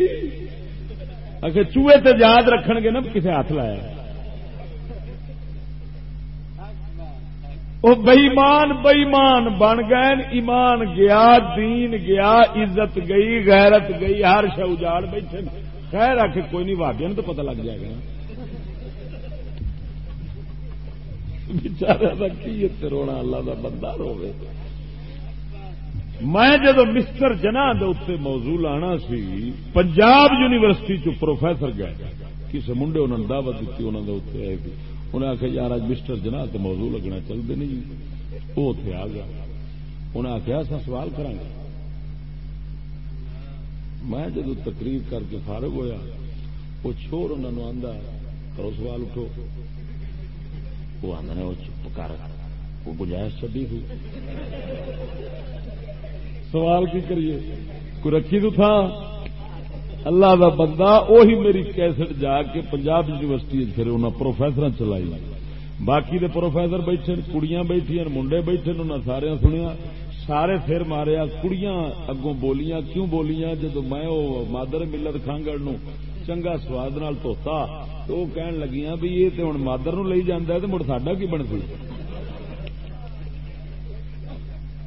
اگر چوہے تے یاد رکھن گے نا، کسے ہاتھ لایا وہ بئیمان بئیمان بن گئے۔ ایمان گیا، دین گیا، عزت گئی، غیرت گئی، ہر شا اجاڑ بیٹھے۔ خیر آ کے کوئی نہیں واگیا تو پتہ لگ جائے گا بچارا کی رونا، اللہ کا بندہ روے میں جدو مسٹر جنا دے موضوع لانا سی، پنجاب یونیورسٹی چ پروفیسر گیا کسی منڈے انہوں نے دعوت دیتی انہوں نے آئے انہیں آخیا یار اج مسٹر جنا تو موضوع لگنا چلتے نہیں۔ وہ اتنے آ گیا۔ انہیں آخیا اصا سوال کرا گے میں جدو تقریر کر کے فارغ ہویا وہ چور انہوں آدھا کرو سوال اٹھو۔ وہ آدھے وہ چپ کر۔ وہ گنجائش چڈی ہوئی۔ سوال کی کریے؟ کوئی رکھی تو تھا؟ اللہ کا بندہ وہی میری کیسٹ جا کے پنجاب یونیورسٹی پھر انہیں پروفیسر چلائی۔ باقی دے پروفیسر بیٹھے کڑیاں بیٹھی منڈے بیٹھے انہیں سارے سنیا سارے پھر ماریا، کڑیاں اگوں بولیاں، کیوں بولیاں؟ جدو میں وہ مادر ملت خانگڑ نو چنگا سواد نال تو وہ کہن لگیاں بھی یہ تو ہوں مادر نو لئی جانا تو مڑ ساڈا کی بنتی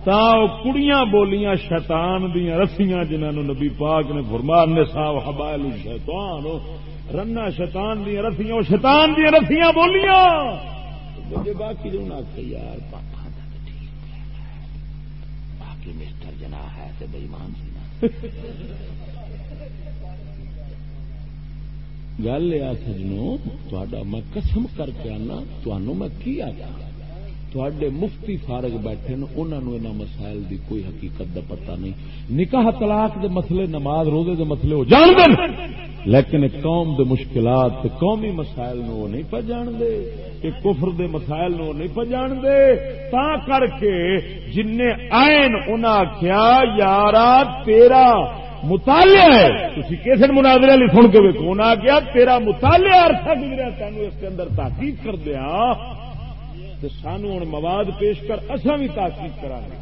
تا او کڑیاں بولیاں شیطان دیا رسیاں جنہوں نبی پاک نے فرمان نے صاحب حبائل شیطان رنا شیطان دیا رسیاں، او شیطان دیا رسیاں بولیاں۔ مجھے باقی جو نہ کہ یار پاپا دا ٹھیک باقی مسٹر جنا ہے تو بےمان سی گل یہ سجنوں میں قسم کر کے آنا تمہوں میں کی آتا تھوڑے مفتی فارغ بیٹھے انہوں نے انہوں مسائل دی کوئی حقیقت دا پتہ نہیں۔ نکاح طلاق دے مسئلے، نماز روزے دے مسئلے ہو جان دے لیکن قوم دے مشکلات قومی مسائل نو وہ نہیں پہ جان دے۔ کہ کفر دے مسائل نو نہیں پہ جان دے۔ تا کر کے جن نے آئن انہاں آخیا یارا، تیرا مطالعہ ہے۔ تھی کیسے مناظرے لی سن کے ویکو انہاں آخیا تیرا مطالعہ عرصہ گزرا تینوں اس کے اندر تحقیق کر دیا تو سانو ہوں مواد پیش کر اصا بھی تاکید کرا گے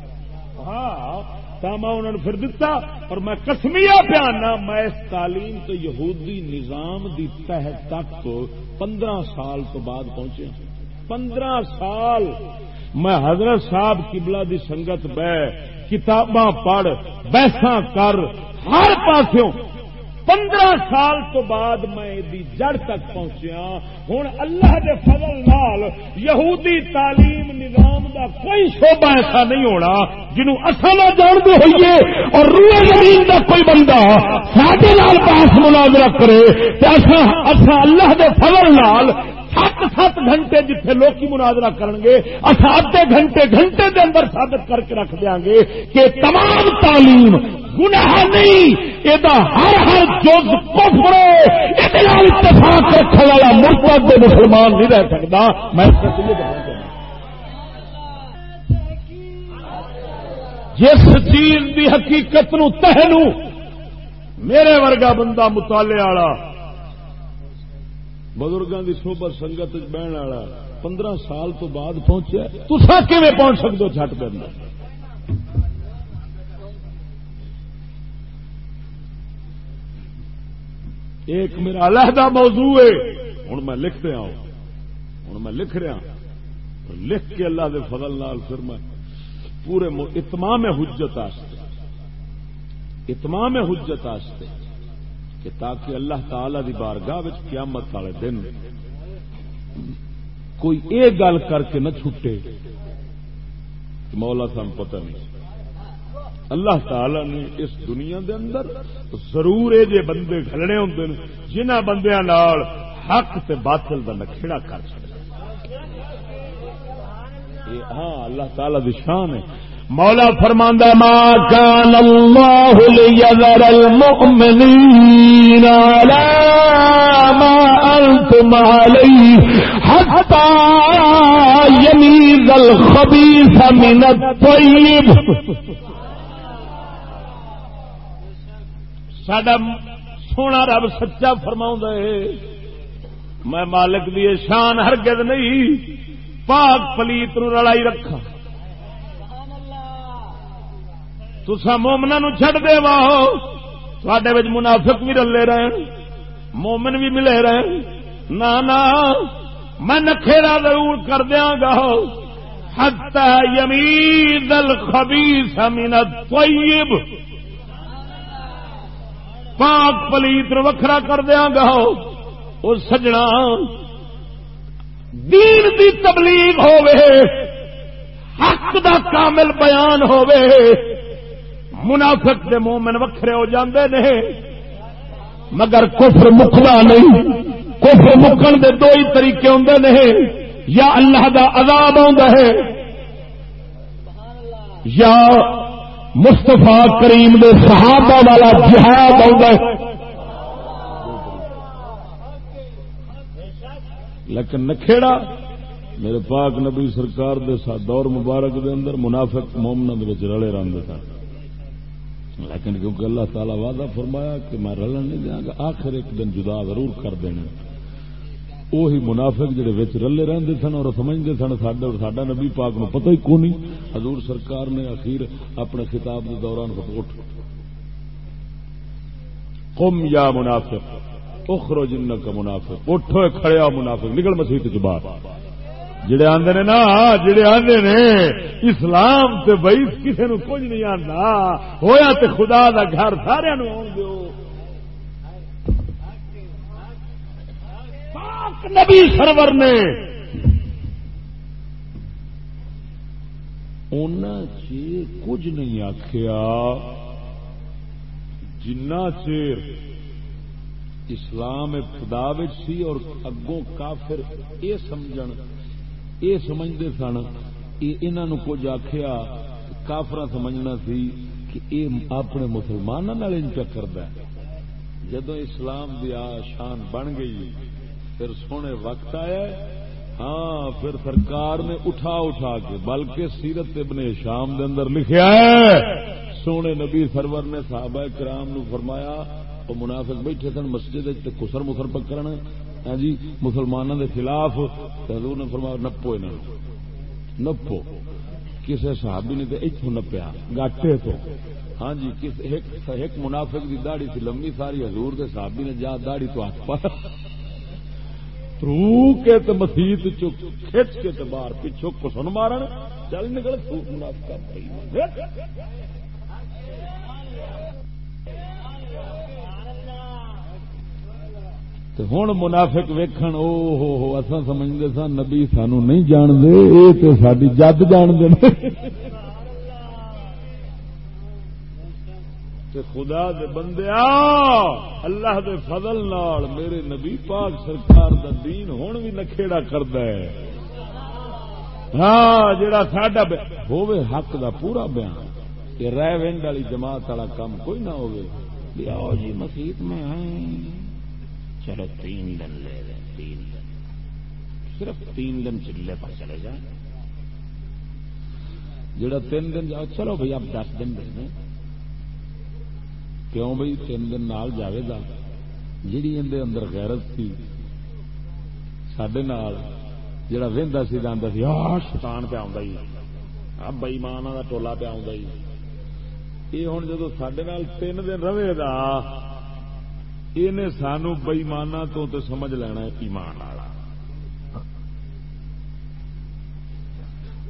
ہاں میں انہوں نے پھر دتا اور میں کسمیا پیانا میں اس تعلیم تو یہودی نظام دی تہ تک پندرہ سال تو بعد پہنچے ہاں۔ پندرہ سال، میں حضرت صاحب کبلا دی سنگت بہ، کتاباں پڑھ بحثاں کر، ہر پاسوں پندرہ سال تو بعد میں جڑ تک پہنچیا ہوں اللہ کے فضل نال یہودی تعلیم نظام دا کوئی شعبہ ایسا نہیں ہونا جنوں اصا نہ جانتے ہوئیے اور روئے زمین دا کوئی بندہ ساڈے نال پاس مناظرہ کرے اصا اللہ کے فضل نال سات سات گھنٹے جتنے لوکی مناظرہ کریں گے اصا ادھے گھنٹے گھنٹے دے اندر ثابت کر کے رکھ دیا گے کہ تمام تعلیم گناہ نہیں یہ ہر ہر جز کفر اتفاق رکھنے والا مرتب دے مسلمان نہیں رہ سکتا میں جس چیز کی حقیقت نو تہنو، میرے ورگا بندہ مطالعے والا بزرگوں کی سوبر سنگت بہن والا، پندرہ سال تو بعد پہنچا تسا کیون پہنچ سکتے ہو چھٹ پہ ایک میرا علیحدہ موضوع ہے۔ ہوں میں لکھ رہا ہوں۔ میں لکھ رہا لکھ کے اللہ دے فضل نال پھر میں پورے اتمام حجت اتمام حجت آستے کہ تاکہ اللہ تعالی دی بارگاہ قیامت والے دن کوئی ایک گل کر کے نہ چھٹے۔ مولا سان پتہ نہیں۔ اللہ تعالی نے اس دنیا دے اندر ضرور یہ جے بندے کھلنے ہوں جنہ بندیاں نال حق تے باطل دا نکھےڑا کر سکتا ہاں اللہ تعالی دی شان ہے۔ مولا فرماندہ ما كان الله ليذر المؤمنين على ما أنتم عليه حتى يميز الخبيث من الطيب ساڈا سونا رب سچا فرما میں مالک دی شان ہرگز نہیں، پاک پلیت نو رلائی رکھا تسا مومنا نو چڈ دے واہو تھوڑے منافق بھی رلے رہن، مومن بھی ملے رہن۔ نہ نہ میں نکھےڑا ضرور کر دیا گا حتی یمید الخبیث من الطیب۔ پاک پلیت وکھرا کر دیا گا وہ سجنا، دین دی تبلیغ حق دا کامل بیان منافق دے مومن وکھرے ہو جاندے نے۔ مگر کفر مکنا نہیں۔ کفر مکن دے دو ہی طریقے ہوں نے۔ یا اللہ دا عذاب ہے، یا مستفا کریم دے صحابہ والا جہاد آ لیکن نکھےڑا میرے پاک نبی سرکار دے ساتھ دور مبارک دے اندر منافق مومنا رلے رنگ تھا لیکن کیونکہ اللہ تعالی وعدہ فرمایا کہ میں رلن نہیں دیا گا، آخر ایک دن جدا ضرور کر دینا۔ وہی منافق جڑے وچ رلے رہندے سن اور سمجھتے سن ساڈا اور ساڈا نبی پاک نو پتہ ہی کونی حضور سرکار نے اخیر اپنے خطاب کے دوران اٹھ قم یا منافق اخرو جن کا منافق۔ اٹھو کھڑیا منافق، نکل مسیح چ باہر جڑے آندے نے نا، جڑے آندے نے، اسلام تے بھائی کسی نو کچھ نہیں آندا۔ ہویا تے خدا دا گھر سارے نو آن دیو۔ نبی سرور نے چیر کچھ نہیں آخیا جنا چیر اسلام خدا سی اور اگوں کافر یہ سمجھ یہ سمجھتے سن یہ کچھ آخیا کافر سمجھنا سی کہ یہ اپنے مسلمانوں کرد جدو اسلام دی شان بن گئی پھر سونے وقت آیا ہاں پھر سرکار نے اٹھا اٹھا کے، بلکہ سیرت ابن شام دے اندر لکھیا ہے۔ سونے نبی سرور نے صحابہ کرام نو فرمایا، وہ منافق بیٹھے سن مسجد کسر مسر پکڑ ہاں جی مسلمانوں دے خلاف حضور نے فرمایا، نپو انہوں نپو۔ کسی صحابی نے تو اتوں نپیا، گاٹے تو۔ ہاں جی ایک منافق دی داڑی سی لمبی، ساری حضور دے صحابی نے جا داڑی تو ہاتھ پایا۔ تھرو کے تو مسیت کھچ کے تو باہر پیچھو کسن مارن، چل نکل ہوں منافق ویکھن، او ہو ہو اصا سمجھتے سن نبی سانو نہیں جانتے یہ تو ساری جد جانتے تے خدا دے بندیا اللہ دے فضل نال میرے نبی پاک سرکار دا دین ہون بھی نکھےڑا کردا ہے۔ ہاں جڑا ساڈا ہوے حق دا پورا بیان کہ رہ ونڈ والی جماعت والا کام کوئی نہ ہوے آؤ جی مسیت میں آئے چلو تین دن لے لیں، تین دن۔ صرف تین دن چلے پر چلے جائیں۔ جڑا تین دن جاؤ چلو بھائی اب دس دن دے دیں کیوں بھائی تین دن نال جاوے گا؟ جیڑی اندر اندر غیرت تھی سڈے جڑا وہدا سی جانا سی شتان پہ آ بئیمان کا ٹولا پہ آ یہ ہوں جدو سڈے تین دن رہے گا، یہ سانو بئیمانا تو تے سمجھ لینا ایمان والا۔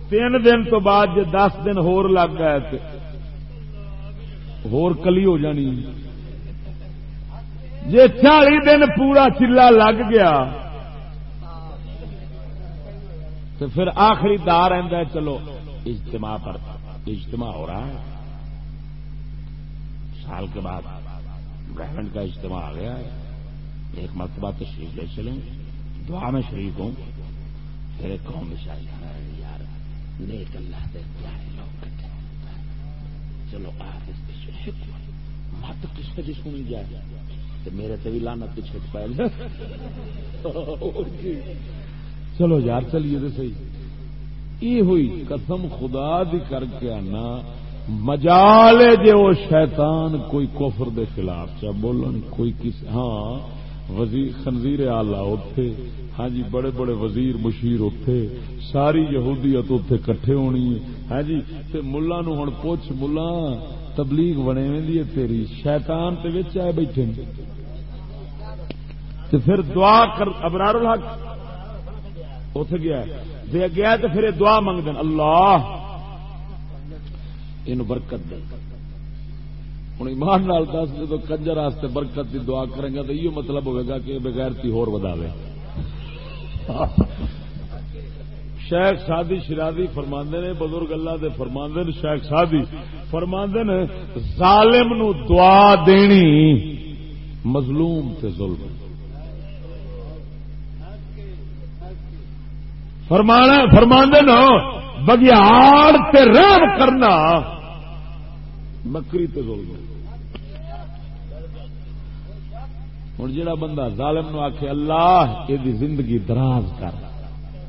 تین دن تو بعد جی دس دن ہور لگ گئے ہور کلی ہو جانی۔ جی چالی دن پورا چلا لگ گیا، تو پھر آخری دار چلو، اجتماع پر، اجتماع ہو رہا ہے۔ سال کے بعد برہمن کا اجتماع آ گیا۔ ہے ایک مرتبہ تشریف لے چلیں۔ دعا میں شریک ہوں۔ پھر ایک قوم بچائی یار، نیک اللہ دے پیارے لوگ چلو آپ اس مت کس کا جس کو نہیں جائے۔ تو میرے تو بھی لانا پیچھے پہلے چلو یار، چلیے تو صحیح۔ یہ ہوئی قسم خدا دی کر کے آنا۔ مجال جے وہ شیطان کوئی کفر دے خلاف۔ چا بولن کوئی کس ہاں وزیر خنزیر آلہ اتے ہاں جی بڑے بڑے وزیر مشیر اتے ساری یہودیت اتے کٹھے ہونی۔ ہے ہاں جی تے ملا نو ہوں پوچھ ملا تبلیغ بنے وی تیری۔ شیطان تے وچ آئے بیٹھے تے پھر دعا کر ابرار الحق۔ اتے گیا دے گیا تو پھر دعا منگ دین اللہ یہ برکت دے۔ ہوں ایمان نال دس جب کنجر واسطے برکت کی دعا کریں گا تو یہ مطلب ہوئے گا کہ بغیر تی ہور وداوے۔ شیخ سادی شرادی فرماندے نے، بزرگ اللہ دے فرماندے نے، شیخ سادی فرماندے نے، ظالم نو دعا دینی مظلوم تے ظلم۔ فرمانا، فرماندے نا، بگیاڑ تے رحم کرنا مکری تے ظلم۔ ہوں جا بندہ ظالم نو آخ اللہ یہ زندگی دراز کر۔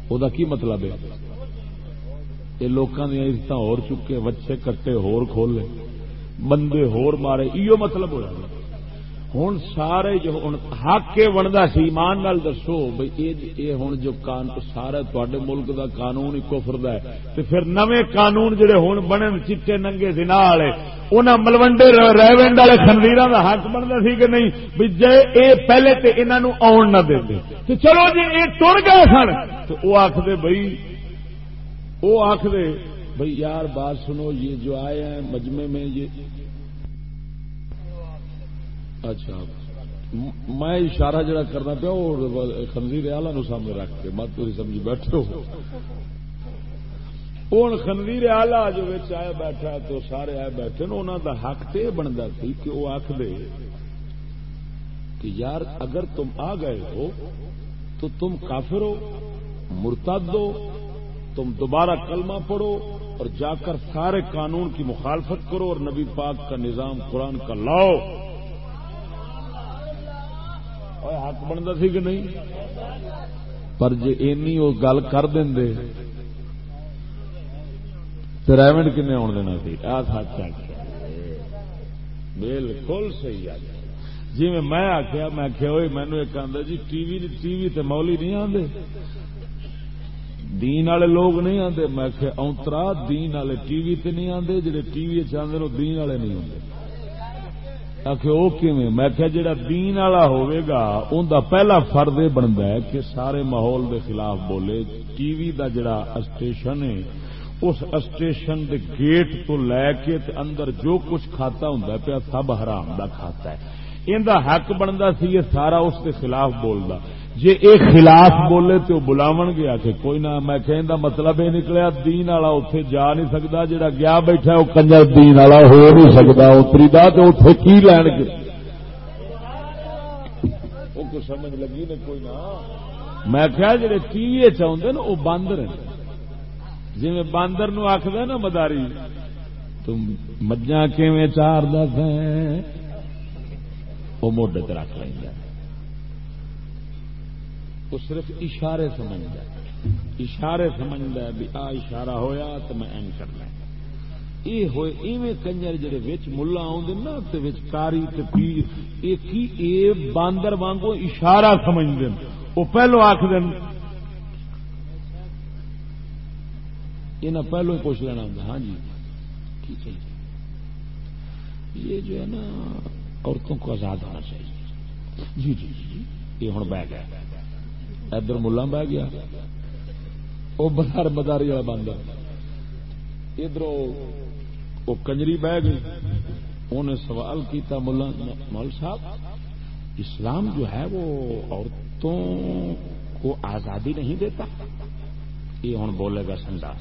وہ کی مطلب ہے یہ لوگوں دیا عزت ہو چکے بچے کٹے ہور کھولے بندے ہور مارے ایو مطلب ہو جائے ہوں سارے جو حق کے بنتا سی، ایمان نال دسو بھائی یہ ہوں جو سارے تے ملک دا قانون ہی کفر ہے۔ تو پھر نوے قانون جڑے ہوں بنے چٹے ننگے دن والے انہوں ملوڈے ریونڈ والے خنویر کا حق بنتا سی کہ نہیں؟ بھی جے اے پہلے تے انہوں آن نہ دے تو چلو جی یہ ٹر گئے سن۔ تو وہ آخر بھائی وہ آخر بھائی یار بات سنو، یہ جو آئے ہیں مجمے میں، یہ اچھا میں اشارہ جڑا کرنا پیا، وہ خنزیر آلہ نو سامنے رکھ کے، مت تھی سمجھی بیٹھے ہو۔ ہوں خنویر آلہ جو آیا بیٹھا تو سارے آئے بیٹھے نا انہوں دا حق تو یہ بنتا سی کہ وہ آخ دے کہ یار اگر تم آ گئے ہو تو تم کافر ہو، مرتد ہو، تم دوبارہ کلمہ پڑھو اور جا کر سارے قانون کی مخالفت کرو اور نبی پاک کا نظام قرآن کا لاؤ۔ حق بنتا سی کہ نہیں پر جی اینی وہ گل کر دیں تو ریمنڈ کن آن دینا سی آ سچ بالکل صحیح آ جی میں آخیا میں آخیا ہوئی مینو ایک آدھا جی ٹی وی ٹی وی تے مولی نہیں آتے دین والے لوگ نہیں آتے میں آخیا اونترا دین والے ٹی وی تے نہیں آتے جہے ٹی وی چاہتے دین والے نہیں آتے میں کیا جڑا دین والا ہوگا ان دا پہلا فرد یہ بنتا ہے کہ سارے ماحول دے خلاف بولے۔ ٹی وی دا جڑا اسٹیشن ہے، اس اسٹیشن دے گیٹ تو لے کے تے اندر جو کچھ کھاتا ہوں پیا سب حرام دا کھاتا ہے۔ ان دا حق بنتا سی یہ سارا اس دے خلاف بولتا جی ایک خلاف بولے تو بلاو گیا کہ کوئی نہ، میں کہ مطلب یہ نکلیا، دین والا اتے جا نہیں سکتا جہاں گیا بیٹھا وہ کنجر دین والا ہو نہیں سکتا اتری دا تو اتے کی لین گے؟ وہ سمجھ لگی نے کوئی نہ۔ میں کیا جڑے ٹی وی چاہتے نا، وہ باندر ہیں۔ جی میں باندر نو آخد نا مداری، تم مجھا کیویں چار دس ہیں وہ موڈے رکھ لینا وہ صرف اشارے سمجھتا ہے اشارے سمجھتا ہے بھی آ اشارہ ہویا تو میں این کرنا یہ ہوئے ایویں کنجر جڑے وچ ملا آدھے نا کاری تے پیر یہ باندر وانگو اشارہ سمجھتے وہ پہلو آخ دن یہ پہلو ہی پوچھ لینا ہوں ہاں جی۔ کی جی۔ چاہیے یہ جو ہے نا، عورتوں کو آزاد ہونا چاہیے۔ جی جی جی, جی۔ یہ ہوں بہ گیا۔ ادھر ملا بہ گیا۔ وہ بدار بداری والا باندر ادھر وہ کنجری بہ گئی۔ انہیں سوال کیتا ملا مول صاحب، اسلام جو ہے وہ عورتوں کو آزادی نہیں دیتا؟ یہ ہوں بولے گا سنڈا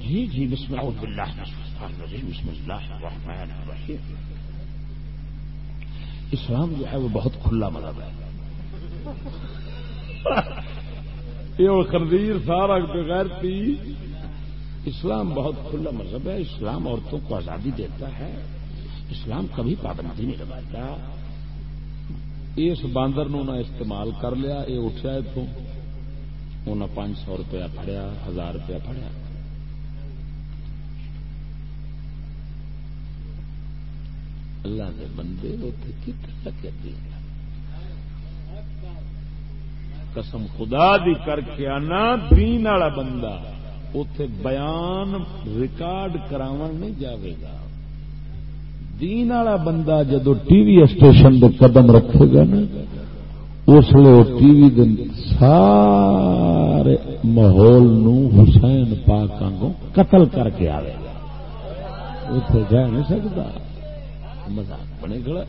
جی جی بسم اللہ بسم اللہ الرحمن الرحیم۔ اسلام جو ہے وہ بہت کھلا مذہب ہے۔ یہ خردیر سارا بغیر تھی اسلام بہت کھلا مذہب ہے۔ اسلام عورتوں کو آزادی دیتا ہے۔ اسلام کبھی پابندی نہیں لگاتا۔ اس باندر نو نہ استعمال کر لیا، یہ اٹھا اتوں انہیں پانچ سو روپیہ پڑیا ہزار روپیہ پڑیا اللہ کے بندے اتنے کتنے لگے قسم خدا دی کر کے آنا، دین والا بندہ اتے بیان ریکارڈ کرا نہیں جاوے گا۔ دین والا بندہ جدو ٹی وی اسٹیشن دے قدم رکھے گا نا، اس لیے ٹی وی دن سارے ماحول نو حسین پاک آگوں قتل کر کے آئے گا۔ اتنے جا نہیں سکتا۔ مزاق بنے کھڑا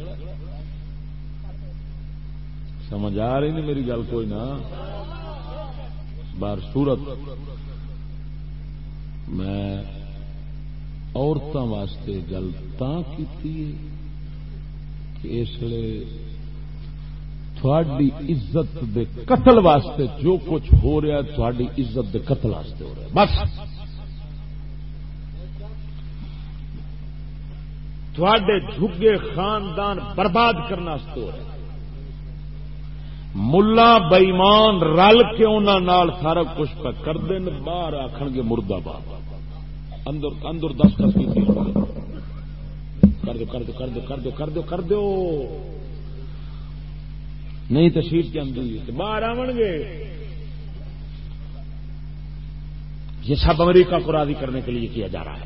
سمجھ آ رہی نہیں میری گل کوئی نہ بار سورت میں عورتوں واسطے گل کی اس لیے تھوڑی عزت دے قتل واسطے جو کچھ ہو رہا تھوڑی عزت دے قتل واسطے ہو رہا ہے۔ بس۔ تھوڑے جھگے خاندان برباد کرنا ہو رہا ہے۔ ملا بئیمان رل کے انہوں سارا کچھ پہ کر دیں باہر آخر گے مردہ باد اندر اندر دس کر دو کر دو کر دو کر دو کر دو کر دو۔ نہیں تو کے اندر باہر آن گے۔ یہ سب امریکہ کو راضی کرنے کے لیے کیا جا رہا ہے۔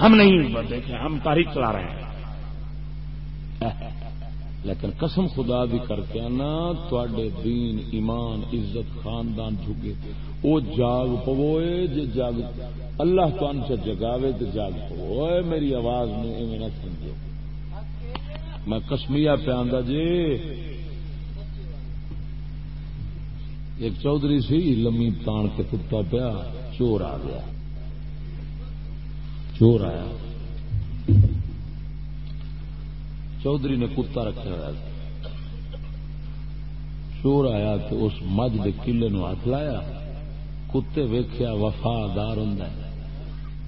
ہم نہیں، دیکھیں، ہم تاریخ چلا رہے ہیں۔ لیکن قسم خدا بھی کر کے نا تے دین، ایمان، عزت، خاندان جھگے وہ جاگ پوئے جی جاگ اللہ تن سے جگاوے تو جاگ پوئے۔ میری آواز میں نہ سمجھو میں کسمیا پہ آدھا جی ایک چودھری سی، لمی تان کے کتا پیا، چور آ گیا۔ چور آیا۔ چودھری نے کتا رکھا ہوا چور آیا تو اس مجھ کے کلے نو ہاتھ لایا، کتے ویخیا وفادار ہوں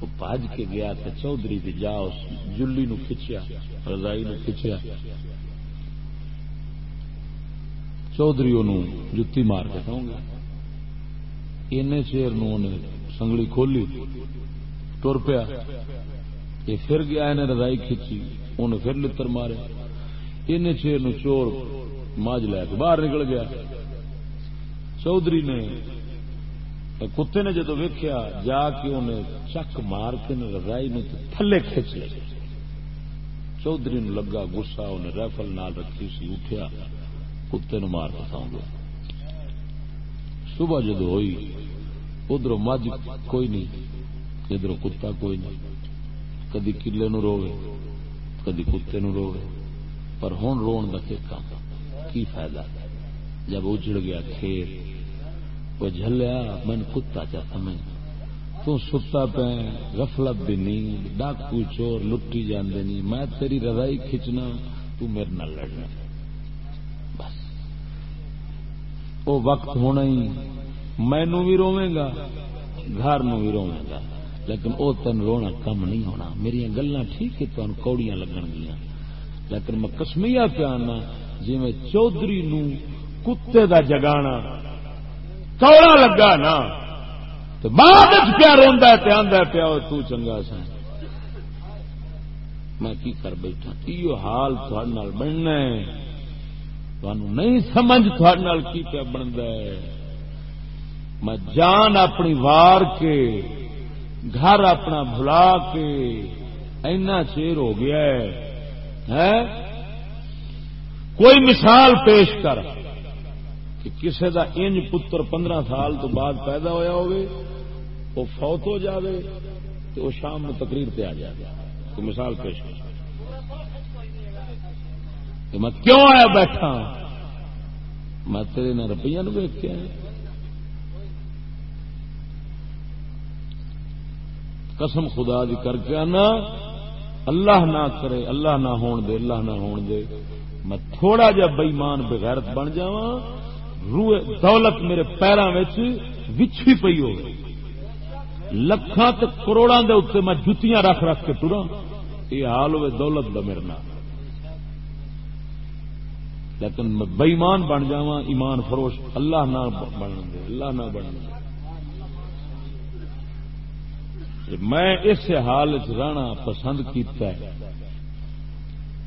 وہ بج کے گیا تو چودھری کی جا اس جلی نو کھچیا، رضائی نو کھچیا۔ چودھری جتی مار کے کہوں گا این چیر سنگلی کھولی تر پیا۔ یہ پھر گیا، انہیں رضائی کھچی۔ انہیں پھر لڑ مارے۔ ان چیر چور ماج لے کے باہر نکل گیا۔ چودھری نے کتے نے جدو ویکیا جا کے انہیں چک مار کے رضائی نو تھلے کھچ لے۔ چودھری نو لگا گسا انہیں ریفل نال رکھی سی، اٹھیا، کتے نو مار پتا گیا صبح جدو ہوئی ادھر مجھ کوئی نہیں ادھر کتا کوئی نہیں۔ کدی کلے نو روے کدی کتے نو روے پر ہوں رو کام کی فائدہ؟ جب اجڑ گیا کھیت، وہ جلیا من کتا چا سمجھ۔ تو ستا پہ غفلت بھی نہیں ڈاکو چور لٹی جاندے نہیں میں تیری رضائی کھچنا، تو میرے نہ لڑنا۔ بس۔ وہ وقت ہونا ہی مینو بھی روے گا، گھر نو بھی روے گا۔ لیکن وہ تین رونا کم نہیں ہونا۔ میری گلا ٹھیک ہے تمہیں کوڑیاں لگن گیا لیکن میں کسمیا پیانا جی میں چودھری نو کتے دا جگانا، کوڑا لگا نا۔ تو بعد پیا روا آدھا پیا تو چنگا سا۔ میں کی کر بیٹھا؟ یہ حال تھوڑے بننا نہیں سمجھ تھوڑے کی پیا بنتا ہے۔ میں جان اپنی وار کے گھر اپنا بھلا کے اینا چیر ہو گیا ہے۔ کوئی مثال پیش کر کہ کسی کا انج پتر پندرہ سال تو بعد پیدا ہوا ہوگی، وہ فوت ہو جاوے تو وہ شام میں تقریر پہ آ جائے تو مثال پیش کر۔ میں کیوں آیا بیٹھا؟ میں تیرے نہ روپیہ نو ویک کے آیا قسم خدا دی کر کے آنا، اللہ نہ کرے، اللہ نہ ہون دے، اللہ نہ ہون دے۔ میں تھوڑا جا بئیمان بغیرت بن جا روئے دولت میرے پیروں وچھی پی ہو۔ لکھان تے کروڑاں دے اتنے میں جتیاں رکھ رکھ کے ٹرا یہ حال ہوئے دولت دا میرے نام لیکن میں بئیمان بن جا ایمان فروش، اللہ نہ بن دے، اللہ نہ بن دے۔ میں اس حال رہنا پسند کیتا ہے۔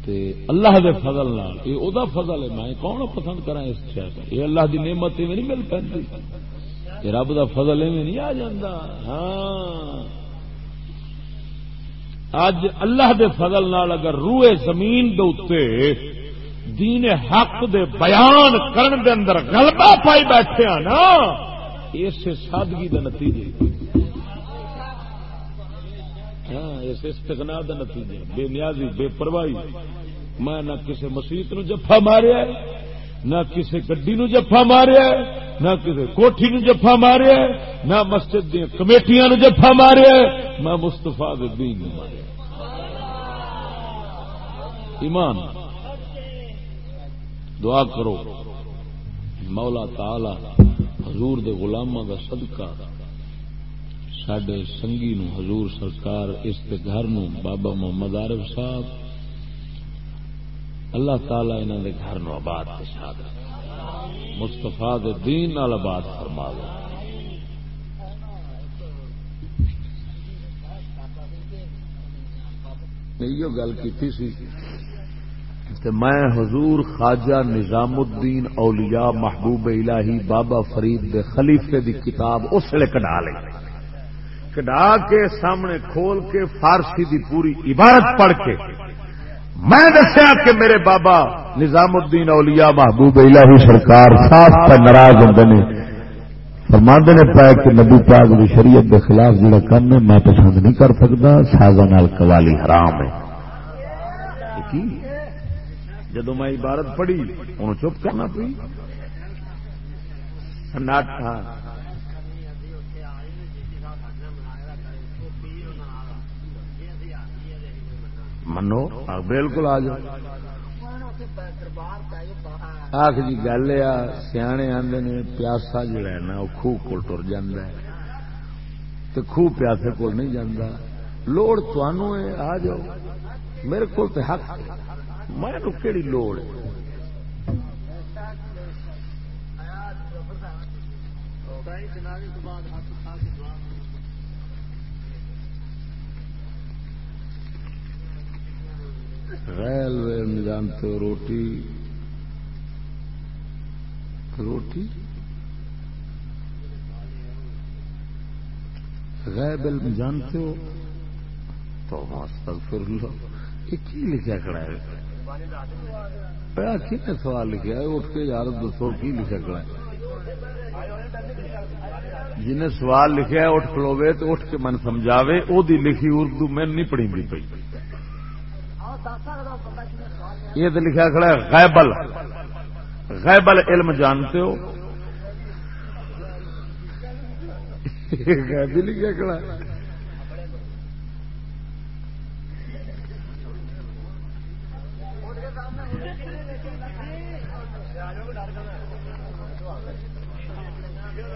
تے اللہ دے فضل نال، یہ او دا فضل ہے، میں کون پسند کرا اس شہر یہ اللہ دی نعمت میں نہیں مل پی یہ رب دا فضل میں نہیں آ جاندہ ہاں۔ اج اللہ دے فضل نال اگر روئے زمین دے اتے دین حق دے بیان کرن دے اندر غلبہ پائی بیٹھے ہیں نا، اس سادگی دا نتیجے۔ ہاں اس استغنا دا نتیجہ، بے نیازی، بے پرواہی۔ میں نہ کسی مسیت نو جفا ماریا نہ کسی گڈی نو جفا ماریا نہ کسی کوٹھی نو جفا ماریا نہ مسجد دیا کمیٹیاں نو جفا ماریا میں مستفا دین نو ماریا ایمان، دعا کرو، مولا تعالی حضور دے غلامہ دا صدقہ سڈے سنگی نو حضور سرکار اس گھر نو بابا محمد عارف صاحب اللہ تعالی انہوں دے گھر نو آباد کے مستفا دین نال آباد فرما دو یہ گل کی سی میں حضور خواجہ نظام الدین اولیاء محبوب الہی بابا فرید دے خلیفے دی کتاب اس لیے کٹا لی کڈا کے سامنے کھول کے فارسی دی پوری عبارت پڑھ کے۔ میں دسیا کہ میرے بابا نظام الدین اولیاء محبوب الہی سرکار صاف پر ناراض ہوں نے۔ فرماندے نے پایا کہ نبی پاک کی شریعت کے خلاف جڑا کام ہے، میں پسند نہیں کر سکتا سازا نال قوالی حرام ہے۔ جدو میں عبارت پڑھی، انہوں چپ کرنا پی ہاں۔ منو؟ بالکل آ جاؤ۔ آخ جی گل آ سیانے آدھے نے پیاسا جڑا نا وہ خوہ کو ٹر خوہ پیاسے کول نہیں جانا لوڑ تنوع آ جاؤ۔ میرے کو حق میں کہڑی لوڑ ہے؟ ریلوے جانتے ہو روٹی روٹی؟ غیب علم جانتے ہو تو پھر لو یہ کی لکھا کھڑا ہے؟ کن سوال لکھا ہے؟ اٹھ کے یار، دسو کی لکھا کھڑا ہے؟ جنہیں سوال لکھا ہے، اٹھ کھلوے تو اٹھ کے من سمجھاوے، او دی لکھی اردو میں نہیں پڑھی بھی پی یہ تو لکھا کھڑا ہے، غیبل. غیبل علم جانتے ہو؟ غیبی لکھا کھڑا ہے۔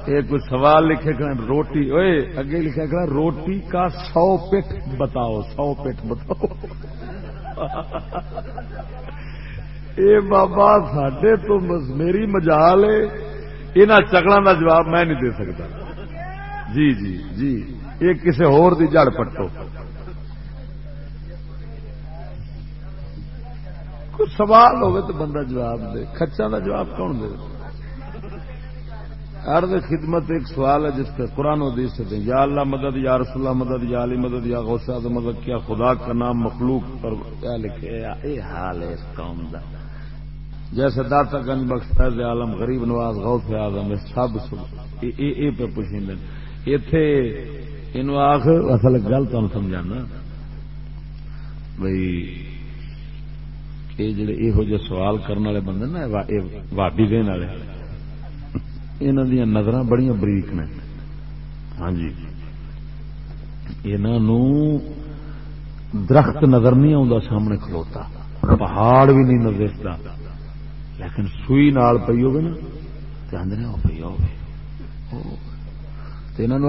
ایک سوال لکھے کھڑا روٹی اوے اگے لکھا کھڑا روٹی کا سو پٹ بتاؤ، سو پٹ بتاؤ۔ اے بابا سڈے تو میری مجال ہے۔ یہاں چکلوں کا جواب میں نہیں دے سکتا جی جی جی۔ یہ کسی ہور دی جڑ پٹو۔ کچھ سوال ہوگا تو بندہ جواب دے۔ کچا کا جواب کون دے؟ ارد خدمت ایک سوال ہے جس پہ قرآن و حدیث سے یا اللہ مدد، یا رسول اللہ مدد، یا علی مدد، یا غوثہ مدد، کیا خدا کا نام مخلوق پر کیا لکھے؟ اے حال ہے اس قوم دا۔ جیسے داتا گنج بخش، فیض عالم، غریب نواز، غوث اعظم سب اے اے پہ پوچھیں ایتھے انو آخ، اصل گل تمہیں سمجھانا۔ بھائی یہ جڑے یہو جہ سوال کرنے والے بندے نا وادی دن والے۔ انہوں دیا نظر بڑی بریک نے۔ ہاں جی۔ انہوں درخت نظر نہیں آتا سامنے کھلوتا۔ پہاڑ بھی نہیں نظر لیکن سوئی نال پی ہوگی نا آدھے وہ پی ہو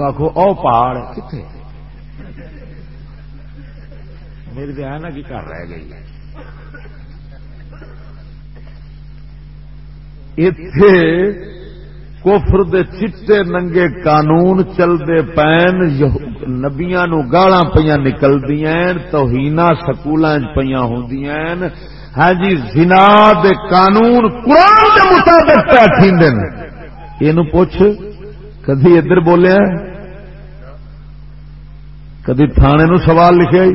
آخو او پہاڑ کتنے میری تو ہے نا کہ گھر رہ گئی۔ اتے کفر دے چٹے ننگے قانون چلتے پین نبیا نو گالا پہ نکلدیا توہینا سکول پہ ہوں ہاں جی زنا دے قانون قرآن دے مطابق پہ یہ پوچھ کدی ادھر بولیا کدی تھانے نو سوال لکھے؟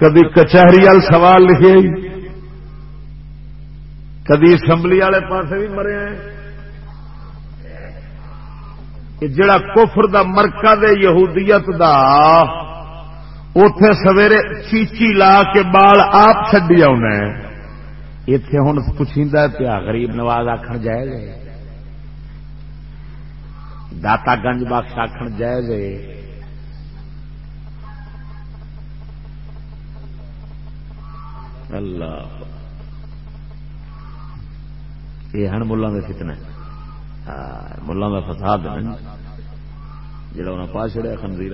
کدی کچہری وال سوال لکھے؟ کدی اسمبلی والے پاس بھی مرے جڑا کفر دا مرکا دے یہودیت دا اتے سویرے چیچی لا کے بال آپ چڈی آنا اتے ہوں پوچھا پیا غریب نواز آخر جائز داتا گنج بخش آخر جائز اللہ۔ یہ ہیں ملوں کے فتنے۔ ملوں کا فساد جڑا انہیں پا چڑیا خنزیر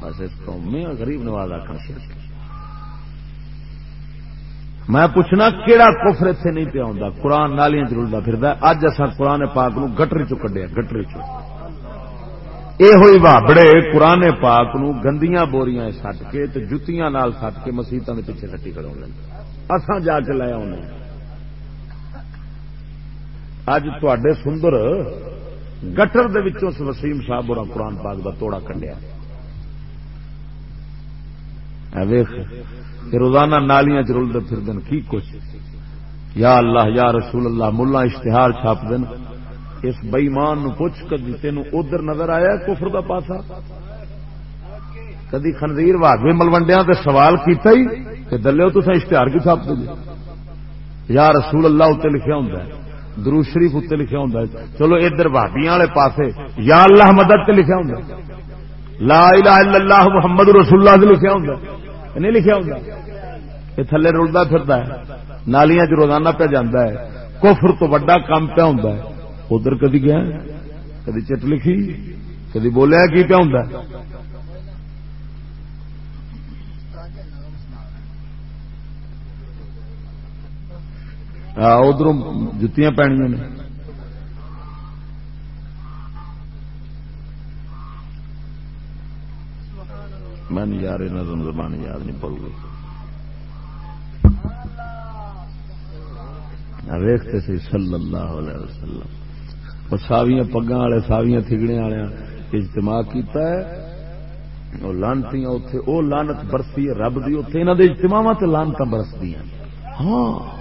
بس اس قومی غریب نواز آخر شرک میں پوچھنا کہڑا کفر اتنے نہیں پیا ہوں قرآن نالیاں چلتا پھر اج اصا قرآن پاک نو گٹری چ کڈیا، گٹری چ یہ ہوئی بابڑے قرآن پاک نو گندیاں بوریاں سٹ کے جتیاں نال سٹ کے مسیطوں کے پیچھے سٹی کرا اصا جا کے لے آنے اج تے سندر گٹر وسیم صاحب اور قرآن پاک کا توڑا کڈیا ویخ روزانہ نالیاں چلتے پھر دن کی کچھ؟ یا اللہ، یا رسول اللہ ملا اشتہار چھاپ دن اس بئیمان پوچھ کدی تین ادھر نظر آیا کفر دا پاسا؟ کدی خنزیر واگوی ملوڈیا تے سوال کیتا ہی؟ کہ دلو تو اشتہار کی چھاپ دے جی؟ یا رسول اللہ اتنے لکھا ہوں درو شریف اتنے لکھا ہوں چلو ادھر بھابیا والے پاسے۔ یا اللہ مدد تے لکھا ہوں لا الہ الا اللہ محمد رسول اللہ سے لکھا ہوں نہیں لکھا ہوں یہ تھلے رلتا پھرتا ہے۔ نالیاں چ روزانہ پہ جانا ہے۔ کفر تو وڈا کام پہ ہوں ادھر کدی گیا کدی چٹ لکھی؟ کدی بولیا کی پہ ہوں ادھر جتیاں پہنیا نے۔ میں نہیں یار نظم زبان یاد نہیں پڑ گئی ویختے سی، صلی اللہ علیہ وسلم۔ وہ ساویاں پگا والے، ساویاں تھگڑے والے اجتماع کیتا ہے۔ وہ لانتی اتے وہ لانت برسی رب دی اتے انہوں نے اجتماع لانت برسدی ہاں۔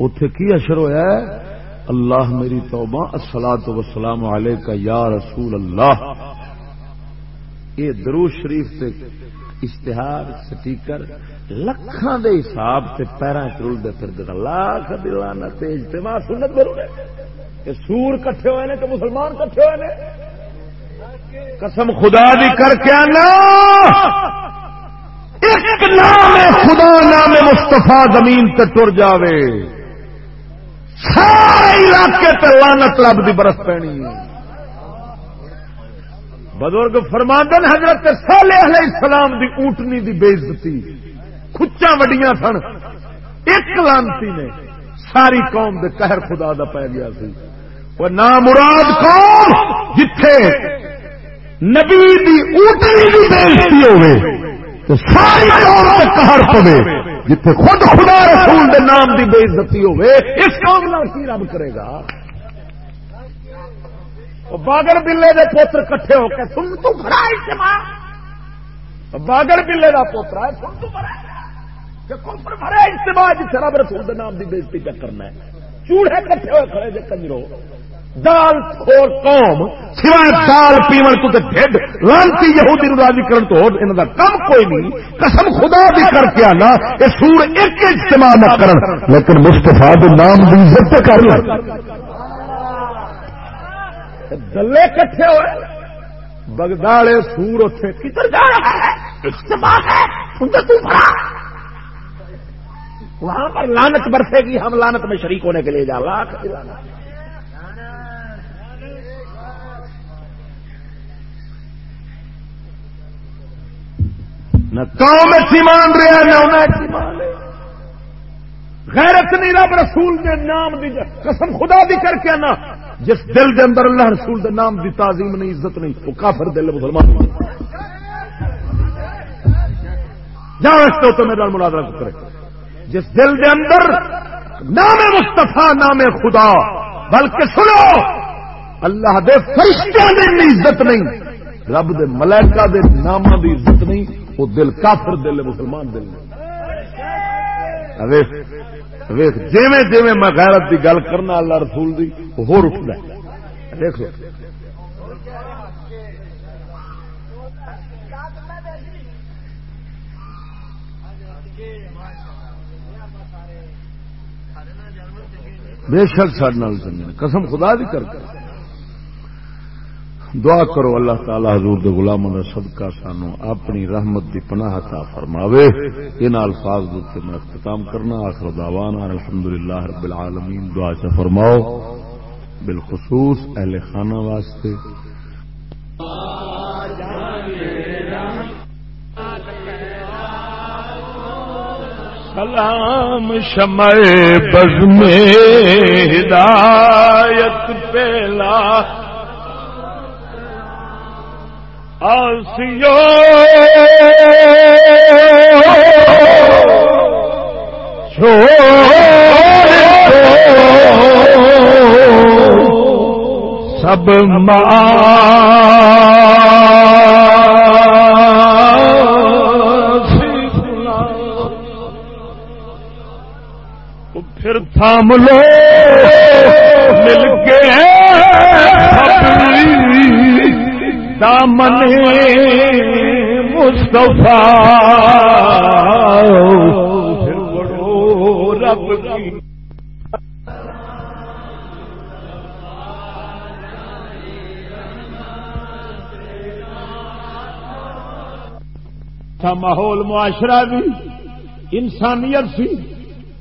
اتے کی اشر ہوا اللہ میری توبہ السلام وسلام علیہ کا یا رسول اللہ۔ یہ درو شریف سے اشتہار، سٹیکر لکھان دے حساب سے پیرا چلتے پھر دے لاکھ دلانا تیج اجتماع سنت ضرور سور کٹھے ہوئے تو مسلمان کٹھے ہوئے نے؟ قسم خدا دی کر کے آنا۔ ایک نام خدا، نام مستفا زمین تے ٹر جاوے۔ سارے علاقے تے لانت رب دی برس پینی بزرگ فرماندن حضرت صالح علیہ السلام دی اونٹنی دی بےزتی کچا وڈیاں سن۔ ایک لانتی نے ساری قوم دے قہر خدا دا پی گیا سی۔ وہ نام مراد قوم جتھے نبی دی اونٹنی دی بےزتی ہوئے تو ساری قوم دے قہر پوے جتھے خود خدا رسول دے نام دی بے عزتی ہوے اس کام نال کی رب کرے گا؟ باگر بلے دے پوتر کٹھے ہو کے سن تو بڑا اجتماع باگر بلے دا پوتر ہے سن تو بڑا بڑا اجتماع جتھے رب رسول دے نام دی بےزتی پہ کرنا ہے؟ چوڑے کٹھے ہوئے کھڑے جے کنجرو۔ دال کھول قوم، سوائے دال پیمن تو ڈھڈ، لانتی یہودی نو راضی کرن تو انہاں دا کم کوئی نہیں، قسم خدا دی کر کے آنا، اے سور ایک اجتماع نہ کرن۔ لیکن مصطفی دے نام دی عزت کر لے دلے کٹھے ہوئے۔ بگداڑے سور اتے کدھر جا رہا ہے؟ اجتماع ہے انہیں تو بھرا وہاں پر لانت برسے گی، ہم لانت میں شریک ہونے کے لیے جا۔ لاکھ نہ قوم اچھی مان رہا نہ انہیں اچھی مان رہے غیرت نہیں، رب رسول دے نام دی قسم خدا دی کر کے نا جس دل دے اندر اللہ رسول دے نام دی تعظیم نہیں، عزت نہیں، وہ کافر دل مسلمان جہاں اس تو میرا مناظرہ کرے جس دل دے اندر نام مستفا نام خدا، بلکہ سنو، اللہ دے فرشتوں دی عزت نہیں، رب دے ملائکہ دے نام دی عزت نہیں وہ دل کافر دل ہے، مسلمان دل نہیں ویخ جیویں جیویں میں غیرت دی گل کرنا اللہ رسول دی ہو اٹھتا ہے۔ دیکھ بے شک سڈ چنگے قسم خدا دی کر کے۔ دعا کرو اللہ تعالی حضور دے غلام دا صدقہ سانو اپنی رحمت دی پناہ عطا فرماوے۔ ان الفاظ دے میں اختتام کرنا، آخر دعوانا الحمدللہ رب العالمین۔ دعا سے فرماؤ۔ بالخصوص اہل خانہ واسطے۔ سلام شمع بز میں ہدایت پہلا آسیو سب ماں پھر تھام لو مل کے دامن مصطفیٰ. رب کی. ماحول معاشرہ بھی انسانیت سی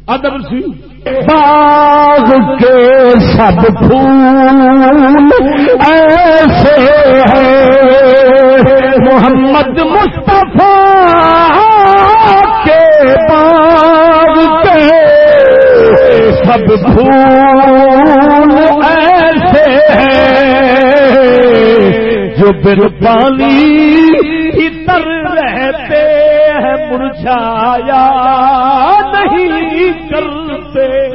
ادب سی باغ کے سب پھول ایسے ہیں۔ محمد مصطفیٰ کے باغ کے سب پھول ایسے ہیں۔ جو بر پانی تر رہتے ہیں، مرجھایا نہیں تے